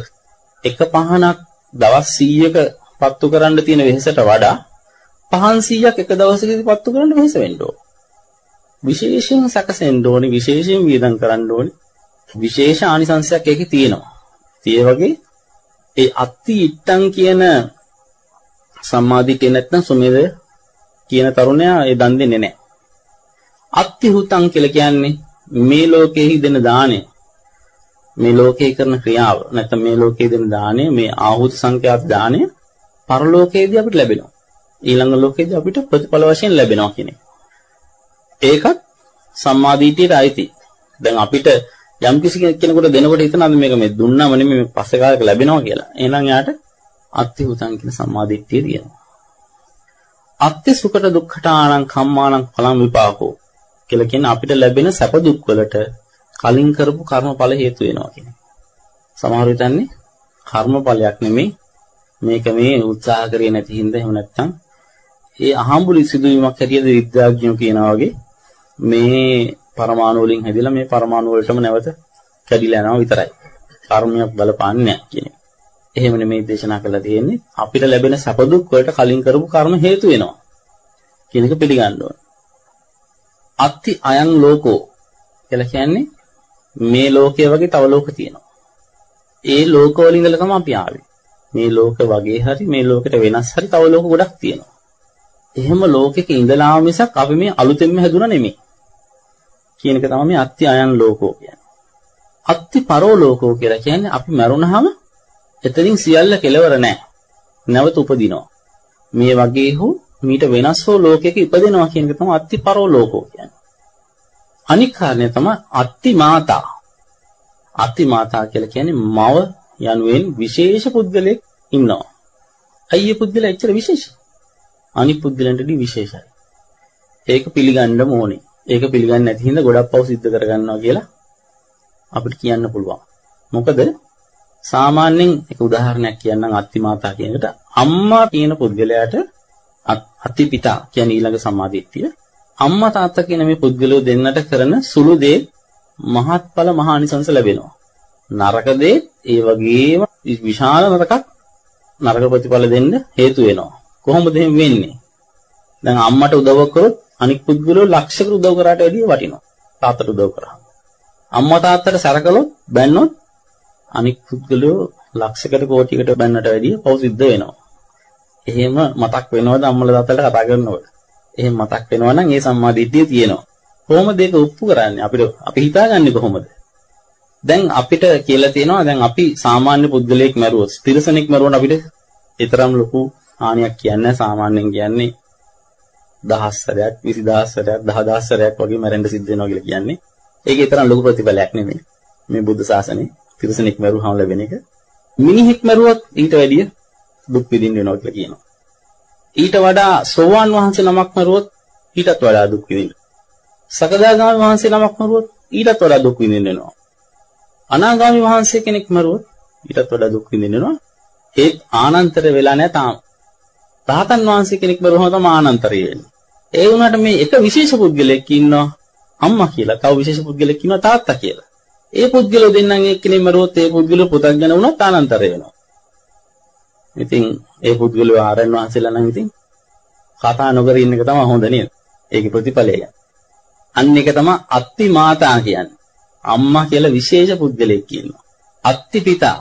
එක පහනක් දවස් 100ක පත්තු කරන්න තියෙන වෙහෙසට වඩා පහන් 100ක් එක දවසකදී පත්තු කරන්න වෙහෙස වෙන්න ඕන. විශේෂයෙන් සැකසෙන්න ඕනේ, විශේෂයෙන් වියදම් කරන්න ඕනේ. විශේෂ ආනිසංශයක් ඒකේ තියෙනවා. ඒ වගේ ඒ අත්ති ඉත්තං කියන සම්මාදිටිය නැත්නම් සුමේද කියන තරුණයා ඒ දන් දෙන්නේ නැහැ. අත්ති හුතං කියලා කියන්නේ මේ ලෝකෙහි දෙන දාණය. මේ ලෝකේ කරන ක්‍රියාව නැත්නම් මේ ලෝකේ දෙන දාණය මේ ආහුත සංඛ්‍යාත දාණය පරලෝකයේදී අපිට ලැබෙනවා. ඊළඟ ලෝකයේදී අපිට ප්‍රතිඵල වශයෙන් ලැබෙනවා කියන එක. ඒකත් සම්මාදිටියට අයිති. දැන් අපිට යම් කිසි කෙනෙකුට දෙනකොට හිතනවාද මේක මේ දුන්නම නෙමෙයි මේ පස්සේ කාලෙක ලැබෙනවා කියලා. එහෙනම් යාට අත්ති හුතං කියන සම්මාදිට්ඨිය තියෙනවා. අත්ති සුඛට දුක්ඛට ආනං කම්මානං පලං විපාකෝ කියලා කියන අපිට ලැබෙන සැප දුක් වලට කලින් කරපු කර්මඵල හේතු වෙනවා කියන්නේ. සමහර විටන්නේ කර්මඵලයක් නෙමෙයි මේක මේ උත්සාහ කරේ නැති හින්දා එහෙම නැත්නම් ඒ අහම්බුලි සිදුවීමක් හැටියට විද්‍යාඥයෝ කියනවා වගේ මේ පරමාණු වලින් හැදිලා මේ පරමාණු වලටම නැවත කැඩිලා යනවා විතරයි. කර්මයක් බලපාන්නේ නැහැ කියන එක. එහෙම නෙමෙයි දේශනා කරලා තියෙන්නේ. අපිට ලැබෙන සැප දුක් වලට කලින් කරපු කර්ම හේතු වෙනවා. කියන එක පිළිගන්න ඕන. අත්ති අයං ලෝකෝ කියලා කියන්නේ මේ ලෝකයේ වගේ තව ලෝක තියෙනවා. ඒ ලෝක වලින් ඉඳලා තමයි අපි ආවේ. මේ ලෝක වගේ හරි මේ ලෝකෙට වෙනස් හරි තව ලෝක ගොඩක් තියෙනවා. එහෙම ලෝකෙක ඉඳලා මිසක් අපි මේ අලුතෙන්ම හැදුනා නෙමෙයි. කියන එක තමයි මේ අත්ති අයන් ලෝකෝ කියන්නේ. අත්ති පරෝ ලෝකෝ කියලා කියන්නේ අපි මරුණාම එතනින් සියල්ල කෙලවර නැහැ. නැවත උපදිනවා. මේ වගේ හෝ මීට වෙනස් හෝ ලෝකයක ඉපදෙනවා කියන එක තමයි අත්ති පරෝ ලෝකෝ කියන්නේ. අනික් කාරණය තමයි අත්ති මාතා. අත්ති මාතා කියලා කියන්නේ මව යනුවෙන් විශේෂ පුද්ගලෙක් ඉන්නවා. අයියේ පුද්ගලයා එච්චර විශේෂයි. අනිත් පුද්ගලයන්ටදී විශේෂයි. ඒක පිළිගන්න ඕනේ. ඒක පිළිගන්නේ නැති හින්දා ගොඩක් පව් සිද්ධ කරගන්නවා කියලා අපිට කියන්න පුළුවන්. මොකද සාමාන්‍යයෙන් එක උදාහරණයක් කියන්නම් අත්තිමාතා කියන එකට අම්මා කියන පුද්ගලයාට අත්තිපිතා කියන්නේ ඊළඟ සමාධිත්‍ය අම්මා තාත්තා කියන මේ පුද්ගලයෝ දෙන්නට කරන සුළු දේ මහත්ඵල මහානිසංස ලැබෙනවා. නරක දේ ඒ වගේම විශාල නරකක් නරක ප්‍රතිඵල දෙන්න හේතු වෙනවා. කොහොමද එහෙම වෙන්නේ? දැන් අම්මට උදව් කරොත් අනික් පුද්ගලයෝ ලක්ෂයකට උදව් කරාට වැඩිය වටිනවා. තාත්තට උදව් කරා. අම්මා තාත්තට සැරකලොත් බැන්නොත් අනික් පුද්ගලයෝ ලක්ෂයකට කෝටියකට බැන්නට වැඩිය පව් සිද්ධ වෙනවා. එහෙම මතක් වෙනවද අම්මලා තාත්තලා කතා කරනකොට? එහෙම මතක් වෙනවා නම් ඒ සම්මාදිට්ඨිය තියෙනවා. කොහොමද ඒක ඔප්පු කරන්නේ? අපිට අපි හිතාගන්නේ කොහොමද? දැන් අපිට කියලා තියෙනවා දැන් අපි සාමාන්‍ය පුද්ගලයෙක් මැරුවොත්, තිරසනෙක් මැරුවොත් අපිට ඊතරම් ලොකු හානියක් කියන්නේ සාමාන්‍යයෙන් කියන්නේ දහස් සැරයක් 20000 සැරයක් 10000 සැරයක් වගේ මැරෙන්න සිද්ධ වෙනවා කියලා කියන්නේ. ඒකේ තරම් ලොකු ප්‍රතිඵලයක් නෙමෙයි. මේ බුද්ධ ශාසනයේ තිරසනෙක් මරුවහම ලැබෙන එක. මිනිහෙක් මරුවොත් ඊට වැඩිය දුක් විඳින්න වෙනවා කියලා කියනවා. ඊට වඩා සෝවාන් වහන්සේ නමක් මරුවොත් ඊටත් වඩා දුක් විඳින්න. සකදාගාමී වහන්සේ නමක් මරුවොත් ඊටත් වඩා දුක් විඳින්න වෙනවා. අනාගාමී වහන්සේ කෙනෙක් මරුවොත් ඊටත් වඩා දුක් විඳින්න වෙනවා. ඒත් ආනන්තර වෙලා නැහැ තාම. රහතන් වහන්සේ කෙනෙක් මරුවම තමයි ආනන්තරය වෙන්නේ. ඒ වුණාට මේ එක විශේෂ පුද්ගලෙක් ඉන්නවා අම්මා කියලා. තව විශේෂ පුද්ගලෙක් ඉන්නවා තාත්තා කියලා. ඒ පුද්ගලෝ දෙන්නම් එක්කෙනෙක් මරුවොත් ඒ පුද්ගලෝ පුතග්ජන වුණත් ආනන්තරය වෙනවා. ඉතින් ඒ පුද්ගලෝ ආරයන් වහන්සේලා නම් ඉතින් කතා නොකර ඉන්න එක තමයි හොඳ නේද? ඒකේ ප්‍රතිඵලය. අන්න එක තමයි අත්ති මාතා කියන්නේ. අම්මා කියලා විශේෂ පුද්ගලෙක් ඉන්නවා. අත්ති පිතා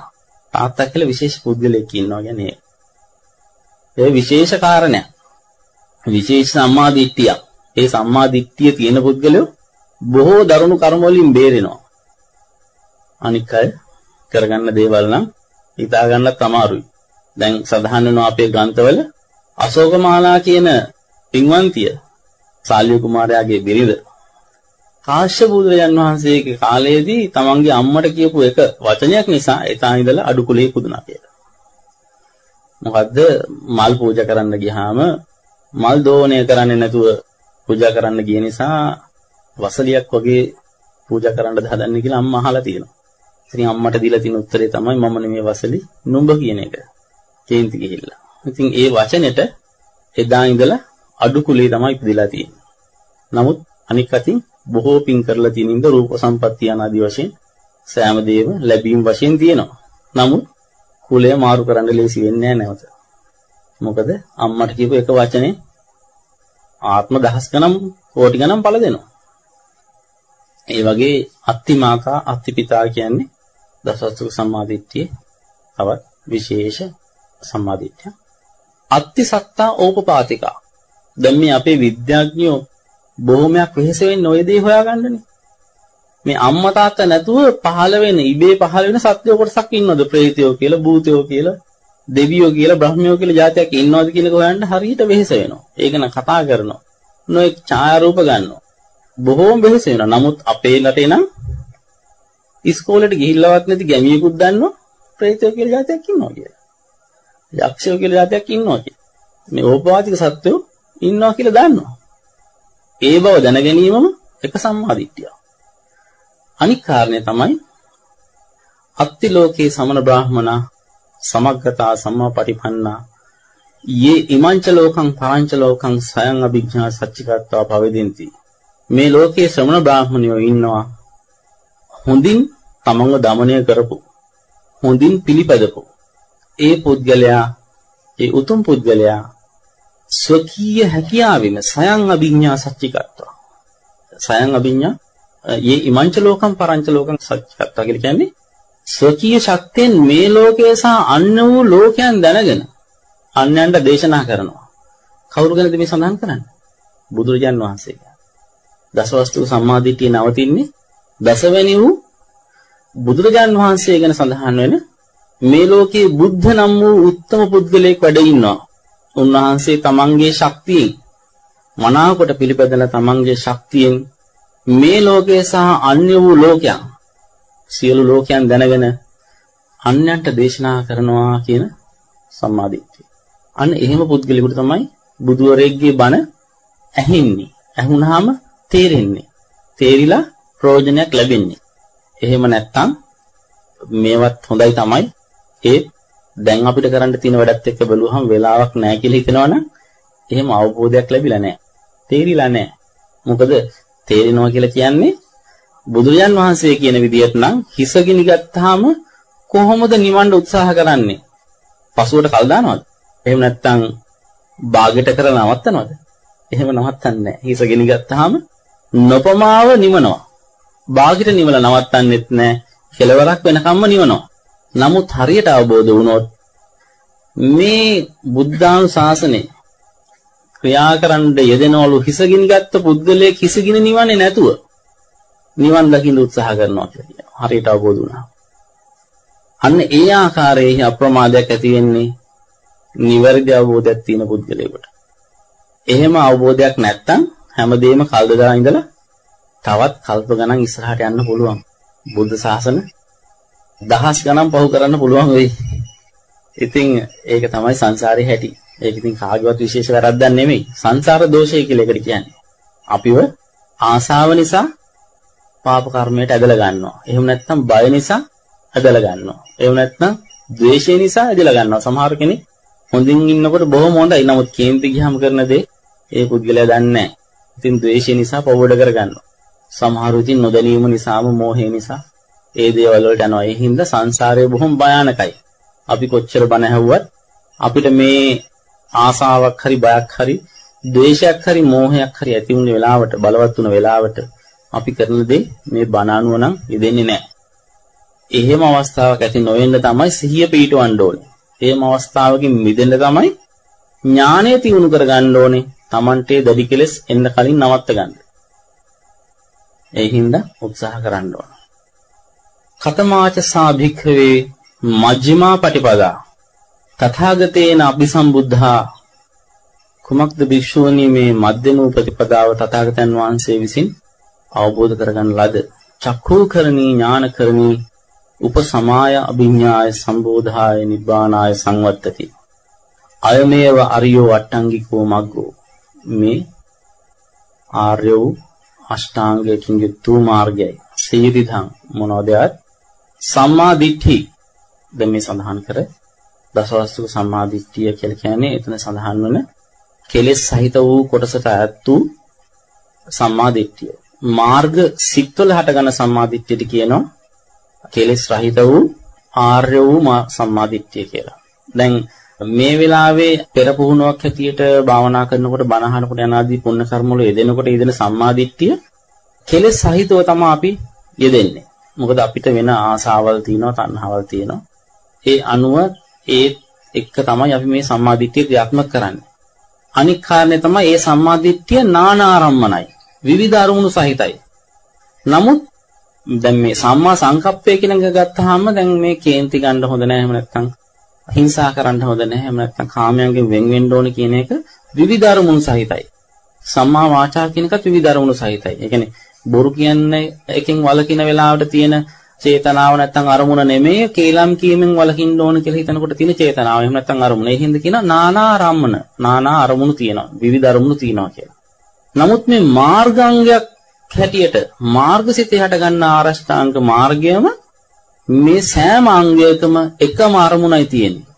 තාත්තා කියලා විශේෂ පුද්ගලෙක් ඉන්නවා කියන්නේ ඒ විශේෂ කාරණයක්. විශේෂ සම්මාදිට්ඨියක්. ඒ සම්මාදිට්ඨිය තියෙන පුද්ගලයෝ බොහෝ දරුණු කර්ම වලින් බේරෙනවා. අනික් අය කරගන්න දේවල් නම් හිතා ගන්නත් අමාරුයි. දැන් සඳහන් වෙනවා අපේ ග්‍රන්ථවල අශෝකමාලා කියන පින්වන්තිය සාලිය කුමාරයාගේ බිරිඳ කාශ්‍යප බුදුරජාන් වහන්සේගේ කාලයේදී තමන්ගේ අම්මට කියපු එක වචනයක් නිසා එතන ඉඳලා අඩු කුලේ පුදුනා කියලා. මොකද්ද මල් පූජා කරන්න ගියාම මල් දෝණය කරන්නේ නැතුව පූජා කරන්න ගිය නිසා වසලියක් වගේ පූජා කරන්නද හදන්නේ කියලා අම්මා අහලා තියෙනවා. ඉතින් අම්මට දීලා තියෙන උත්තරේ තමයි මම නෙමෙයි වසලි නුඹ කියන එක. කේන්ති ගිහිල්ලා. ඉතින් ඒ වචනෙට එදා ඉඳලා අඩු කුලේ තමයි ඉපදිලා තියෙන්නේ. නමුත් අනික් අතින් බොහෝ පින් කරලා තියෙන ඉඳ රූප සම්පත්තිය ආදී වශයෙන් සෑම දේම ලැබීම් වශයෙන් තියෙනවා. නමුත් කුලය මාරු කරන්න ලේසි වෙන්නේ නැහැ නැවත. මොකද අම්මට කියපු එක වචනේ ආත්ම දහස් ගණන් කෝටි ගණන් පළ දෙනවා. ඒ වගේ අත්තිමාකා අත්තිපිතා කියන්නේ දසවස්තුක සම්මාදිට්ඨියේ තවත් විශේෂ සම්මාදිට්ඨිය. අත්ති සත්තා ඕපපාතිකා. දැන් මේ අපේ විද්‍යාඥයෝ බොහොමයක් වෙහෙස වෙන්නේ ওই දේ හොයාගන්නනේ. මේ අම්මා තාත්තා නැතුව පහළ වෙන ඉබේ පහළ වෙන සත්ව කොටසක් ඉන්නවද? ප්‍රේතයෝ කියලා, භූතයෝ කියලා, දෙවියෝ කියලා, බ්‍රහ්මයෝ කියලා જાතියක් ඉන්නවද කියන එක හොයන්න හරියට වෙහෙස වෙනවා. ඒක නම් කතා කරනවා. නොඑක් ඡායාරූප ගන්නවා. බොහොම වෙහෙස වෙනවා. නමුත් අපේ රටේ නම් ඉස්කෝලේට ගිහිල්ලවත් නැති ගැමියෙකුත් දන්නවා ප්‍රේතයෝ කියලා જાතියක් ඉන්නවා කියලා. යක්ෂයෝ කියලා જાතියක් ඉන්නවා කියලා. මේ ඕපවාතික සත්වෝ ඉන්නවා කියලා දන්නවා. ඒ බව දැන ගැනීමම එක සම්මාදිට්ඨිය. අනික් කාරණය තමයි අත්ති ලෝකේ සමන බ්‍රාහමනා සමග්ගතා සම්මාපටිපන්නා යේ ඉමංච ලෝකං පාංච ලෝකං සයං අභිඥා සච්චිකත්වා පවෙදින්ති. මේ ලෝකේ ශ්‍රමණ බ්‍රාහමණයෝ ඉන්නවා හොඳින් තමන්ව দমনය කරපු හොඳින් පිළිපදපු ඒ පුද්ගලයා ඒ උතුම් පුද්ගලයා ස්වකීය හැකියාවෙන් සයං අභිඥා සච්චිකත්වා සයං අභිඥා යේ ඉමංච ලෝකම් පරංච ලෝකම් සච්චිකත්වා කියලා කියන්නේ ස්වකීය ශක්තියෙන් මේ ලෝකයේ සහ අන්න වූ ලෝකයන් දැනගෙන අන්යන්ට දේශනා කරනවා. කවුරු ගැනද මේ සඳහන් කරන්නේ? බුදුරජාන් වහන්සේ දසවස්තු සම්මාදිටිය නවතින්නේ දසවැනි වූ බුදුරජාන් වහන්සේ ගැන සඳහන් වෙන මේ ලෝකයේ බුද්ධ නම් වූ උත්තම පුද්ගලයෙක් වැඩ ඉන්නවා. උන්වහන්සේ තමන්ගේ ශක්තියෙන් මනාවකට පිළිපදලා තමන්ගේ ශක්තියෙන් මේ ලෝකයේ සහ අන්‍ය වූ ලෝකයන් සියලු ලෝකයන් දැනගෙන අන්‍යයන්ට දේශනා කරනවා කියන සම්මාදිට්ඨිය. අන්න එහෙම පුද්ගලෙකුට තමයි බුදුවරයෙක්ගේ බණ ඇහෙන්නේ. ඇහුණාම තේරෙන්නේ. තේරිලා ප්‍රයෝජනයක් ලැබෙන්නේ. එහෙම නැත්තම් මේවත් හොඳයි තමයි ඒ දැන් අපිට කරන්න තියෙන වැඩත් එක්ක බැලුවහම වෙලාවක් නැහැ කියලා හිතනවනම් එහෙම අවබෝධයක් ලැබිලා නැහැ. තේරිලා නැහැ. මොකද තේරෙනවා කියලා කියන්නේ බුදුරජාන් වහන්සේ කියන විදිහට නම් හිස ගිනි ගත්තාම කොහොමද නිවන්න උත්සාහ කරන්නේ? පසුවට කල් දානවද? එහෙම නැත්නම් බාගෙට කරලා නවත්තනවද? එහෙම නවත්තන්නේ නැහැ. හිස ගිනි ගත්තාම නොපමාව නිවනවා. බාගෙට නිවලා නවත්තන්නෙත් නැහැ. කෙලවරක් වෙනකම්ම නිවනවා. නමුත් හරියට අවබෝධ වුණොත් මේ බුද්ධානු ශාසනේ ක්‍රියා කරන්න යෙදෙනවලු හිසගින් ගත්ත පුද්ගලයෙක් හිසගින නිවන්නේ නැතුව නිවන් දකින්න උත්සාහ කරනවා කියලා හරියට අවබෝධ වුණා. අන්න ඒ ආකාරයේ අප්‍රමාදයක් ඇති වෙන්නේ නිවැරදි අවබෝධයක් තියෙන පුද්ගලයෙකුට. එහෙම අවබෝධයක් නැත්තම් හැමදේම කල්දදා ඉඳලා තවත් කල්ප ගණන් ඉස්සරහට යන්න පුළුවන්. බුද්ධ ශාසන දහස් ගණන් පහු කරන්න පුළුවන් වෙයි. ඉතින් ඒක තමයි සංසාරේ හැටි. ඒක ඉතින් කාගේවත් විශේෂ වැරද්දක් නෙමෙයි. සංසාර දෝෂය කියලා එකට කියන්නේ. අපිව ආසාව නිසා පාප කර්මයට ඇදලා ගන්නවා. එහෙම නැත්නම් බය නිසා ඇදලා ගන්නවා. එහෙම නැත්නම් ද්වේෂය නිසා ඇදලා ගන්නවා. සමහර කෙනෙක් හොඳින් ඉන්නකොට බොහොම හොඳයි. නමුත් කේන්ති ගියාම කරන දේ ඒ පුද්ගලයා දන්නේ නැහැ. ඉතින් ද්වේෂය නිසා පවඩ කරගන්නවා. සමහරු ඉතින් නොදැනීම නිසාම මෝහය නිසා ඒ දේවල් වලට යනවා. ඒ හින්දා සංසාරය බොහොම භයානකයි. අපි කොච්චර බණ ඇහුවත් අපිට මේ ආසාවක් හරි බයක් හරි ද්වේෂයක් හරි මෝහයක් හරි ඇති වුණ වෙලාවට බලවත් වුණ වෙලාවට අපි කරන දේ මේ බණ අනුව නම් ඉදෙන්නේ නැහැ. එහෙම අවස්ථාවක් ඇති නොවෙන්න තමයි සිහිය පිටවන්න ඕනේ. එහෙම අවස්ථාවකින් මිදෙන්න තමයි ඥානය තියුණු කරගන්න ඕනේ. Tamante දැඩි කෙලස් එන්න කලින් නවත්ත ගන්න. ඒ හින්දා උත්සාහ කරන්න ඕන. කතමාච සාභික්ඛවේ මජ්ක්‍ධිමා පටිපදා. තථාගතේන අபிසම්බුද්ධා. කුමක්ද භික්ෂුවනි මේ මධ්‍යම ප්‍රතිපදාව තථාගතයන් වහන්සේ විසින් අවබෝධ කරගන්න ලද? චක්ඛූකරණී ඥානකරණී උපසමාය අභිඥාය සම්බෝධාය නිබ්බානාය සංවත්තති. අයමේව අරියෝ අට්ටංගිකෝ මග්ගෝ. මේ ආර්ය වූ අෂ්ටාංගයකින් යුතු මාර්ගයයි. සීරිධං මොනවදයත් සම්මා දිට්ඨි දැන් මේ සඳහන් කර දසවස්තුක සම්මා දිට්ඨිය කියලා කියන්නේ එතන සඳහන් වන කෙලෙස් සහිත වූ කොටසට ඈත් වූ සම්මා දිට්ඨිය. මාර්ග සිත්වල හටගන සම්මා දිට්ඨියට කියනවා කෙලෙස් රහිත වූ ආර්ය වූ සම්මා දිට්ඨිය කියලා. දැන් මේ වෙලාවේ පෙර පුහුණුවක් හැටියට භාවනා කරනකොට බණ අහනකොට යනාදී පුණ්‍ය කර්ම වල යෙදෙනකොට යෙදෙන සම්මා දිට්ඨිය කෙලෙස් සහිතව තමයි අපි යෙදෙන්නේ. මොකද අපිට වෙන ආසාවල් තියෙනවා, තණ්හාවල් තියෙනවා. ඒ අනුව ඒ එක්ක තමයි අපි මේ සම්මා දිට්ඨිය ක්‍රියාත්මක කරන්නේ. අනික් කාරණේ තමයි මේ සම්මා දිට්ඨිය නානාරම්මනයි. විවිධ අරමුණු සහිතයි. නමුත් දැන් මේ සම්මා සංකප්පය කියන එක ගත්තාම දැන් මේ කේන්ති ගන්න හොඳ නැහැ එහෙම නැත්නම් හිංසා කරන්න හොඳ නැහැ එහෙම නැත්නම් කාමයන්ගෙන් වෙන් වෙන්න ඕන කියන එක විවිධ අරමුණු සහිතයි. සම්මා වාචා කියන එකත් විවිධ අරමුණු සහිතයි. ඒ කියන්නේ බොරු කියන්නේ එකෙන් වලකින වෙලාවට තියෙන චේතනාව නැත්නම් අරමුණ නෙමෙයි කේලම් කීමෙන් වලකින්න ඕන කියලා හිතනකොට තියෙන චේතනාව. එහෙම නැත්නම් අරමුණ. ඒ හින්දා කියන නානා ආරම්මන. නානා අරමුණු තියෙනවා. විවිධ අරමුණු තියෙනවා කියලා. නමුත් මේ මාර්ගාංගයක් හැටියට මාර්ගසිතේ හට ගන්න ආරෂ්ඨාංග මාර්ගයම මේ සෑම අංගයකම එකම අරමුණයි තියෙන්නේ.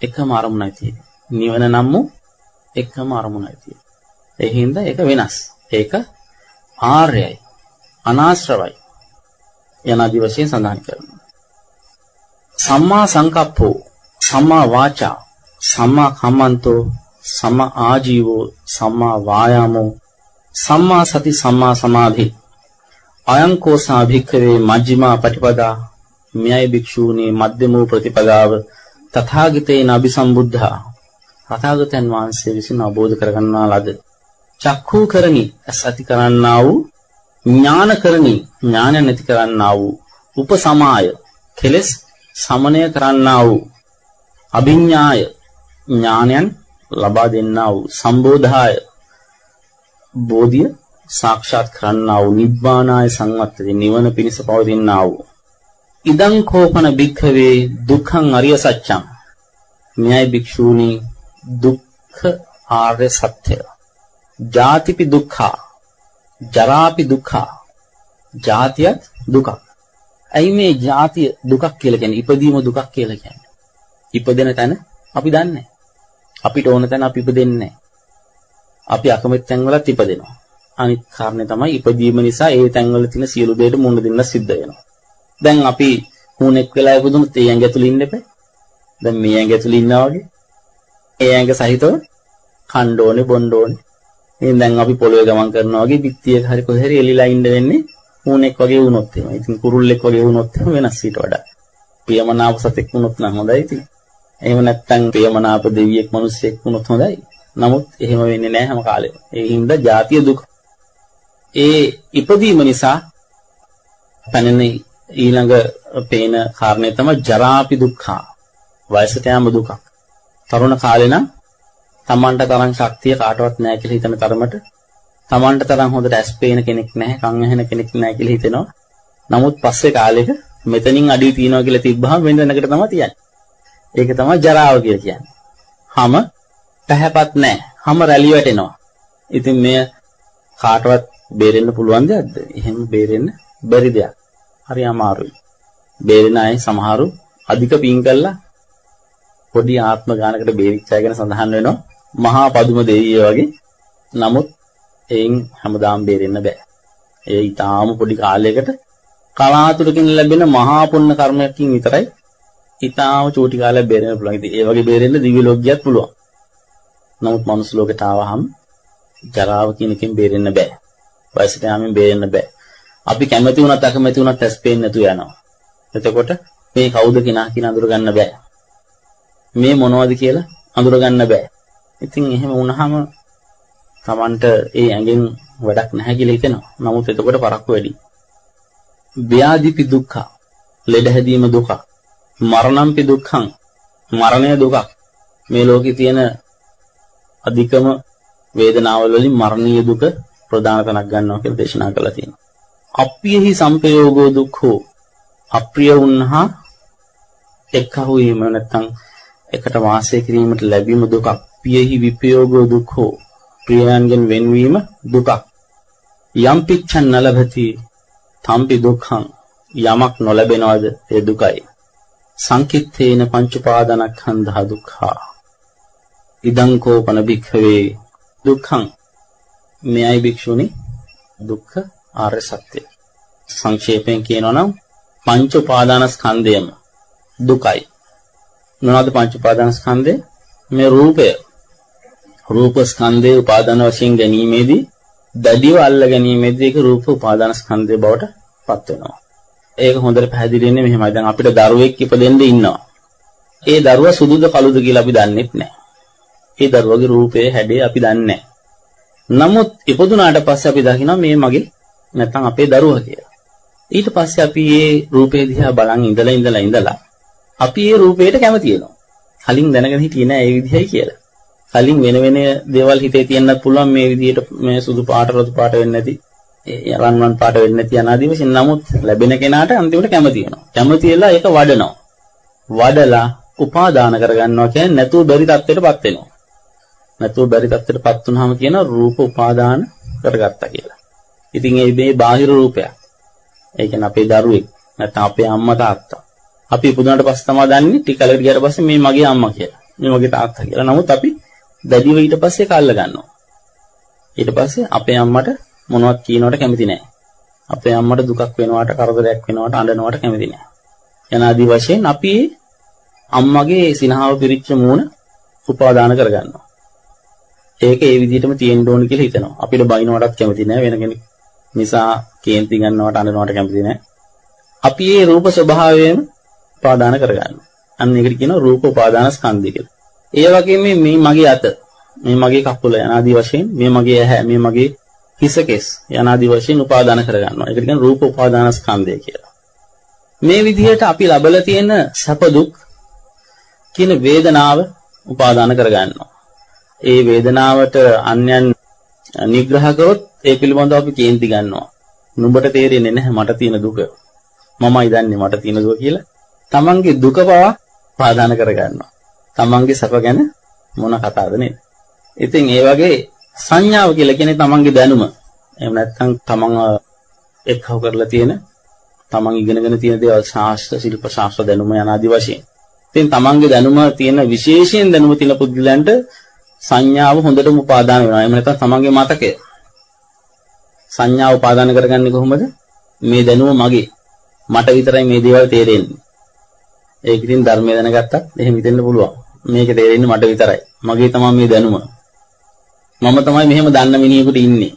එකම අරමුණයි තියෙන්නේ. නිවන නම් වූ එකම අරමුණයි තියෙන්නේ. ඒ හින්දා ඒක වෙනස්. ඒක ආර්යයි. අනාශ්‍රවයි. යනාදී වශයෙන් සඳහන් කරනවා. සම්මා සංකප්පෝ සම්මා වාචා සම්මා කම්මන්තෝ සම්මා ආජීවෝ සම්මා වායාමෝ සම්මා සති සම්මා සමාධි අයං කෝසා භික්ඛවේ මජ්ක්‍ධිමා පටිපදා මෙයයි භික්ෂූනි මධ්‍යමෝ ප්‍රතිපදාව තථාගතේන අபிසම්බුද්ධා තථාගතයන් වහන්සේ විසින් අවබෝධ කරගන්නා ලද චක්ඛු කරණි. ඇසති කරන්නා වූ ඥාන කරණි. ඥාන නැති කරන්නා වූ උපසමාය. කෙලස් සමනය කරන්නා වූ අභිඥාය. ඥානයන් ලබා දෙන්නා වූ සම්බෝධාය. බෝධිය සාක්ෂාත් කරන්නා වූ නිබ්බානාය සංවත්තති නිවන පිණිස පවතිනා වූ. ඉදං කෝපන භික්ඛවේ දුක්ඛං අරිය සත්‍යං න්‍යාය භික්ෂූනි දුක්ඛ ආර්ය සත්‍ය. ජාතිපි දුක්ඛා. ජරාපි දුක්ඛා. ජාතියත් දුකක්. ඇයි මේ ජාතිය දුකක් කියලා කියන්නේ? ඉපදීම දුකක් කියලා කියන්නේ. ඉපදෙන තැන අපි දන්නේ අපිට ඕන තැන අපි ඉපදෙන්නේ අපි අකමැති තැන්වලත් ඉපදෙනවා. අනිත් කාරණේ තමයි ඉපදීම නිසා ඒ තැන්වල තියෙන සියලු දේට මුහුණ දෙන්න සිද්ධ වෙනවා. දැන් අපි හුණෙක් වෙලා ඉපදුනොත් ඒ ඇඟ ඇතුළේ ඉන්න එපා. දැන් මේ ඇඟ ඇතුළේ ඉන්නා වගේ ඒ ඇඟ සහිතව කණ්ඩ ඕනේ බොණ්ඩ ඕනේ ඉතින් දැන් අපි පොළොවේ ගමන් කරනවා වගේ පිටියක හරි කොහේ හරි එලිලා ඉන්න වෙන්නේ ඌණෙක් වගේ වුණොත් එහෙම. ඉතින් කුරුල්ලෙක් වගේ වුණොත් එහෙම වෙනස් ඊට වඩා. ප්‍රියමනාප සතෙක් වුණොත් නම් හොඳයි ඉතින්. එහෙම නැත්නම් ප්‍රියමනාප දෙවියෙක් මිනිස්සෙක් වුණොත් හොඳයි. නමුත් එහෙම වෙන්නේ නැහැ හැම කාලෙම. ඒ හින්දා ජාතිය දුක. ඒ ඉපදීම නිසා පැනෙන ඊළඟ පේන කාරණේ තමයි ජරාපි දුක්ඛා. වයසට යාම දුකක්. තරුණ කාලේ නම් තමන්ට තරම් ශක්තිය කාටවත් නැහැ කියලා හිතන තරමට තමන්ට තරම් හොඳට ඇස් පේන කෙනෙක් නැහැ, කන් ඇහෙන කෙනෙක් නැහැ කියලා හිතෙනවා. නමුත් පස්සේ කාලෙක මෙතනින් අඩිය තියනවා කියලා තිබ්බහම වෙන තැනකට තමයි තියන්නේ. ඒක තමයි ජරාව කියලා කියන්නේ. හැම පැහැපත් නැහැ. හැම රැලි වැටෙනවා. ඉතින් මෙය කාටවත් බේරෙන්න පුළුවන් දෙයක්ද? එහෙම බේරෙන්න බැරි දෙයක්. හරි අමාරුයි. බේරෙන අය සමහරු අධික පින් කළා පොඩි ආත්ම ගානකට බේරිච්ච අය ගැන සඳහන් වෙනවා. මහා පදුම දෙවියෝ වගේ. නමුත් එයින් හැමදාම බේරෙන්න බෑ. ඒ ඊටාම පොඩි කාලයකට කලාතුරකින් ලැබෙන මහා පුණ්‍ය කර්මයකින් විතරයි ඊටාම චූටි කාලයක් බේරෙන්න පුළුවන්. ඉතින් ඒ වගේ බේරෙන්න දිව්‍ය ලෝකයක් පුළුවන්. නමුත් මනුස්ස ලෝකයට ආවහම ජරාව කියන එකෙන් බේරෙන්න බෑ. වයසට යාමෙන් බේරෙන්න බෑ. අපි කැමති වුණත් අකමැති වුණත් ඇස් පේන්නේ නැතු යනවා. එතකොට මේ කවුද කෙනා කියන අඳුර ගන්න බෑ. මේ මොනවද කියලා අඳුර ගන්න බෑ. ඉතින් එහෙම වුණාම Tamanට ඒ ඇඟෙන් වැඩක් නැහැ කියලා හිතෙනවා. නමුත් එතකොට පරක්කු වැඩි. ව්‍යාධිපි දුක්ඛ. ලෙඩ හැදීම දුක. මරණම්පි දුක්ඛං. මරණය දුක. මේ ලෝකේ තියෙන අධිකම වේදනාවල් වලින් මරණීය දුක ප්‍රධාන තැනක් ගන්නවා කියලා දේශනා කරලා තියෙනවා. අප්පියෙහි සංපයෝගෝ දුක්ඛෝ අප්‍රිය වුණා එක්කහු වීම නැත්තම් එකට වාසය කිරීමට ලැබීම දුකක්. පියෙහි විපයෝගෝ දුක්ඛෝ ප්‍රියයන්ගෙන් වෙන්වීම දුකක්. යම් පිච්ඡන් නලභති තම්පි දුක්ඛං යමක් නොලැබෙනවද ඒ දුකයි. සංකිට්ඨේන පංච උපාදානස්කන්ධා දුක්ඛා. ඉදං කෝපන භික්ඛවේ දුක්ඛං මෙයයි භික්ෂුනි දුක්ඛ ආර්ය සත්‍ය. සංක්ෂේපයෙන් කියනවා නම් පංච උපාදානස්කන්ධයම දුකයි. මොනවද පංච උපාදානස්කන්ධය? මේ රූපය. රූප ස්කන්ධයේ උපාදාන වශයෙන් ගැනීමේදී දැඩිව අල්ල ගැනීමේදී ඒක රූප උපාදානස්කන්ධය බවට පත් වෙනවා. ඒක හොඳට පැහැදිලි වෙන්නේ මෙහෙමයි. දැන් අපිට දරුවෙක් ඉපදෙන්න ඉන්නවා. ඒ දරුවා සුදුද කළුද කියලා අපි දන්නේ නැහැ. ඒ දරුවගේ රූපයේ හැඩය අපි දන්නේ නැහැ. නමුත් ඉපදුනාට පස්සේ අපි දකිනවා මේ මගේ නැත්තම් අපේ දරුවා කියලා. ඊට පස්සේ අපි මේ රූපේ දිහා බලන් ඉඳලා ඉඳලා ඉඳලා අපි මේ රූපයට කැමති වෙනවා. කලින් දැනගෙන හිටියේ නෑ ඒ විදිහයි කියලා. කලින් වෙන වෙන දේවල් හිතේ තියෙන්නත් පුළුවන් මේ විදිහට මේ සුදු පාට රතු පාට වෙන්නේ නැති රන්වන් පාට වෙන්නේ නැති අනාදී වශයෙන් නමුත් ලැබෙන කෙනාට අන්තිමට කැමති වෙනවා. කැමති වෙලා ඒක වඩනවා. වඩලා උපාදාන කරගන්නවා කියන්නේ නැතුව බැරි තත්ත්වයටපත් වෙනවා. නැතුව බැරි තත්ත්වයටපත් වුනහම කියන රූප උපාදාන කරගත්තා කියලා. ඉතින් ඒ මේ බාහිර රූපයක්. ඒ කියන්නේ අපේ දරුවෙක් නැත්නම් අපේ අම්මා තාත්තා. අපි ඉපදුනාට පස්සේ තමයි දන්නේ ටික කලකට ගියාට පස්සේ මේ මගේ අම්මා කියලා. මේ මගේ තාත්තා කියලා. නමුත් අපි දැඩිව ඊට පස්සේ කල්ල ගන්නවා. ඊට පස්සේ අපේ අම්මට මොනවත් කියනවට කැමති නැහැ. අපේ අම්මට දුකක් වෙනවට, කරදරයක් වෙනවට, අඬනවට කැමති නැහැ. යනාදී වශයෙන් අපි අම්මගේ සිනහව පිරිච්ච මූණ උපාදාන කරගන්නවා. ඒක ඒ විදිහටම තියෙන්න ඕනි කියලා හිතනවා. අපිට බයිනවටත් කැමති නැහැ වෙන කෙනෙක් නිසා කේන්ති ගන්නවට අඬනවට කැමති නැහැ. අපි මේ රූප ස්වභාවයෙන් උපාදාන කරගන්නවා. අන්න ඒකට කියනවා රූප උපාදාන ස්කන්ධය කියලා. ඒ වගේම මේ මගේ අත, මේ මගේ කකුල යනාදී වශයෙන් මේ මගේ ඇහැ, මේ මගේ හිස කෙස් යනාදී වශයෙන් උපාදාන කරගන්නවා. ඒකට කියන රූප උපාදාන ස්කන්ධය කියලා. මේ විදිහට අපි ලබලා තියෙන සැප දුක් කියන වේදනාව උපාදාන කරගන්නවා. ඒ වේදනාවට අන්‍යයන් නිග්‍රහ කරොත් ඒ පිළිබඳව අපි කේන්ති ගන්නවා. නුඹට තේරෙන්නේ නැහැ මට තියෙන දුක. මමයි දන්නේ මට තියෙන දුක කියලා. තමන්ගේ දුක පවා පාදාන කරගන්නවා. තමන්ගේ සැප ගැන මොන කතාවද නේද? ඉතින් ඒ වගේ සංඥාව කියලා කියන්නේ තමන්ගේ දැනුම. එහෙම නැත්නම් තමන් එක්කව කරලා තියෙන තමන් ඉගෙනගෙන තියෙන දේවල් ශාස්ත්‍ර ශිල්ප ශාස්ත්‍ර දැනුම යන ආදි වශයෙන්. ඉතින් තමන්ගේ දැනුම තියෙන විශේෂයෙන් දැනුම තියෙන පුද්ගලයන්ට සංඥාව හොඳටම උපාදාන වෙනවා. එහෙම නැත්නම් තමන්ගේ මතකය. සංඥාව උපාදාන කරගන්නේ කොහොමද? මේ දැනුම මගේ. මට විතරයි මේ දේවල් තේරෙන්නේ. ඒක ඉතින් ධර්මය දැනගත්තත් එහෙම හිතෙන්න පුළුවන්. මේක තේරෙන්නේ මට විතරයි. මගේ තමයි මේ දැනුම. මම තමයි මෙහෙම දන්න මිනිහෙකුට ඉන්නේ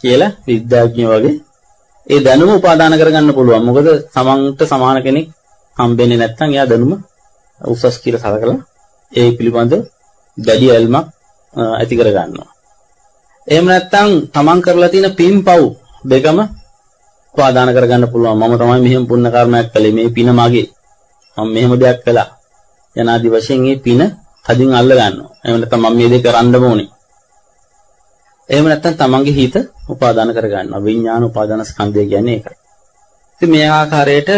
කියලා විද්‍යාඥයෝ වගේ ඒ දැනුම උපාදාන කරගන්න පුළුවන්. මොකද තමන්ට සමාන කෙනෙක් හම්බෙන්නේ නැත්නම් එයා දැනුම උසස් කියලා සලකලා ඒ පිළිබඳ දැඩි ඇල්මක් ඇති කර ගන්නවා. එහෙම නැත්නම් තමන් කරලා තියෙන පින්පව් දෙකම උපාදාන කරගන්න පුළුවන්. මම තමයි මෙහෙම පුණ්‍ය කර්මයක් කළේ. මේ පින මගේ. මම මෙහෙම දෙයක් කළා. යනාදි වශයෙන් මේ පින තදින් අල්ල ගන්නවා. එහෙම නැත්නම් මම මේ දේ කරන්න ඕනේ. එහෙම නැත්නම් තමන්ගේ හිත උපාදාන කරගන්නවා. විඥාන උපාදාන ස්කන්ධය කියන්නේ ඒකයි. ඉතින් මේ ආකාරයට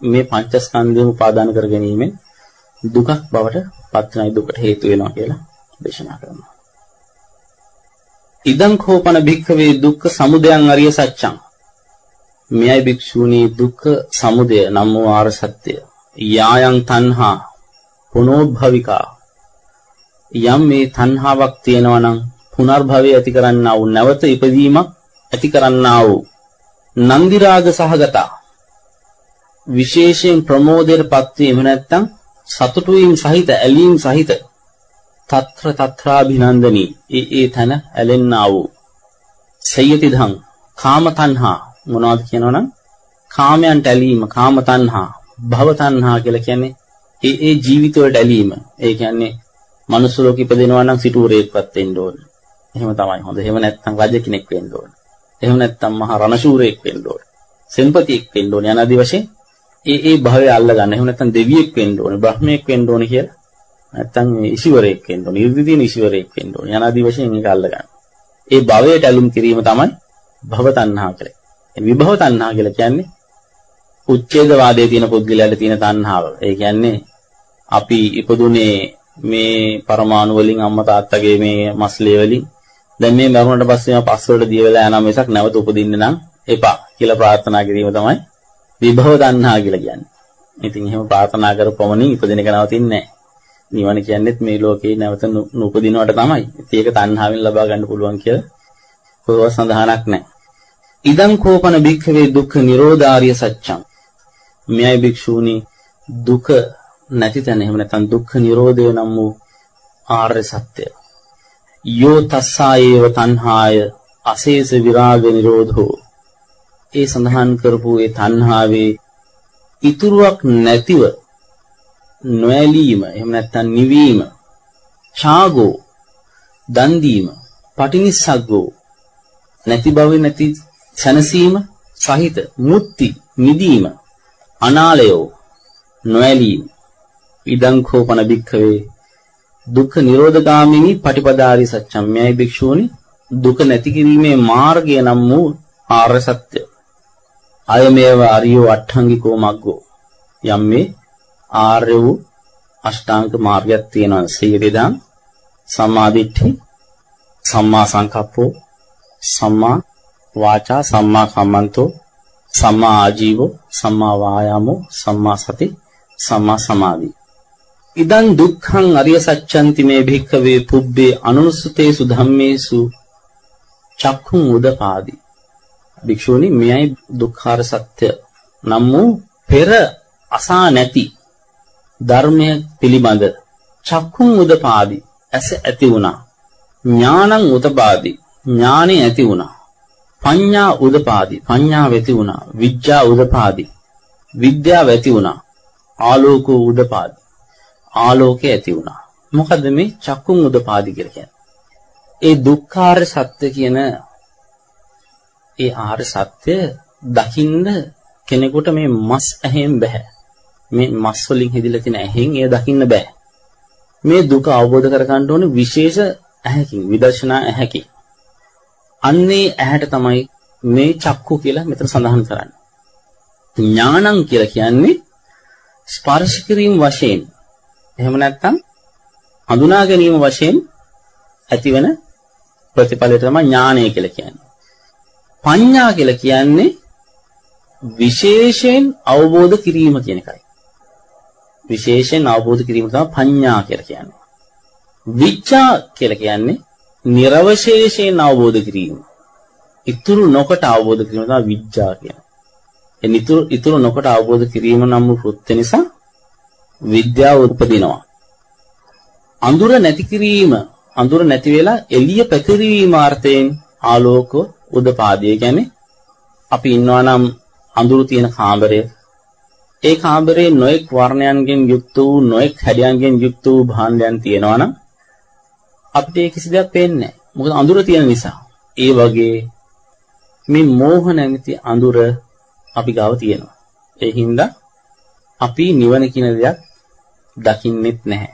මේ පංචස්කන්ධයම උපාදාන කර ගැනීමෙන් දුකක් බවට පත් වෙනයි දුකට හේතු වෙනවා කියලා දේශනා කරනවා. ඉදං කෝපන භික්ඛවේ දුක්ඛ සමුදයං අරිය සත්‍යං. මෙයයි භික්ෂූනී දුක්ඛ සමුදය නම් වූ ආර සත්‍ය. යායන් තණ්හා පුනෝභවිකා. යම් මේ තණ්හාවක් තියෙනවා නම් පුනර්භවය ඇති කරන්නා වූ නැවත ඉපදීමක් ඇති කරන්නා වූ නන්දි රාග සහගත. විශේෂයෙන් ප්‍රමෝදයටපත් වීම නැත්තම් සතුටු වීම සහිත ඇලීම් සහිත తත්‍ර తත්‍රාභිනන්දනී. ඒ ඒ තන ඇලෙන්නා වූ සයති ධං කාම තණ්හා මොනවද කියනවනම් කාමයන්ට ඇලීම කාම තණ්හා භව තණ්හා කියලා කියන්නේ ඒ ඒ ජීවිත වලට ඇලීම ඒ කියන්නේ මනුස්ස ලෝක ඉපදෙනවා නම් සිටුවරයෙක්වත් වෙන්න ඕන එහෙම තමයි හොඳ. එහෙම නැත්නම් රජ කෙනෙක් වෙන්න ඕන. එහෙම නැත්නම් මහා රණශූරයෙක් වෙන්න ඕන. සෙන්පතියෙක් වෙන්න ඕන. යනාදී වශයෙන් ඒ ඒ භවය අල්ල ගන්න. එහෙම නැත්නම් දෙවියෙක් වෙන්න ඕන. බ්‍රහ්මයෙක් වෙන්න ඕන කියලා. නැත්නම් ඊශ්වරයෙක් වෙන්න ඕන. 이르දි තියෙන ඊශ්වරයෙක් වෙන්න ඕන. යනාදී වශයෙන් ඒක අල්ල ගන්න. ඒ භවයට ඇලුම් කිරීම තමයි භව තණ්හා කියලා. විභව තණ්හා කියලා කියන්නේ උච්ඡේදවාදයේ තියෙන පුද්ගලයාට තියෙන තණ්හාව. ඒ කියන්නේ අපි ඉපදුනේ මේ පරමාණු වලින් අම්මා තාත්තගේ මේ මස්ලේ වලින් දැන් මේ මරුණට පස්සේ මම පස් වලට දිය වෙලා යනවා මිසක් නැවත උපදින්න නම් එපා කියලා ප්‍රාර්ථනා කිරීම තමයි විභව තණ්හා කියලා කියන්නේ. ඉතින් එහෙම ප්‍රාර්ථනා කරපොමණින් ඉපදින එක නවතින්නේ නැහැ. නිවන කියන්නේත් මේ ලෝකේ නැවත නූපදිනවට තමයි. ඉතින් ඒක තණ්හාවෙන් ලබා ගන්න පුළුවන් කියලා කොහොම සඳහනක් නැහැ. ඉදං කෝපන භික්ඛවේ දුක්ඛ නිරෝධාරිය සත්‍යං. මෙයයි භික්ෂූනි දුක නැති තැන එහෙම නැත්නම් දුක්ඛ නිරෝධය නම් වූ ආර්ය සත්‍යය. යෝ තස්සායේව තණ්හාය අශේෂ විරාග නිරෝධෝ ඒ සඳහන් කරපු ඒ තණ්හාවේ ඉතුරුවක් නැතිව නොඇලීම එහෙම නැත්නම් නිවීම ඡාගෝ දන් දීම පටිනිස්සග්ගෝ නැති බව නැති සැනසීම සහිත මුත්‍ති නිදීම අනාලයෝ නොඇලීම. ඉදං කෝපන භික්ඛවේ දුක්ඛ නිරෝධගාමිනී පටිපදාරි සත්‍යම්යයි භික්ෂූනි. දුක නැති කිරීමේ මාර්ගය නම් වූ ආර්ය සත්‍ය. අයමේව අරියෝ අට්ඨංගිකෝ මග්ගෝ. යම් මේ ආර්ය වූ අෂ්ටාංග මාර්ගයක් තියෙනවා. සීලෙදන් සම්මාදිට්ඨි සම්මා සංකප්පෝ සම්මා වාචා සම්මා කම්මන්තෝ සම්මා ආජීවෝ සම්මා වායාමෝ සම්මා සති සම්මා සමාධි. ඉදං දුක්ඛං අරිය සත්‍යන්ති මේ භික්ඛවේ පුබ්බේ අනුසුතේසු ධම්මේසු චක්ඛුං උදපාදි. භික්ෂුනි මෙයයි දුක්ඛාර සත්‍ය. නම් වූ පෙර අසා නැති ධර්මය පිළිබඳ චක්ඛුං උදපාදි. ඇස ඇති වුණා. ඥානං උදපාදි ඥානෙ ඇති වුණා. පඤ්ඤා උදපාදි පඤ්ඤා වෙති වුණා. විද්‍යා උදපාදි විද්‍යාව ඇති වුණා. ආලෝකෝ උදපාදි ආලෝකය ඇති වුණා. මොකද මේ චක්කුම් උදපාදි කියලා කියන්නේ? ඒ දුක්ඛාර සත්‍ය කියන ඒ ආර්ය සත්‍ය දකින්න කෙනෙකුට මේ මස් ඇහෙන් බෑ. මේ මස් වලින් හැදිලා තියෙන ඇහෙන් එය දකින්න බෑ. මේ දුක අවබෝධ කරගන්න ඕනේ විශේෂ ඇහැකින් විදර්ශනා ඇහැකින්. අන්නේ ඇහැට තමයි මේ චක්කු කියලා මෙතන සඳහන් කරන්නේ. ඥානං කියලා කියන්නේ ස්පර්ශ කිරීම වශයෙන් එහෙම නැත්නම් හඳුනා ගැනීම වශයෙන් ඇතිවන ප්‍රතිඵලය තමයි ඥානය කියලා කියන්නේ. පඤ්ඤා කියලා කියන්නේ විශේෂයෙන් අවබෝධ කිරීම කියන එකයි. විශේෂයෙන් අවබෝධ කිරීම තමයි පඤ්ඤා කියලා කියන්නේ. විචා කියලා කියන්නේ නිර්වශේෂයෙන් අවබෝධ කිරීම. ඉතුරු නොකොට අවබෝධ කිරීම තමයි විඥා කියන්නේ. ඒ නිතුරු ඉතුරු නොකොට අවබෝධ කිරීම නම් වූ කෘත්‍ය නිසා විද්‍යාව උපදිනවා. අඳුර නැති කිරීම අඳුර නැති වෙලා එළිය පැතිරීම අර්ථයෙන් ආලෝක උදපාදිය කියන්නේ අපි ඉන්නවා නම් අඳුරු තියෙන කාමරය ඒ කාමරේ නොඑක් වර්ණයන්ගෙන් යුක්ත වූ නොඑක් හැඩයන්ගෙන් යුක්ත වූ භාණ්ඩයන් තියෙනවා නම් අපිට ඒ කිසි දෙයක් පේන්නේ නැහැ. මොකද අඳුර තියෙන නිසා. ඒ වගේ මේ මෝහ නැමැති අඳුර අපි ගාව තියෙනවා. ඒ හින්දා අපි නිවන කියන දෙයක් දකින්නෙත් නැහැ.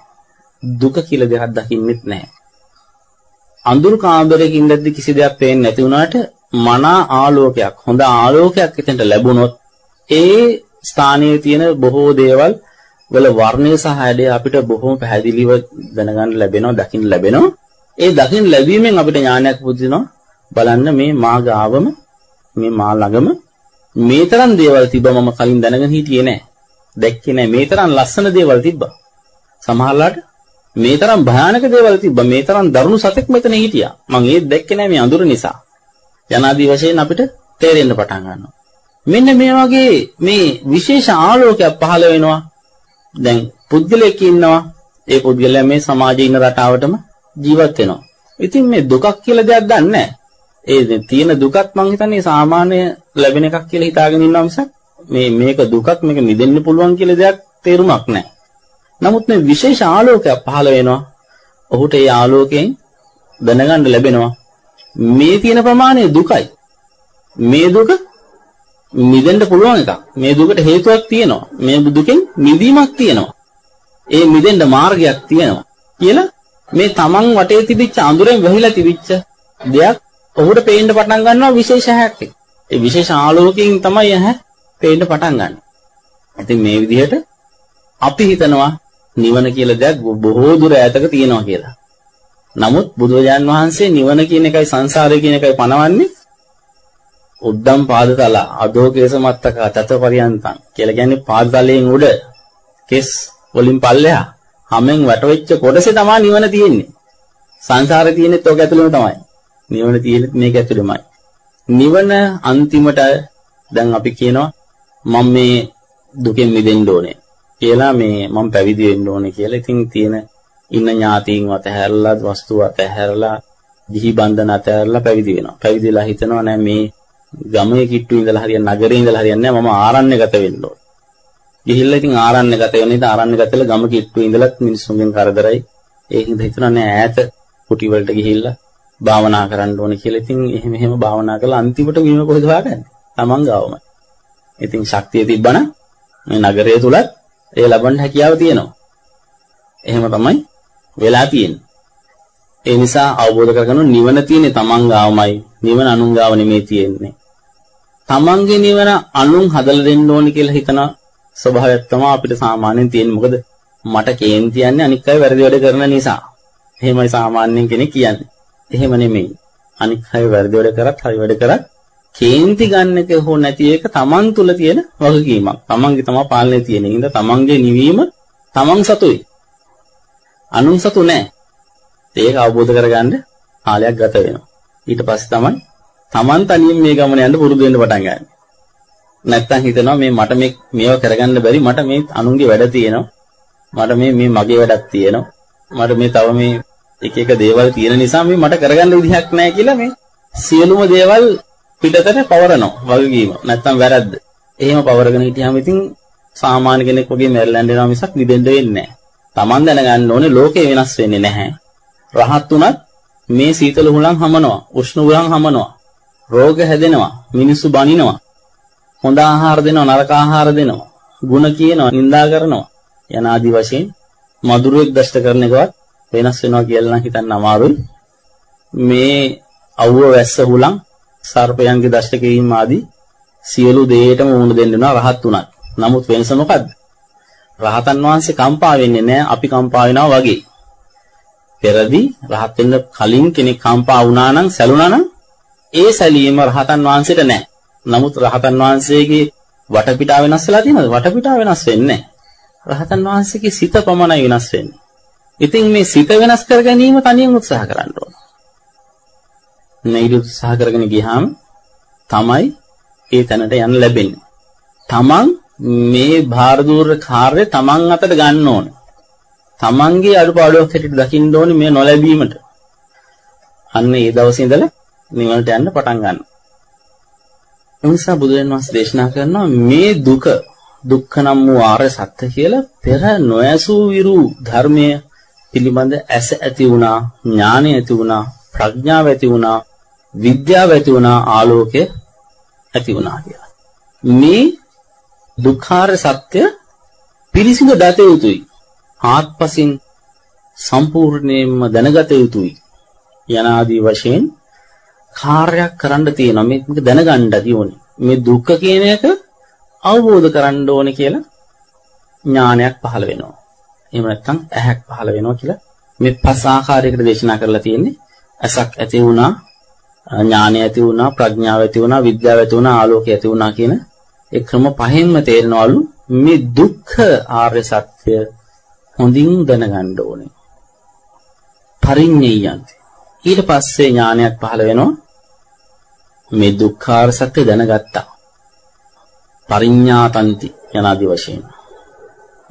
දුක කියලා දෙයක් දකින්නෙත් නැහැ. අඳුරු කාමරයක ඉඳද්දි කිසි දෙයක් පේන්නේ නැති වුණාට මනා ආලෝකයක් හොඳ ආලෝකයක් එතනට ලැබුණොත් ඒ ස්ථානයේ තියෙන බොහෝ දේවල් වල වර්ණය සහ හැඩය අපිට බොහොම පැහැදිලිව දැනගන්න ලැබෙනවා දකින්න ලැබෙනවා. ඒ දකින්න ලැබීමෙන් අපිට ඥානයක් පුදිනවා. බලන්න මේ මා ගාවම මේ මා ළඟම මේ තරම් දේවල් තිබ්බ මම කලින් දැනගෙන හිටියේ නෑ. දැක්කේ නෑ මේ තරම් ලස්සන දේවල් තිබ්බා. සමහරලාට මේ තරම් භයානක දේවල් තිබ්බා. මේ තරම් දරුණු සතෙක් මෙතන හිටියා. මම ඒත් දැක්කේ නෑ මේ අඳුර නිසා. යනාදී වශයෙන් අපිට තේරෙන්න පටන් ගන්නවා. මෙන්න මේ වගේ මේ විශේෂ ආලෝකයක් පහළ වෙනවා දැන් පුද්ගලයෙක් ඉන්නවා. ඒ පුද්ගලයා මේ සමාජයේ ඉන්න රටාවටම ජීවත් වෙනවා. ඉතින් මේ දුකක් කියලා දෙයක් දන්නේ ඒ තියෙන දුකත් මං හිතන්නේ සාමාන්‍ය ලැබෙන එකක් කියලා හිතාගෙන ඉන්නවා මිසක් මේ මේක දුකක් මේක නිදෙන්න පුළුවන් කියලා දෙයක් තේරුමක් නැහැ. නමුත් මේ විශේෂ ආලෝකයක් පහළ වෙනවා. ඔහුට ඒ ආලෝකයෙන් දැනගන්න ලැබෙනවා මේ තියෙන ප්‍රමාණය දුකයි. මේ දුක මිදෙන්න පුළුවන් එකක්. මේ දුකට හේතුවක් තියෙනවා. මේ දුකෙන් මිදීමක් තියෙනවා. ඒ මිදෙන්න මාර්ගයක් තියෙනවා කියලා මේ තමන් වටේ තිබිච්ච අඳුරෙන් වැහිලා තිබිච්ච දෙයක් ඔහුට පේන්න පටන් ගන්නවා විශේෂ හැක් ඒ විශේෂ ආලෝකයෙන් තමයි ඇහැ පේන්න පටන් ගන්න. ඉතින් මේ විදිහට අපි හිතනවා නිවන කියලා දෙයක් බොහෝ දුර ඈතක තියෙනවා කියලා. නමුත් බුදුරජාන් වහන්සේ නිවන කියන එකයි සංසාරය කියන එකයි පනවන්නේ උද්දම් පාදතල අදෝකේස මත්තක තත පරියන්තං කියලා කියන්නේ පාදතලයෙන් උඩ කෙස් වලින් පල්ලෙහා හැමෙන් වැටවෙච්ච කොටසේ තමයි නිවන තියෙන්නේ. සංසාරේ තියෙනෙත් ඔක ඇතුළේම තමයි. නිවන තියෙනෙත් මේක ඇතුළේමයි. නිවන අන්තිමට දැන් අපි කියනවා මම මේ දුකෙන් මිදෙන්න ඕනේ කියලා මේ මම පැවිදි වෙන්න ඕනේ කියලා. ඉතින් තියෙන ඉන්න ඥාතීන් අතහැරලා වස්තු අතහැරලා දිහි බන්ධන අතහැරලා පැවිදි වෙනවා. පැවිදිලා හිතනවා නෑ මේ ගමේ කිට්ටු ඉඳලා හරියන්නේ නගරේ ඉඳලා හරියන්නේ නෑ මම ආරණ්‍යගත වෙන්න ඕනේ. ගිහිල්ලා ඉතින් ආරණ්‍යගත වෙන ඉතින් ආරණ්‍යගත වෙලා ගම කිට්ටු ඉඳලත් මිනිස්සුන්ගෙන් කරදරයි. ඒක හින්දා හිතනවා නෑ ඈත කුටි වලට ගිහිල්ලා භාවනා කරන්න ඕනේ කියලා. ඉතින් එහෙම එහෙම භාවනා කරලා අන්තිමට වීම කොහෙද හොයාගන්නේ? Taman ගාවමයි. ඉතින් ශක්තිය තිබ්බනම් මේ නගරය තුලත් ඒ ලබන්න හැකියාව තියෙනවා. එහෙම තමයි වෙලා තියෙන්නේ. ඒ නිසා අවබෝධ කරගන්න නිවන තියෙන්නේ Taman ගාවමයි. නිවන අනුන් ගාව නෙමෙයි තියෙන්නේ. Tamanගේ නිවන අනුන් හදලා දෙන්න ඕනේ කියලා හිතන ස්වභාවයක් තමයි අපිට සාමාන්‍යයෙන් තියෙන්නේ. මොකද මට කේන්ති යන්නේ අනික් අය වැරදි වැඩ කරන නිසා. එහෙමයි සාමාන්‍යයෙන් කෙනෙක් කියන්නේ. එහෙම නෙමෙයි. අනික් අය වැරදි වැඩ කරත් හරි වැඩ කරත් කේන්ති ගන්න එක හෝ නැති එක තමන් තුල තියෙන වගකීමක්. තමන්ගේ තමයි පාලනය තියෙන. ඉඳ තමන්ගේ නිවීම තමන් සතුයි. අනුන් සතු නැහැ. ඒක අවබෝධ කරගන්න කාලයක් ගත වෙනවා. ඊට පස්සේ තමයි තමන් තනියෙන් මේ ගමන යන්න පුරුදු වෙන්න පටන් ගන්න. නැත්තම් හිතනවා මේ මට මේ මේව කරගන්න බැරි මට මේ අනුන්ගේ වැඩ තියෙනවා. මට මේ මේ මගේ වැඩක් තියෙනවා. මට මේ තව මේ එක එක දේවල් තියෙන නිසා මේ මට කරගන්න විදිහක් නැහැ කියලා මේ සියලුම දේවල් පිටතට පවරනවා වගකීම. නැත්තම් වැරද්ද. එහෙම පවරගෙන හිටියාම ඉතින් සාමාන්‍ය කෙනෙක් වගේ මැරෙලා යනවා මිසක් නිදෙන්න වෙන්නේ නැහැ. Taman දැනගන්න ඕනේ ලෝකේ වෙනස් වෙන්නේ නැහැ. රහත් උනත් මේ සීතල හුලං හමනවා, උෂ්ණ හුලං හමනවා. රෝග හැදෙනවා, මිනිස්සු බනිනවා. හොඳ ආහාර දෙනවා, නරක ආහාර දෙනවා. ಗುಣ කියනවා, නිඳා කරනවා. යන ආදි වශයෙන් මధుරයක් දෂ්ට කරන එකවත් වෙනස් වෙනවා කියලා නම් හිතන්න අමාරුයි. මේ අවුව වැස්ස හුලං සර්පයන්ගේ දෂ්ට කිරීම ආදී සියලු දේයටම වුණ දෙන්න වෙනවා රහත් උනත්. නමුත් වෙනස මොකද්ද? රහතන් වහන්සේ කම්පා වෙන්නේ නැහැ අපි කම්පා වෙනවා වගේ. පෙරදී රහත් වෙන්න කලින් කෙනෙක් කම්පා වුණා නම් සැලුණා නම් ඒ සැලීම රහතන් වහන්සේට නැහැ. නමුත් රහතන් වහන්සේගේ වටපිටාව වෙනස් වෙලා තියෙනවද? වටපිටාව වෙනස් වෙන්නේ නැහැ. රහතන් වහන්සේගේ සිත පමණයි වෙනස් වෙන්නේ. ඉතින් මේ සිත වෙනස් කර ගැනීම තනියෙන් උත්සාහ කරන්න ඕන. නෙයිද උත්සාහ කරගෙන ගියාම තමයි ඒ තැනට යන්න ලැබෙන්නේ. තමන් මේ භාරදූර කාර්ය තමන් අතට ගන්න ඕන. තමන්ගේ අඩුපාඩුවක් හැටියට දකින්න ඕනේ මේ නොලැබීමට. අන්න ඒ දවසේ ඉඳලා නිවනට යන්න පටන් ගන්නවා. එනිසා බුදුරජාණන් වහන්සේ දේශනා කරනවා මේ දුක දුක්ඛ නම් වූ ආර්ය සත්‍ය කියලා පෙර නොයසූ විරු ධර්මයේ පිළිබඳ ඇස ඇති වුණා ඥානය ඇති වුණා ප්‍රඥාව ඇති වුණා විද්‍යාව ඇති වුණා ආලෝකය ඇති වුණා කියලා. මේ දුක්ඛාර සත්‍ය පිළිසිඳ දත යුතුයි. ආත්පසින් සම්පූර්ණයෙන්ම දැනගත යුතුයි. යනාදී වශයෙන් කාර්යයක් කරන්න තියෙනවා. මේක දැනගන්නදී ඕනේ. මේ දුක්ඛ කියන එක අවබෝධ කරන්න ඕනේ කියලා ඥානයක් පහළ වෙනවා. එහෙම නැත්නම් ඇහැක් පහළ වෙනවා කියලා මේ පස් ආකාරයකට දේශනා කරලා තියෙන්නේ. ඇසක් ඇති වුණා, ඥානය ඇති වුණා, ප්‍රඥාව ඇති වුණා, විද්‍යාව ඇති වුණා, ආලෝකය ඇති වුණා කියන ඒ ක්‍රම පහෙන්ම තේරෙනවලු මේ දුක්ඛ ආර්ය සත්‍ය හොඳින් දැනගන්න ඕනේ. පරිඤ්ඤයන්ති. ඊට පස්සේ ඥානයක් පහළ වෙනවා. මේ දුක්ඛාර සත්‍ය දැනගත්තා. පරිඤ්ඤාතන්ති යනාදි වශයෙන්.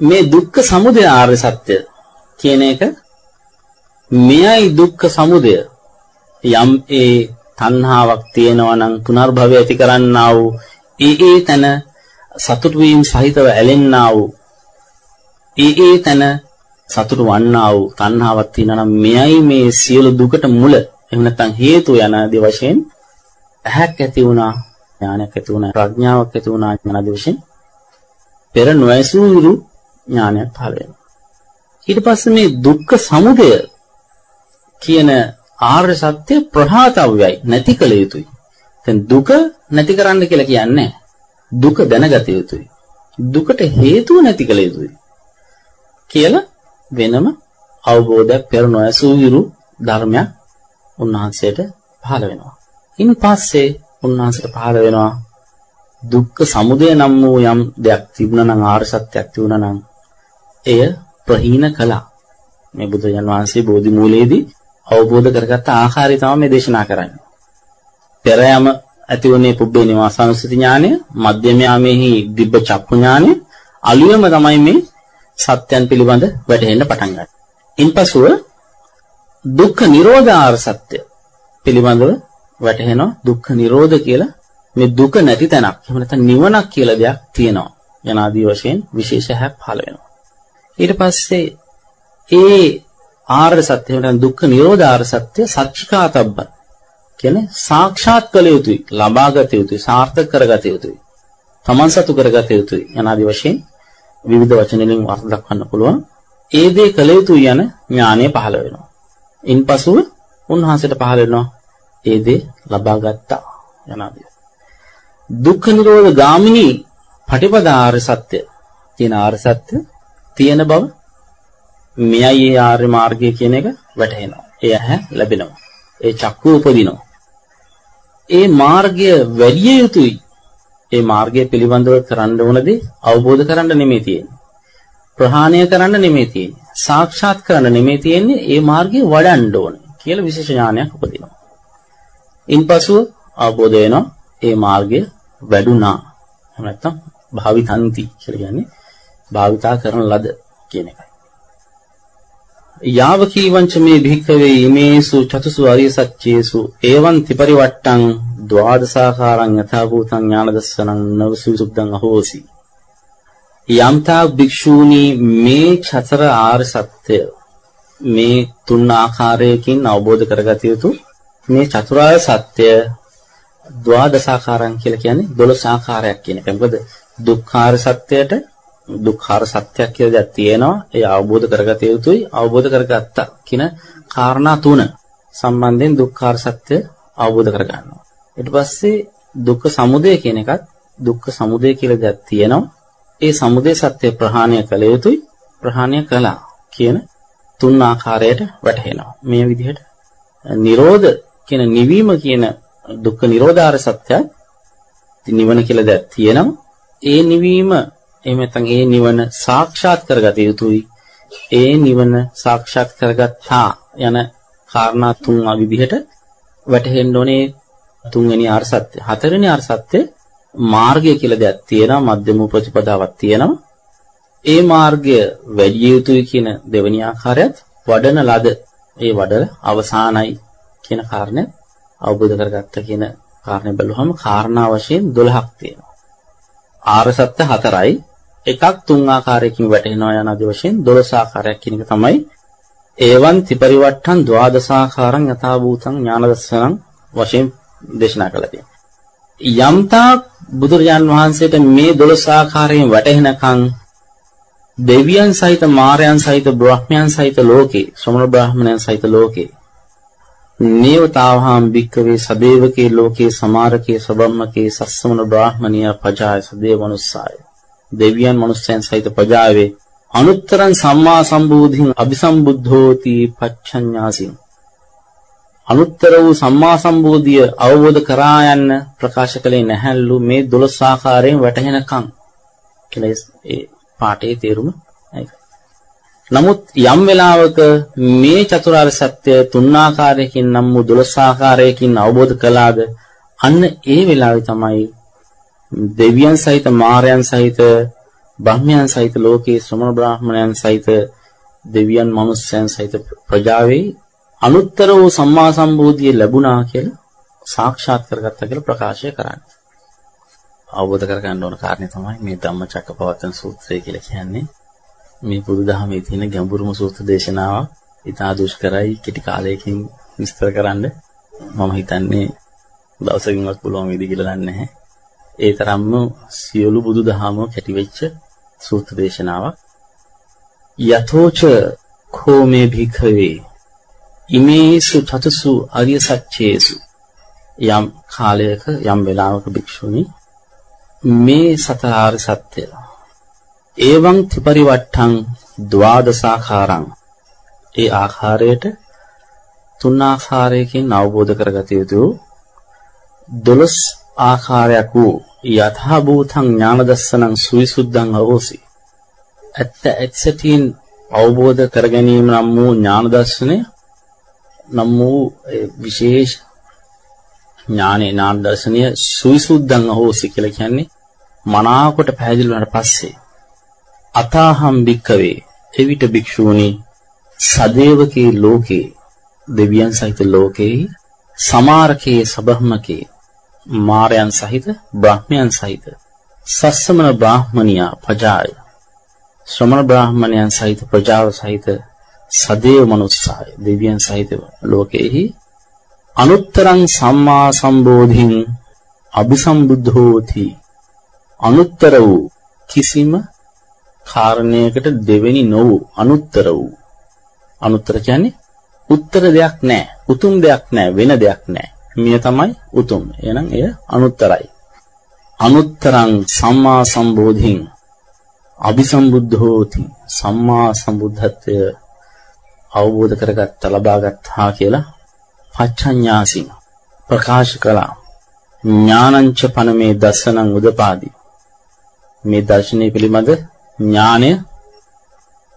මේ දුක්ඛ සමුදය ආර්ය සත්‍ය කියන එක මෙයයි දුක්ඛ සමුදය යම් ඒ තණ්හාවක් තියෙනවා නම් පුනර්භවය ඇති කරන්නා වූ ඒ ඒ තන සතුටු වීම සහිතව ඇලෙන්නා වූ ඒ ඒ තන සතුටු වන්නා වූ තණ්හාවක් තියෙනවා නම් මෙයයි මේ සියලු දුකට මුල එහෙම නැත්නම් හේතු යන ආදී වශයෙන් ඇහැක් ඇති වුණා ඥානයක් ඇති වුණා ප්‍රඥාවක් ඇති වුණා ඥානදී වශයෙන් පෙර නොයසූරු ඥානයක් පහළ වෙනවා ඊට පස්සේ මේ දුක්ඛ සමුදය කියන ආර්ය සත්‍ය ප්‍රහාතව්‍යයි නැති කළ යුතුයි. දැන් දුක නැති කරන්න කියලා කියන්නේ දුක දැනගත යුතුයි. දුකට හේතුව නැති කළ යුතුයි. කියලා වෙනම අවබෝධයක් පෙර නොඇසූ විරු ධර්මයක් උන්වහන්සේට පහළ වෙනවා. ඉන් පස්සේ උන්වහන්සේට පහළ වෙනවා දුක්ඛ සමුදය නම් වූ යම් දෙයක් තිබුණා නම් ආර්ය සත්‍යයක් තිබුණා නම් එය ප්‍රහීන කළා. මේ බුදුරජාන් වහන්සේ බෝධි මූලයේදී අවබෝධ කරගත්ත ආකාරය තමයි මේ දේශනා කරන්නේ. පෙර යම ඇති වුණේ පුබ්බේ නිවාසානුස්සති ඥානය, මධ්‍යම යාමේහි දිබ්බ චක්කු ඥානය, අලුයම තමයි මේ සත්‍යයන් පිළිබඳ වැටහෙන්න පටන් ගන්නේ. ඉන්පසුව දුක්ඛ නිරෝධාර සත්‍ය පිළිබඳව වැටහෙනවා දුක්ඛ නිරෝධ කියලා මේ දුක නැති තැනක්. එහෙම නැත්නම් නිවනක් කියලා දෙයක් තියෙනවා. යනාදී වශයෙන් විශේෂ හැක් පහළ වෙනවා. ඊට පස්සේ ඒ ආර්ය සත්‍ය එහෙම දුක්ඛ නිරෝධ ආර්ය සත්‍ය සත්‍චිකාතබ්බ කියන්නේ සාක්ෂාත් කළ යුතුයි, ලබාගත යුතුයි, සාර්ථක කරගත යුතුයි. තමන් සතු කරගත යුතුයි. යනාදී වශයෙන් විවිධ වචන වලින් අර්ථ දක්වන්න පුළුවන්. ඒ දේ කළ යුතුයි යන ඥානය පහළ වෙනවා. ඉන්පසුව උන්වහන්සේට පහළ වෙනවා ඒ දේ ලබා ගත්තා යනාදී. දුක්ඛ නිරෝධ ගාමිනී පටිපදාාර සත්‍ය කියන ආර්ය සත්‍ය තියෙන බව මෙයයි ඒ ආර්ය මාර්ගය කියන එක වැටහෙනවා. ඒ ඇහැ ලැබෙනවා. ඒ චක්කු උපදිනවා. ඒ මාර්ගය වැඩි යුතුයි. ඒ මාර්ගය පිළිබඳව කරන්න ඕන දේ අවබෝධ කරන්න නෙමෙයි තියෙන්නේ. ප්‍රහාණය කරන්න නෙමෙයි තියෙන්නේ. සාක්ෂාත් කරන්න නෙමෙයි තියෙන්නේ. ඒ මාර්ගය වඩන්න ඕනේ කියලා විශේෂ ඥානයක් උපදිනවා. ඉන්පසුව අවබෝධ වෙනවා ඒ මාර්ගය වැඩුණා. එහෙම නැත්නම් භාවිතන්ති කියලා කියන්නේ භාවිතා කරන ලද කියන එකයි. යාවකී වංච මේ භික්ඛවේ ඉමේසු චතුසු අරිය සත්‍යේසු ඒවං ත්‍රිපරිවට්ටං ද්වාදසාකාරං යථා භූතං ඥාන දස්සනං නවසුසුද්ධං අහෝසි යම්තා භික්ෂූනි මේ චතර ආර්ය සත්‍ය මේ තුන් ආකාරයකින් අවබෝධ කරගatiya යුතු මේ චතුරාර්ය සත්‍ය ද්වාදසාකාරං කියලා කියන්නේ 12 ආකාරයක් කියන එක. මොකද දුක්ඛාර සත්‍යයට දුක්ඛාර සත්‍යයක් කියලා දෙයක් තියෙනවා. ඒ අවබෝධ කරගatiya යුතුයි. අවබෝධ කරගත්තා කියන කාරණා තුන සම්බන්ධයෙන් දුක්ඛාර සත්‍ය අවබෝධ කරගන්නවා. ඊට පස්සේ දුක්ඛ සමුදය කියන එකත් දුක්ඛ සමුදය කියලා දෙයක් තියෙනවා. ඒ සමුදය සත්‍ය ප්‍රහාණය කළ යුතුයි. ප්‍රහාණය කළා කියන තුන් ආකාරයට වැටහෙනවා. මේ විදිහට නිරෝධ කියන නිවීම කියන දුක්ඛ නිරෝධාර සත්‍යය නිවන කියලා දෙයක් තියෙනවා. ඒ නිවීම එහෙම නැත්නම් ඒ නිවන සාක්ෂාත් කරගත යුතුයි. ඒ නිවන සාක්ෂාත් කරගත්තා යන කාරණා තුන් විදිහට වැටහෙන්න ඕනේ තුන්වෙනි ආර්ය සත්‍ය. හතරවෙනි ආර්ය සත්‍ය මාර්ගය කියලා දෙයක් තියෙනවා. මධ්‍යම ප්‍රතිපදාවක් තියෙනවා. ඒ මාර්ගය වැඩි යුතුයි කියන දෙවෙනි ආකාරයත් වඩන ලද ඒ වඩල අවසానයි කියන කාරණය අවබෝධ කරගත්ත කියන කාරණේ බැලුවම කාරණා වශයෙන් 12ක් තියෙනවා. ආර්ය සත්‍ය හතරයි එකක් තුන් ආකාරයකින් වැටෙනවා යන ආදි වශයෙන් 12 ආකාරයක් කියන එක තමයි ඒවන් ත්‍රිපරිවට්ඨං ද්වාදසාකාරං යථා භූතං ඥාන දර්ශනං වශයෙන් දේශනා කළා තියෙනවා. යම්තා බුදුරජාන් වහන්සේට මේ 12 ආකාරයෙන් වැටහෙනකන් දෙවියන් සහිත මාරයන් සහිත බ්‍රහ්මයන් සහිත ලෝකේ ශ්‍රමණ බ්‍රාහ්මණයන් සහිත ලෝකේ නේවතාවහම් භික්කවේ සදේවකේ ලෝකේ සමාරකේ සබම්මකේ සස්සමන බ්‍රාහ්මණිය පජාය සදේව මනුස්සාය දෙවියන් මනුස්සයන් සහිත පජාවේ අනුත්තරං සම්මා සම්බෝධින් අபிසම්බුද්ධෝති පච්චඤ්ඤාසින් අනුත්තර වූ සම්මා සම්බෝධිය අවබෝධ කරා යන්න ප්‍රකාශ කළේ නැහැලු මේ 12 ආකාරයෙන් වැටහෙනකම් කියලා ඒ පාඨයේ තේරුම ඒකයි නමුත් යම් වෙලාවක මේ චතුරාර්ය සත්‍ය තුන් ආකාරයකින් නම් වූ 12 ආකාරයකින් අවබෝධ කළාද අන්න ඒ වෙලාවේ තමයි දෙවියන් සහිත මාරයන් සහිත බ්‍රහ්මයන් සහිත ලෝකේ ශ්‍රමණ බ්‍රාහ්මණයන් සහිත දෙවියන් මනුස්සයන් සහිත ප්‍රජාවේ අනුත්තර වූ සම්මා සම්බෝධිය ලැබුණා කියලා සාක්ෂාත් කරගත්තා කියලා ප්‍රකාශය කරන්නේ. අවබෝධ කරගන්න ඕන කාරණේ තමයි මේ ධම්මචක්කපවත්තන සූත්‍රය කියලා කියන්නේ. මේ බුදුදහමේ තියෙන ගැඹුරුම සූත්‍ර දේශනාවක් ඉතා දුෂ්කරයි කෙටි කාලයකින් විස්තර කරන්න මම හිතන්නේ දවසකින්වත් පුළුවන් වේවි කියලා දන්නේ නැහැ. ඒ තරම්ම සියලු බුදුදහම කැටි වෙච්ච සූත්‍ර දේශනාවක්. යතෝච කෝ මේ භික්ඛවේ ඉමේසු තතසු අරිය සත්‍යේසු යම් කාලයක යම් වෙලාවක භික්ෂුනි මේ සතර සත්‍යය ඒවං ත්‍රිපරිවට්ඨං ද්වාදසාකාරං ඒ ආකාරයට තුන් ආකාරයකින් අවබෝධ කරගත යුතු දොළොස් ආකාරයක් වූ යථා භූතං ඥාන දස්සනං සුවිසුද්ධං අවෝසි ඇත්ත ඇත්තටින් අවබෝධ කර ගැනීම නම් වූ ඥාන දර්ශනය නම් වූ විශේෂ ඥානේ ඥාන දර්ශනය සුවිසුද්ධං අවෝසි කියලා කියන්නේ මනාකොට පැහැදිලි වුණාට පස්සේ අතාහම් භික්කවේ එවිට භික්ෂූනි සදේවකේ ලෝකේ දෙවියන් සහිත ලෝකේ සමාරකේ සබ්‍රහ්මකේ මාරයන් සහිත බ්‍රහ්මයන් සහිත සස්සමන බ්‍රාහ්මනියා පජාය ශ්‍රමණ බ්‍රාහ්මණයන් සහිත ප්‍රජාව සහිත සදේව මනුස්සාය දෙවියන් සහිත ලෝකෙහි අනුත්තරං සම්මා සම්බෝධින් අபிසම්බුද්ධෝති. අනුත්තර වූ කිසිම කාරණයකට දෙවෙනි නො වූ අනුත්තර වූ. අනුත්තර කියන්නේ උත්තර දෙයක් නැහැ උතුම් දෙයක් නැහැ වෙන දෙයක් නැහැ මිය තමයි උතුම්. එහෙනම් එය අනුත්තරයි. අනුත්තරං සම්මා සම්බෝධින් අபிසම්බුද්ධෝති සම්මා සම්බුද්ධත්වය අවබෝධ කරගත්ත ලබාගත්තා කියලා පච්චඤ්ඤාසින් ප්‍රකාශ කළා. ඥානංච පනමේ දසනං උදපාදි. මේ දර්ශනය පිළිබඳ ඥානය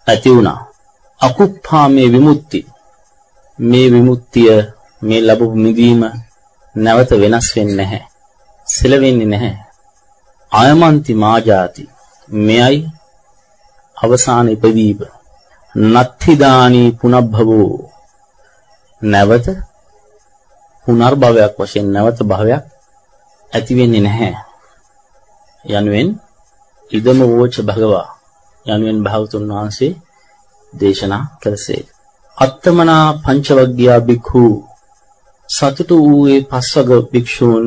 ඇති වුණා. අකුප්පා මේ විමුක්ති. මේ විමුක්තිය මේ ලැබු මිදීම නැවත වෙනස් වෙන්නේ නැහැ. සෙලවෙන්නේ නැහැ. ආයමන්ති මාජාති. මෙයයි අවසාන ඉපදීම. නත්ථිදානී පුනබ්භවෝ. නැවත පුනර්භවයක් වශයෙන් නැවත භවයක් ඇති වෙන්නේ නැහැ. යනුවෙන් ඉදම වෝච භගවා. යනුවෙන් භාගතුන් වහන්සේ දේශනා කළසේ. අත්තමනා පංචවග්ගයා බික්ඛු. සතුටු වූයේ පස්වග භික්ෂූන්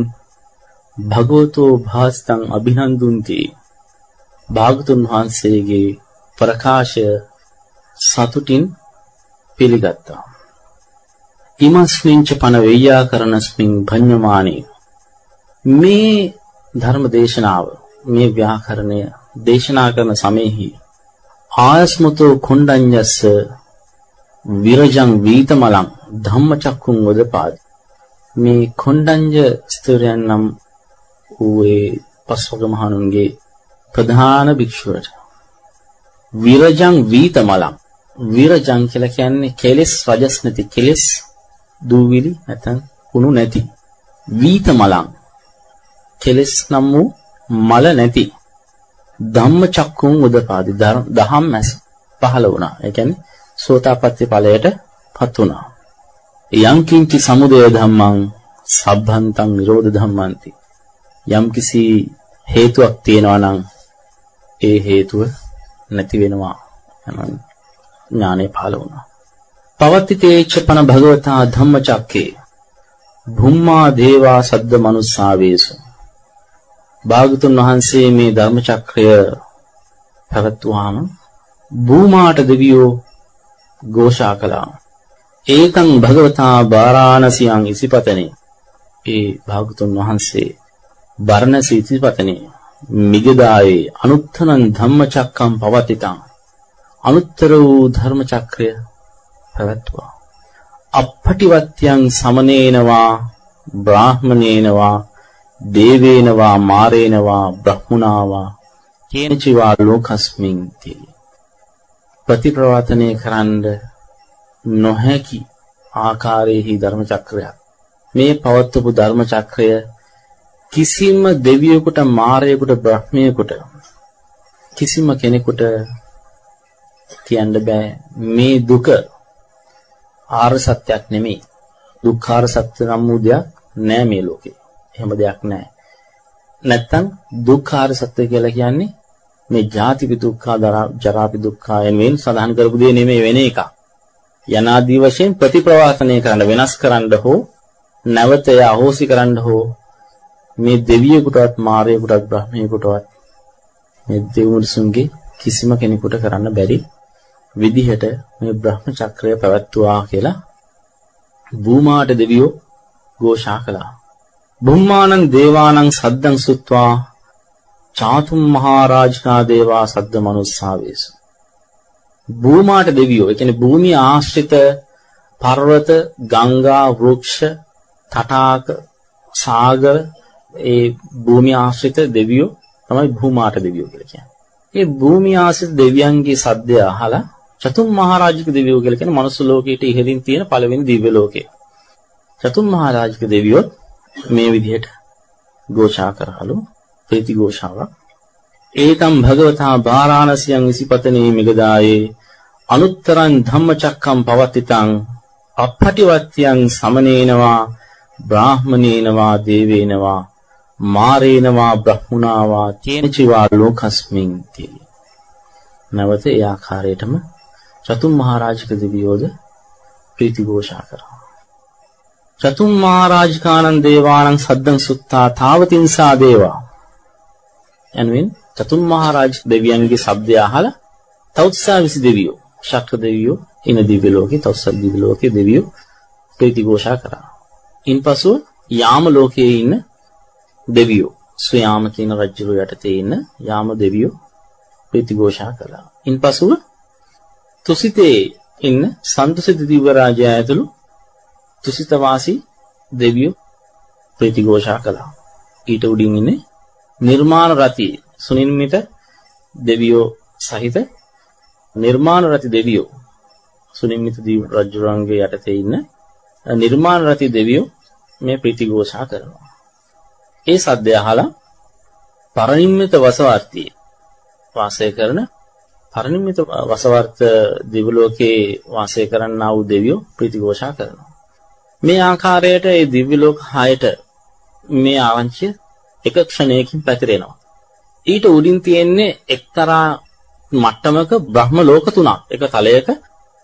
භගවතෝ භාස්තං අභිනන්දුන්ති. භාගතුන් වහන්සේගේ ප්‍රකාශය සතුටින් පිළිගත්තා. ඉමස්මින්ච පන වෙය්‍යාකරණස්මින් භඤ්ඤමානේ. මේ ධර්ම දේශනාව මේ ව්‍යාකරණය දේශනා කරන සමයේහි ආයස්මතෝ කුණ්ඩඤ්ඤස්ස විරජං වීතමලං ධම්මචක්කුං වදපාදි මේ කුණ්ඩඤ්ඤ ස්තවරයන් නම් ඌේ පස්වග මහණුන්ගේ ප්‍රධාන භික්ෂුවට. විරජං වීතමලං. විරජං කියලා කියන්නේ කෙලෙස් රජස් නැති කෙලෙස් දූවිලි නැත්නම් කුණු නැති. වීතමලං. කෙලෙස් නම් වූ මල නැති. ධම්ම චක්කුන් උදපාදි දහම් මැස් පහළ වුණා. ඒ කියන්නේ සෝතාපට්ටි ඵලයට පත් වුණා. යං කිංචි සමුදය ධම්මං සබ්බන්තං නිරෝධ ධම්මන්ති. යම් කිසි හේතුවක් තියෙනවා නම් ඒ හේතුව නැති වෙනවා යන ඥානෙ පහළ වුණා. පවත්තිතේච්ච පන භගවතා ධම්මචක්කේ භුම්මා දේවා සද්ද මනුස්සාවේසු භාගතුන් වහන්සේ මේ ධර්ම චක්‍රය පැවැත්වුවාම භූමාට දෙවියෝ ഘോഷා කළා. ඒකං භගවතා බාරාණසියං ඉසිපතනේ. ඒ භාගතුන් වහන්සේ බර්ණසී ඉසිපතනේ මිගදායේ අනුත්තනං ධම්මචක්කම් පවතිතං අනුත්තර වූ ධර්ම චක්‍රය පැවැත්වුවා. අපපටිවත්‍යං සමනේනවා බ්‍රාහ්මනේනවා දේවේනවා මාරේනවා බ්‍රහ්මුණාවා කේනචිවා ලෝකස්මින් තී ප්‍රතිප්‍රවර්තනය කරන්න නොහැකි ආකාරයේහි ධර්ම චක්‍රයක් මේ පවත්වපු ධර්ම චක්‍රය කිසිම දෙවියෙකුට මාරයෙකුට බ්‍රහ්මයෙකුට කිසිම කෙනෙකුට කියන්න බෑ මේ දුක ආර්ය සත්‍යයක් නෙමෙයි දුක්ඛාර සත්‍ය නම් වූ දෙයක් නෑ මේ ලෝකේ එහෙම දෙයක් නැහැ. නැත්තම් දුක්ඛාර සත්‍ය කියලා කියන්නේ මේ ජාතිපි දුක්ඛ ජරාපි දුක්ඛ යනුවෙන් සඳහන් කරපු දේ නෙමෙයි වෙන එකක්. යනාදී වශයෙන් ප්‍රතිප්‍රවාසනය කරන්න වෙනස් කරන්න හෝ නැවත අහෝසි කරන්න හෝ මේ දෙවියෙකුටවත් මාරයෙකුටවත් බ්‍රහ්මයෙකුටවත් මේ දෙවුනුසුන්ගේ කිසිම කෙනෙකුට කරන්න බැරි විදිහට මේ බ්‍රහ්ම චක්‍රය පැවැත්තුවා කියලා භූමාට දෙවියෝ ഘോഷා කළා. බුම්මානං දේවානං සද්දං සුත්වා චාතුම් මහරජනා දේවා සද්ද මනුස්සාවේස භූමාට දෙවියෝ. ඒ කියන්නේ භූමිය ආශ්‍රිත පර්වත, ගංගා, වෘක්ෂ, තටාක, සාගර ඒ භූමිය ආශ්‍රිත දෙවියෝ තමයි භූමාට දෙවියෝ කියලා කියන්නේ. ඒ භූමිය ආශ්‍රිත දෙවියන්ගේ සද්දය අහලා චතුම් මහරජික දෙවියෝ කියලා කියන මනුස්ස ලෝකයේ ඉහළින් තියෙන පළවෙනි දිව්‍ය ලෝකය. චතුම් මහරජික දෙවියොත් මේ විදිහට ഘോഷා කරහලු ප්‍රීති ഘോഷාවක් ඒතම් භගවතා බාරාණසියන් විසිපතනේ මිගදායේ අනුත්තරං ධම්මචක්කම් පවත්තිතං අපපටිවත්‍යං සමනේනවා බ්‍රාහමනේනවා දේවේනවා මාරේනවා බ්‍රහ්මුණාවා තේනචිවා ලෝකස්මින් තී. නැවත ඒ ආකාරයටම චතුම් මහරජික දෙවියෝද ප්‍රීති ഘോഷා කරා චතුම් මහරජිකානන් දේවානං සද්දං සුත්තා තාවතින්සා දේවා. එනුවෙන් චතුම් මහරජ දෙවියන්ගේ ශබ්දය අහලා තවුත්සා විසි දෙවියෝ. ශක්‍ර දෙවියෝ ඉන දිව්‍ය ලෝකේ තවසල් දිව්‍ය ලෝකේ දෙවියෝ ප්‍රීති ഘോഷා කරා. ඉන්පසුව යාම ලෝකයේ ඉන්න දෙවියෝ ස්වයාම කියන රජුර යටතේ ඉන්න යාම දෙවියෝ ප්‍රීති ഘോഷා කළා. ඉන්පසුව තුසිතේ ඉන්න සන්තුසිත දිව්‍ය රාජයා ඇතුළු තුසිත වාසී දෙවියෝ ප්‍රීති ഘോഷා කළා. ඊට උඩින් ඉන්නේ නිර්මාණ රති සුනින්මිත දෙවියෝ සහිත නිර්මාණ රති දෙවියෝ සුනිම්මිත දීව රජුරන්ගේ යටතේ ඉන්න නිර්මාණ රති දෙවියෝ මේ ප්‍රීතිഘോഷා කරනවා. ඒ සද්දය අහලා පරිනිම්මිත වසවර්තියේ වාසය කරන පරිනිම්මිත වසවර්ත දිව්‍යලෝකයේ වාසය කරන්නා වූ දෙවියෝ ප්‍රීතිഘോഷා කරනවා. මේ ආකාරයට ඒ දිව්‍යලෝක 6ට මේ ආවංශය එක ක්ෂණයකින් පැතිරෙනවා. ඊට උඩින් තියෙන්නේ එක්තරා මට්ටමක බ්‍රහ්ම ලෝක තුනක්. එක තලයක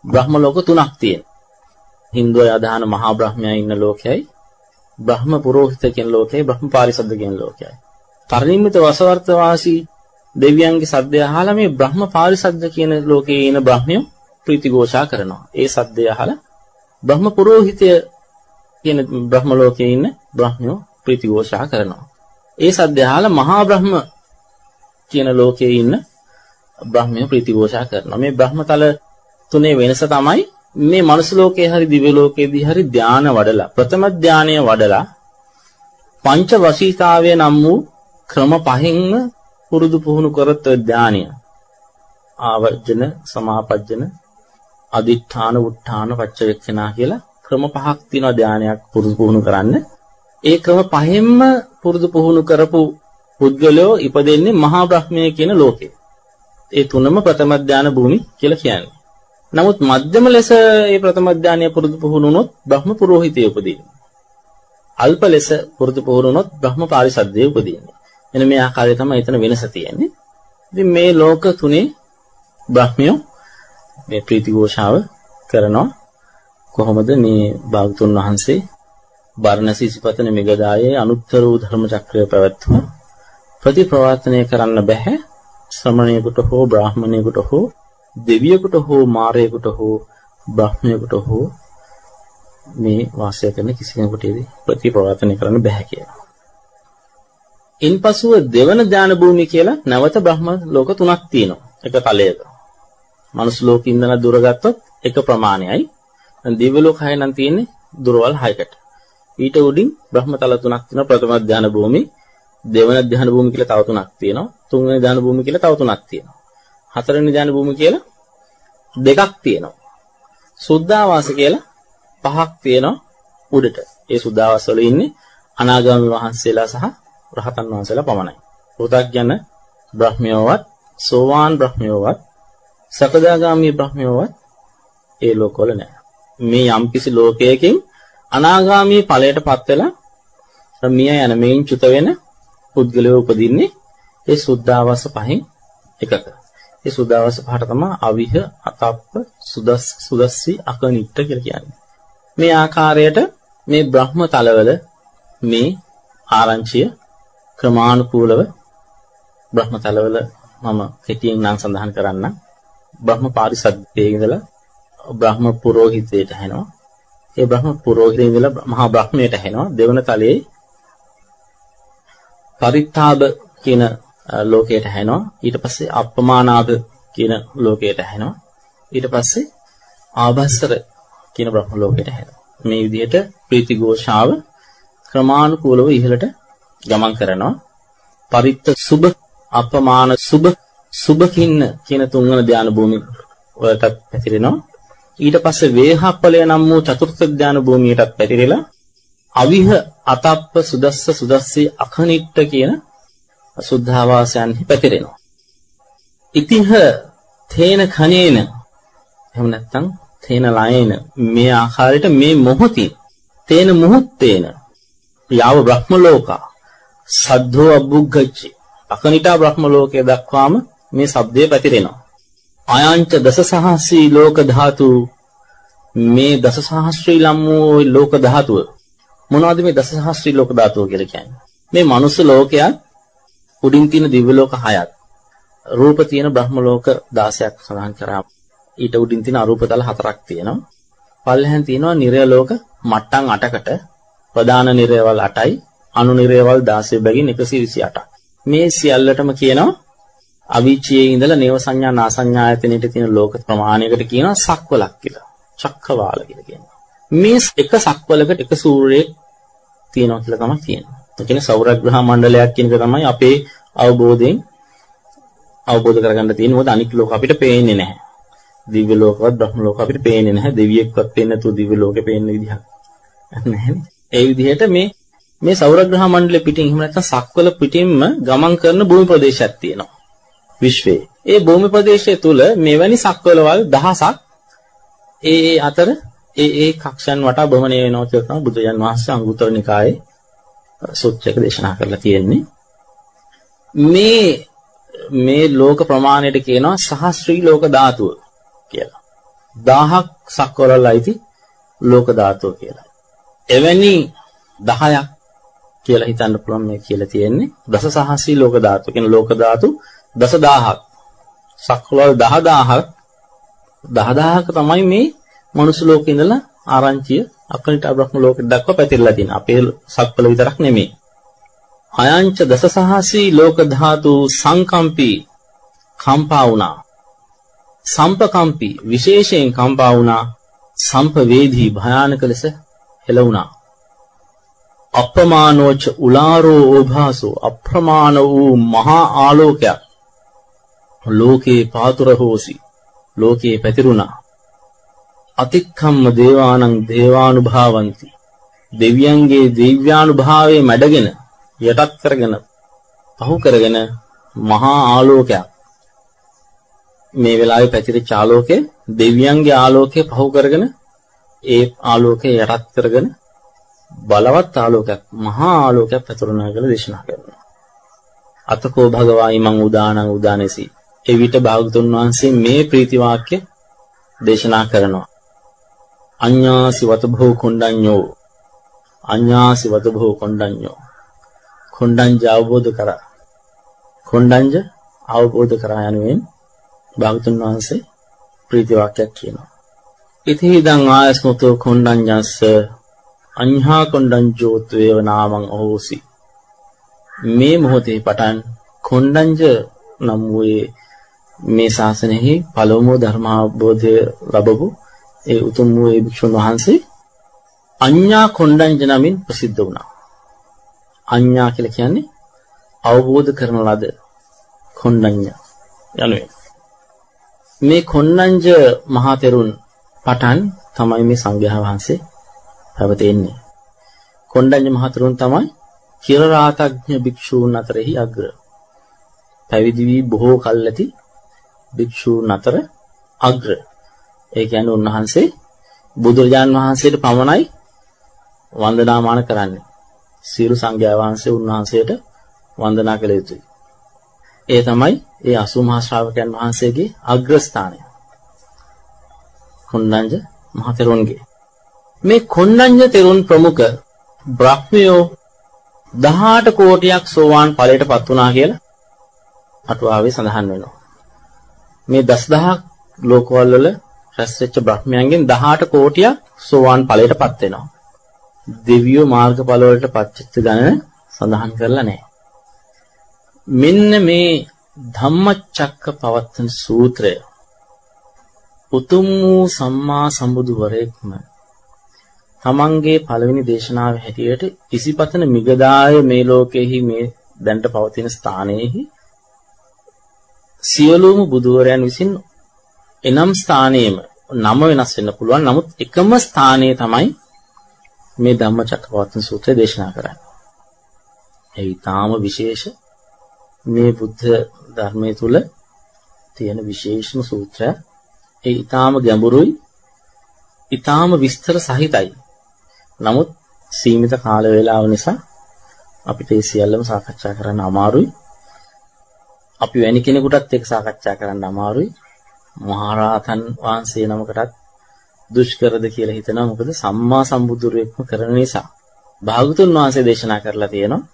බ්‍රහ්ම ලෝක තුනක් තියෙනවා. Hindu අය අදහන මහා බ්‍රහ්මයා ඉන්න ලෝකයයි බ්‍රහ්ම පුරෝහිත කියන ලෝකයයි බ්‍රහ්ම පාරිසද්ද කියන ලෝකයයි. තරණිමිත වසවර්ත වාසී දෙවියන්ගේ සද්දය අහලා මේ බ්‍රහ්ම පාරිසද්ද කියන ලෝකයේ ඉන බ්‍රහ්මය ප්‍රීතිഘോഷා කරනවා. ඒ සද්දය අහලා බ්‍රහ්ම පුරෝහිතය කියන බ්‍රහ්ම ලෝකයේ ඉන්න බ්‍රහ්මය ප්‍රීතිഘോഷා කරනවා. ඒ සද්දය අහලා මහා බ්‍රහ්ම කියන ලෝකයේ ඉන්න බ්‍රහ්මයෝ ප්‍රීතිഘോഷා කරනවා. මේ බ්‍රහ්මතල තුනේ වෙනස තමයි මේ මනුස්ස ලෝකයේ හරි දිව්‍ය ලෝකයේදී හරි ධානය වඩලා ප්‍රථම ධානය වඩලා පංච වශීතාවය නම් වූ ක්‍රම පහෙන්ම පුරුදු පුහුණු කරත් ධානය. ආවර්ජන සමාපජ්ජන අදිඨාන උත්ථාන පච්චවෙක්ඛනා කියලා ක්‍රම පහක් තියෙනවා ධානයක් පුරුදු පුහුණු කරන්න. ඒ ක්‍රම පහෙන්ම පුරුදු පුහුණු කරපු පුද්ගලයෝ ඉපදෙන්නේ මහා බ්‍රහ්මයේ කියන ලෝකේ. ඒ තුනම ප්‍රථම ධාන භූමි කියලා කියන්නේ. නමුත් මධ්‍යම ලෙස මේ ප්‍රථම ධානය පුරුදු පුහුණුනොත් බ්‍රහ්ම පුරোহিතය උපදිනවා. අල්ප ලෙස පුරුදු පුහුණුනොත් බ්‍රහ්ම පාරිසද්දේ උපදිනවා. එන මේ ආකාරය තමයි එතන වෙනස තියෙන්නේ. ඉතින් මේ ලෝක තුනේ බ්‍රහ්මියෝ මේ ප්‍රීති ഘോഷාව කරනවා. කොහොමද මේ භාගතුන් වහන්සේ බර්ණසී සිපතන මෙගදායේ අනුත්තර වූ ධර්ම චක්‍රය පැවැත්වුවා. ප්‍රතිප්‍රවර්තනය කරන්න බෑ ශ්‍රමණයෙකුට හෝ බ්‍රාහමණයෙකුට හෝ දෙවියෙකුට හෝ මාරයෙකුට හෝ බ්‍රහ්මයෙකුට හෝ මේ වාසය කරන කිසි කෙනෙකුට ප්‍රතිපවර්තනය කරන්න බෑ කියලා. ඉන්පසුව දෙවන ඥාන භූමිය කියලා නැවත බ්‍රහ්ම ලෝක තුනක් තියෙනවා. එක තලයක. මනුස්ස ලෝකේ ඉඳලා දුර ගත්තොත් එක ප්‍රමාණයයි. දිව්‍ය ලෝක හය නම් තියෙන්නේ දුරවල් හයකට. ඊට උඩින් බ්‍රහ්ම තල තුනක් තියෙනවා. ප්‍රථම ඥාන භූමි, දෙවන ඥාන භූමි කියලා තව තුනක් තියෙනවා. තුන්වෙනි ඥාන භූමි කියලා තව තුනක් තියෙනවා. හතරවෙනි ධාන භූමි කියලා දෙකක් තියෙනවා. සුද්ධාවාස කියලා පහක් තියෙනවා උඩට. ඒ සුද්ධාවාස වල ඉන්නේ අනාගාමී වහන්සේලා සහ රහතන් වහන්සේලා පමණයි. පෘථග්ජන බ්‍රහ්මියවවත් සෝවාන් බ්‍රහ්මියවවත් සකදාගාමී බ්‍රහ්මියවවත් ඒ ලෝකවල නැහැ. මේ යම්කිසි ලෝකයකින් අනාගාමී ඵලයටපත් වෙලා මිය යන මේන් චුත වෙන පුද්ගලයෝ උපදින්නේ ඒ සුද්ධාවාස පහෙන් එකක. ඒ සුදාවස පහට තමයි අවිහ අතප්ප සුදස් සුදස්සි අකනිට්ට කියලා කියන්නේ. මේ ආකාරයට මේ බ්‍රහ්ම තලවල මේ ආරංචිය ක්‍රමානුකූලව බ්‍රහ්ම තලවල මම කෙටියෙන් නම් සඳහන් කරන්න. බ්‍රහ්ම පාරිසද්දයේ ඉඳලා බ්‍රහ්ම පුරোহিතයට හැෙනවා. ඒ බ්‍රහ්ම පුරোহিතේ ඉඳලා මහා බ්‍රහ්මයට හැෙනවා. දෙවන තලයේ පරිත්තාබ කියන ලෝකයට හැෙනවා ඊට පස්සේ අප්‍රමානාද කියන ලෝකයට හැෙනවා ඊට පස්සේ ආභස්සර කියන බ්‍රහ්ම ලෝකයට හැෙනවා මේ විදිහට ප්‍රීති ഘോഷාව ක්‍රමානුකූලව ඉහළට ගමන් කරනවා. පරිත්ත සුබ අපමාන සුබ සුබකින්න කියන තුන්වන ධාන භූමිය වලටත් පැතිරෙනවා. ඊට පස්සේ වේහප්පලය නම් වූ චතුර්ථ ධාන භූමියටත් පැතිරෙලා අවිහ අතප්ප සුදස්ස සුදස්සී අඛනිට්ට කියන සුද්ධාවාසයන්හි පැතිරෙනවා. ඉතිහ තේන කනේන එහෙම නැත්නම් තේන ලයේන මේ ආකාරයට මේ මොහොතින් තේන මොහොත්තේන යාව බ්‍රහ්ම ලෝකා සද්ධෝ අබුග්ගච්චි අකනිටා බ්‍රහ්ම ලෝකයේ දක්වාම මේ ශබ්දය පැතිරෙනවා අයංච දසසහස්සී ලෝක ධාතු මේ දසසහස්ත්‍රී ලම් වූ ලෝක ධාතුව මොනවද මේ දසසහස්ත්‍රී ලෝක ධාතුව කියලා කියන්නේ? මේ මනුස්ස ලෝකයක් උඩින් තියෙන දිව්‍ය ලෝක 6ක් රූප තියෙන බ්‍රහ්ම ලෝක 16ක් සඳහන් කරා. ඊට උඩින් තියෙන අරූපතල හතරක් තියෙනවා. පල්ලෙහෙන් තියෙනවා නිරය ලෝක මට්ටම් 8කට ප්‍රධාන නිරයවල් 8යි අනු නිරයවල් 16 බැගින් 128ක් මේ සියල්ලටම කියනවා අවීචයේ ඉඳලා නේව සංඥා නාසඤ්ඤායතනෙට තියෙන ලෝක ප්‍රමාණයකට කියනවා සක්වලක් කියලා. චක්කවාල කියලා කියනවා. මේ එක සක්වලකට එක සූර්යයෙක් තියෙනවා කියලා තමයි කියන්නේ. ඒ කියන්නේ සෞරග්‍රහ මණ්ඩලයක් කියන එක තමයි අපේ අවබෝධයෙන් අවබෝධ කරගන්න තියෙන්නේ. මොකද අනික් ලෝක අපිට පේන්නේ නැහැ. දිව්‍ය ලෝකවත් බ්‍රහ්ම ලෝක අපිට පේන්නේ නැහැ. දෙවියෙක්වත් පේන්නේ නැතුව දිව්‍ය ලෝකේ පේන්න විදිහක් නැහැ. ඒ විදිහට මේ මේ සෞරග්‍රහ මණ්ඩලෙ පිටින් එහෙම නැත්නම් සක්වල පිටින්ම ගමන් කරන භූමි ප්‍රදේශයක් තියෙනවා. විශ්වයේ. ඒ භූමි ප්‍රදේශය තුල මෙවැනි සක්වලවල් දහසක් ඒ ඒ අතර ඒ ඒ කක්ෂයන් වටා භවණය වෙනවා කියලා තමයි බුදුජන් වහන්සේ අංගුත්තර නිකායේ සූත්‍රයක දේශනා කරලා තියෙන්නේ. මේ මේ ලෝක ප්‍රමාණයට කියනවා සහස්ත්‍රී ලෝක ධාතුව කියලා. 1000ක් සක්වලවල් අයිති ලෝක ධාතුව කියලා. එවැනි 10ක් කියලා හිතන්න පුළුවන් මේ කියලා තියෙන්නේ දස සහස්‍රී ලෝක ධාතු කියන ලෝක ධාතු දසදහක් සක්වල 10000ක් 10000ක තමයි මේ මනුස්ස ලෝකේ ඉඳලා ආරංචිය අකනිට බ්‍රහ්ම ලෝකෙට දක්වා පැතිරලා තියෙන. අපේ සක්වල විතරක් නෙමෙයි. අයංච දසසහසී ලෝක ධාතු සංකම්පී කම්පා වුණා. සම්පකම්පී විශේෂයෙන් කම්පා වුණා. සම්පවේදී භයානක ලෙස හෙළුණා. අප්‍රමාණෝච උලාරෝ ඕභාසෝ අප්‍රමාණ වූ මහා ආලෝකයක් ලෝකේ පාතුර හෝසි ලෝකේ පැතිරුණා අතික්කම්ම දේවානං දේවානුභාවಂತಿ. දෙවියන්ගේ දිව්‍යානුභාවයේ මැඩගෙන යටත් කරගෙන පහු කරගෙන මහා ආලෝකයක්. මේ වෙලාවේ පැතිරිච්ච ආලෝකය දෙවියන්ගේ ආලෝකය පහු කරගෙන ඒ ආලෝකය යටත් කරගෙන බලවත් ආලෝකයක් මහා ආලෝකයක් පැතුරුණා කියලා දේශනා කරනවා. අතකෝ භගවායි මං උදානං උදානසී. එවිට භාගතුන් වහන්සේ මේ ප්‍රීති වාක්‍ය දේශනා කරනවා. අඤ්ඤාසි වතභෝ කොණ්ඩඤ්ඤෝ අඤ්ඤාසි වතභෝ කොණ්ඩඤ්ඤෝ කොණ්ඩඤ්ජ අවබෝධ කරා. කොණ්ඩඤ්ජ අවබෝධ කරා යනුවෙන් භාගතුන් වහන්සේ ප්‍රීති වාක්‍යයක් කියනවා. ඉති ඉදං ආයස්මතෝ කොණ්ඩඤ්ඤස්ස අඤ්හා කොණ්ඩඤ්ජෝ ත්වේව නාමං අහෝසි මේ මොහොතේ පටන් කොණ්ඩඤ්ජ නම් වූයේ මේ ශාසනයෙහි පළමුව ධර්මාබෝධය ලැබපු ඒ උතුම් වූ ඒ භික්ෂුන් වහන්සේ අඤ්ඤා කොණ්ඩඤ්ජ නමින් ප්‍රසිද්ධ වුණා. අඤ්ඤා කියලා කියන්නේ අවබෝධ කරන ලද කොණ්ඩඤ්ඤ යනුවෙන්. මේ කොණ්ඩඤ්ජ මහා තෙරුන් පටන් තමයි මේ සංඝයා වහන්සේ පැවතෙන්නේ. කොණ්ඩඤ්ජ මහා තෙරුන් තමයි චිරරාතඥ භික්ෂූන් අතරෙහි අග්‍ර. පැවිදි වී බොහෝ කල් ඇති භික්ෂූන් අතර අග්‍ර. ඒ කියන්නේ උන්වහන්සේ බුදුරජාන් වහන්සේට පමණයි වන්දනාමාන කරන්නේ. සියලු සංඝයා වහන්සේ උන්වහන්සේට වන්දනා කළ යුතුයි. ඒ තමයි ඒ 80 මහා ශ්‍රාවකයන් වහන්සේගේ අග්‍රස්ථානය. කොණ්ඩඤ්ඤ මහ තෙරුන්ගේ. මේ කොණ්ඩඤ්ඤ තෙරුන් ප්‍රමුඛ බ්‍රහ්මයෝ 18 කෝටියක් සෝවාන් ඵලයටපත් වුණා කියලා අටුවාවේ සඳහන් වෙනවා. මේ දසදහක් ලෝකවල වල රැස් වෙච්ච බ්‍රහ්මයන්ගෙන් 18 කෝටියක් සෝවාන් ඵලයටපත් වෙනවා. දෙවියෝ මාර්ගඵල වලට පත්වෙච්ච ගණන සඳහන් කරලා නැහැ. මෙන්න මේ ධම්මචක්ක පවත්තන සූත්‍රය උතුම් වූ සම්මා සම්බුදු වරයෙක්ම තමන්ගේ පළවෙනි දේශනාවේ හැටියට ඉසිපතන මිගදාය මේ ලෝකෙහි මේ දැන්ට පවතින ස්ථානයේහි සියලුම බුදුවරයන් විසින් එනම් ස්ථානයේම නම වෙනස් වෙන්න පුළුවන්. නමුත් එකම ස්ථානයේ තමයි මේ ධම්මචක්කපවත්තන සූත්‍රය දේශනා කරන්නේ. ඒ ඊටාම විශේෂ මේ බුද්ධ ධර්මයේ තුල තියෙන විශේෂම සූත්‍රය. ඒ ඊටාම ගැඹුරුයි. ඊටාම විස්තර සහිතයි. නමුත් සීමිත කාල වේලාව නිසා අපිට ඒ සියල්ලම සාකච්ඡා කරන්න අමාරුයි. අපි වැනි කෙනෙකුටත් ඒක සාකච්ඡා කරන්න අමාරුයි. මහරහතන් වහන්සේ නමකටත් දුෂ්කරද කියලා හිතනවා. මොකද සම්මා සම්බුදුරෙක්ම කරන නිසා. භාගතුන් වහන්සේ දේශනා කරලා තියෙනවා.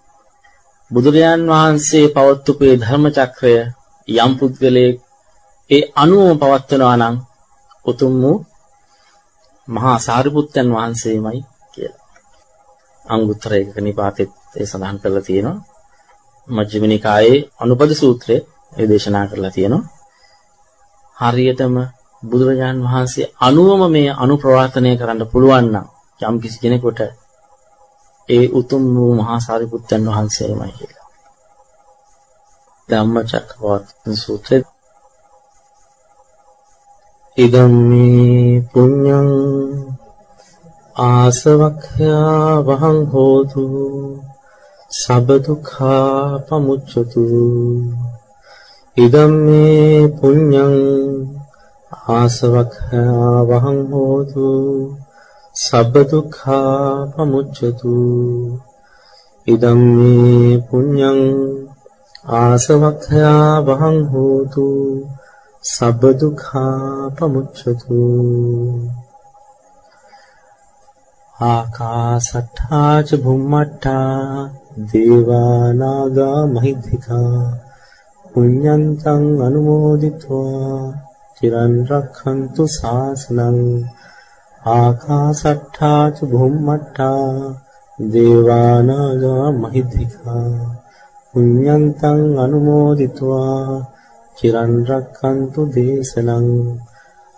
බුදුරජාන් වහන්සේ පවත්වපු ධර්ම චක්‍රය යම් පුද්ගලයෙක් ඒ අනුවම පවත්වනවා නම් උතුම් වූ මහා සාරිපුත්තයන් වහන්සේමයි කියලා. අංගුත්තර ඒකක නිපාතෙත් ඒ සඳහන් කරලා තියෙනවා. මජ්ක්‍ධිම නිකායේ අනුපද සූත්‍රයේ ඒ දේශනා කරලා තියෙනවා. හරියටම බුදුරජාන් වහන්සේ අනුවම මේ අනුප්‍රවර්තනය කරන්න පුළුවන් නම් යම් කිසි කෙනෙකුට ඒ උතුම් වූ මහා සාරිපුත්තයන් වහන්සේමයි කියලා. ධම්මචක්කවර්තන සූත්‍රයේ ඉදම්මේ පුඤ්ඤං ආසවක්ඛ්‍යා වහං හෝතු සබ දුක්ඛා පමුච්ඡතු ඉදම්මේ පුඤ්ඤං ආසවක්ඛ්‍යා වහං හෝතු සබ්බ දුක්ඛා පමුච්ඡතු ඉදම්මේ පුඤ්ඤං ආසවක්ඛ්‍යා වහං හෝතු සබ්බ දුක්ඛා පමුච්ඡතු ආකාසට්ඨා ච භුම්මට්ඨා දේවා නාග මහිද්దికා පුඤ්ඤන්තං අනුමෝදිත्वा චිරන් රක්ඛන්තු ශාසනං ආකාසට්ඨා ච භුම්මට්ඨා දේවානාගා මහිද්దికා පුඤ්ඤන්තං අනුමෝදිත्वा චිරන් රක්ඛන්තු දේශනං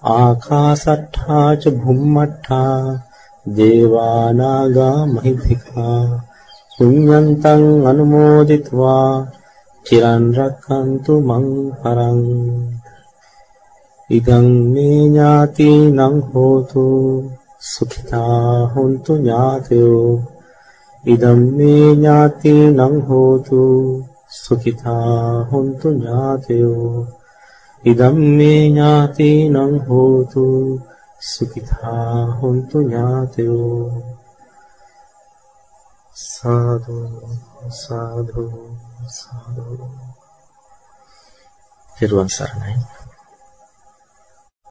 ආකාසට්ඨා ච භුම්මට්ඨා දේවානාගා මහිද්దికා පුඤ්ඤන්තං අනුමෝදිත्वा චිරන් රක්칸තු මං පරං ඉදං මේ ඥාතිනං හෝතු සුඛිතා හොන්තු ඥාතයෝ ඉදම් මේ ඥාතිනං හෝතු සුඛිතා හොන්තු ඥාතයෝ ඉදම්මේ ඥාතිනං හෝතු සුඛිතා හොන්තු ඥාතයෝ සාදු සාදු සාදු පෙරවන් සරණයි.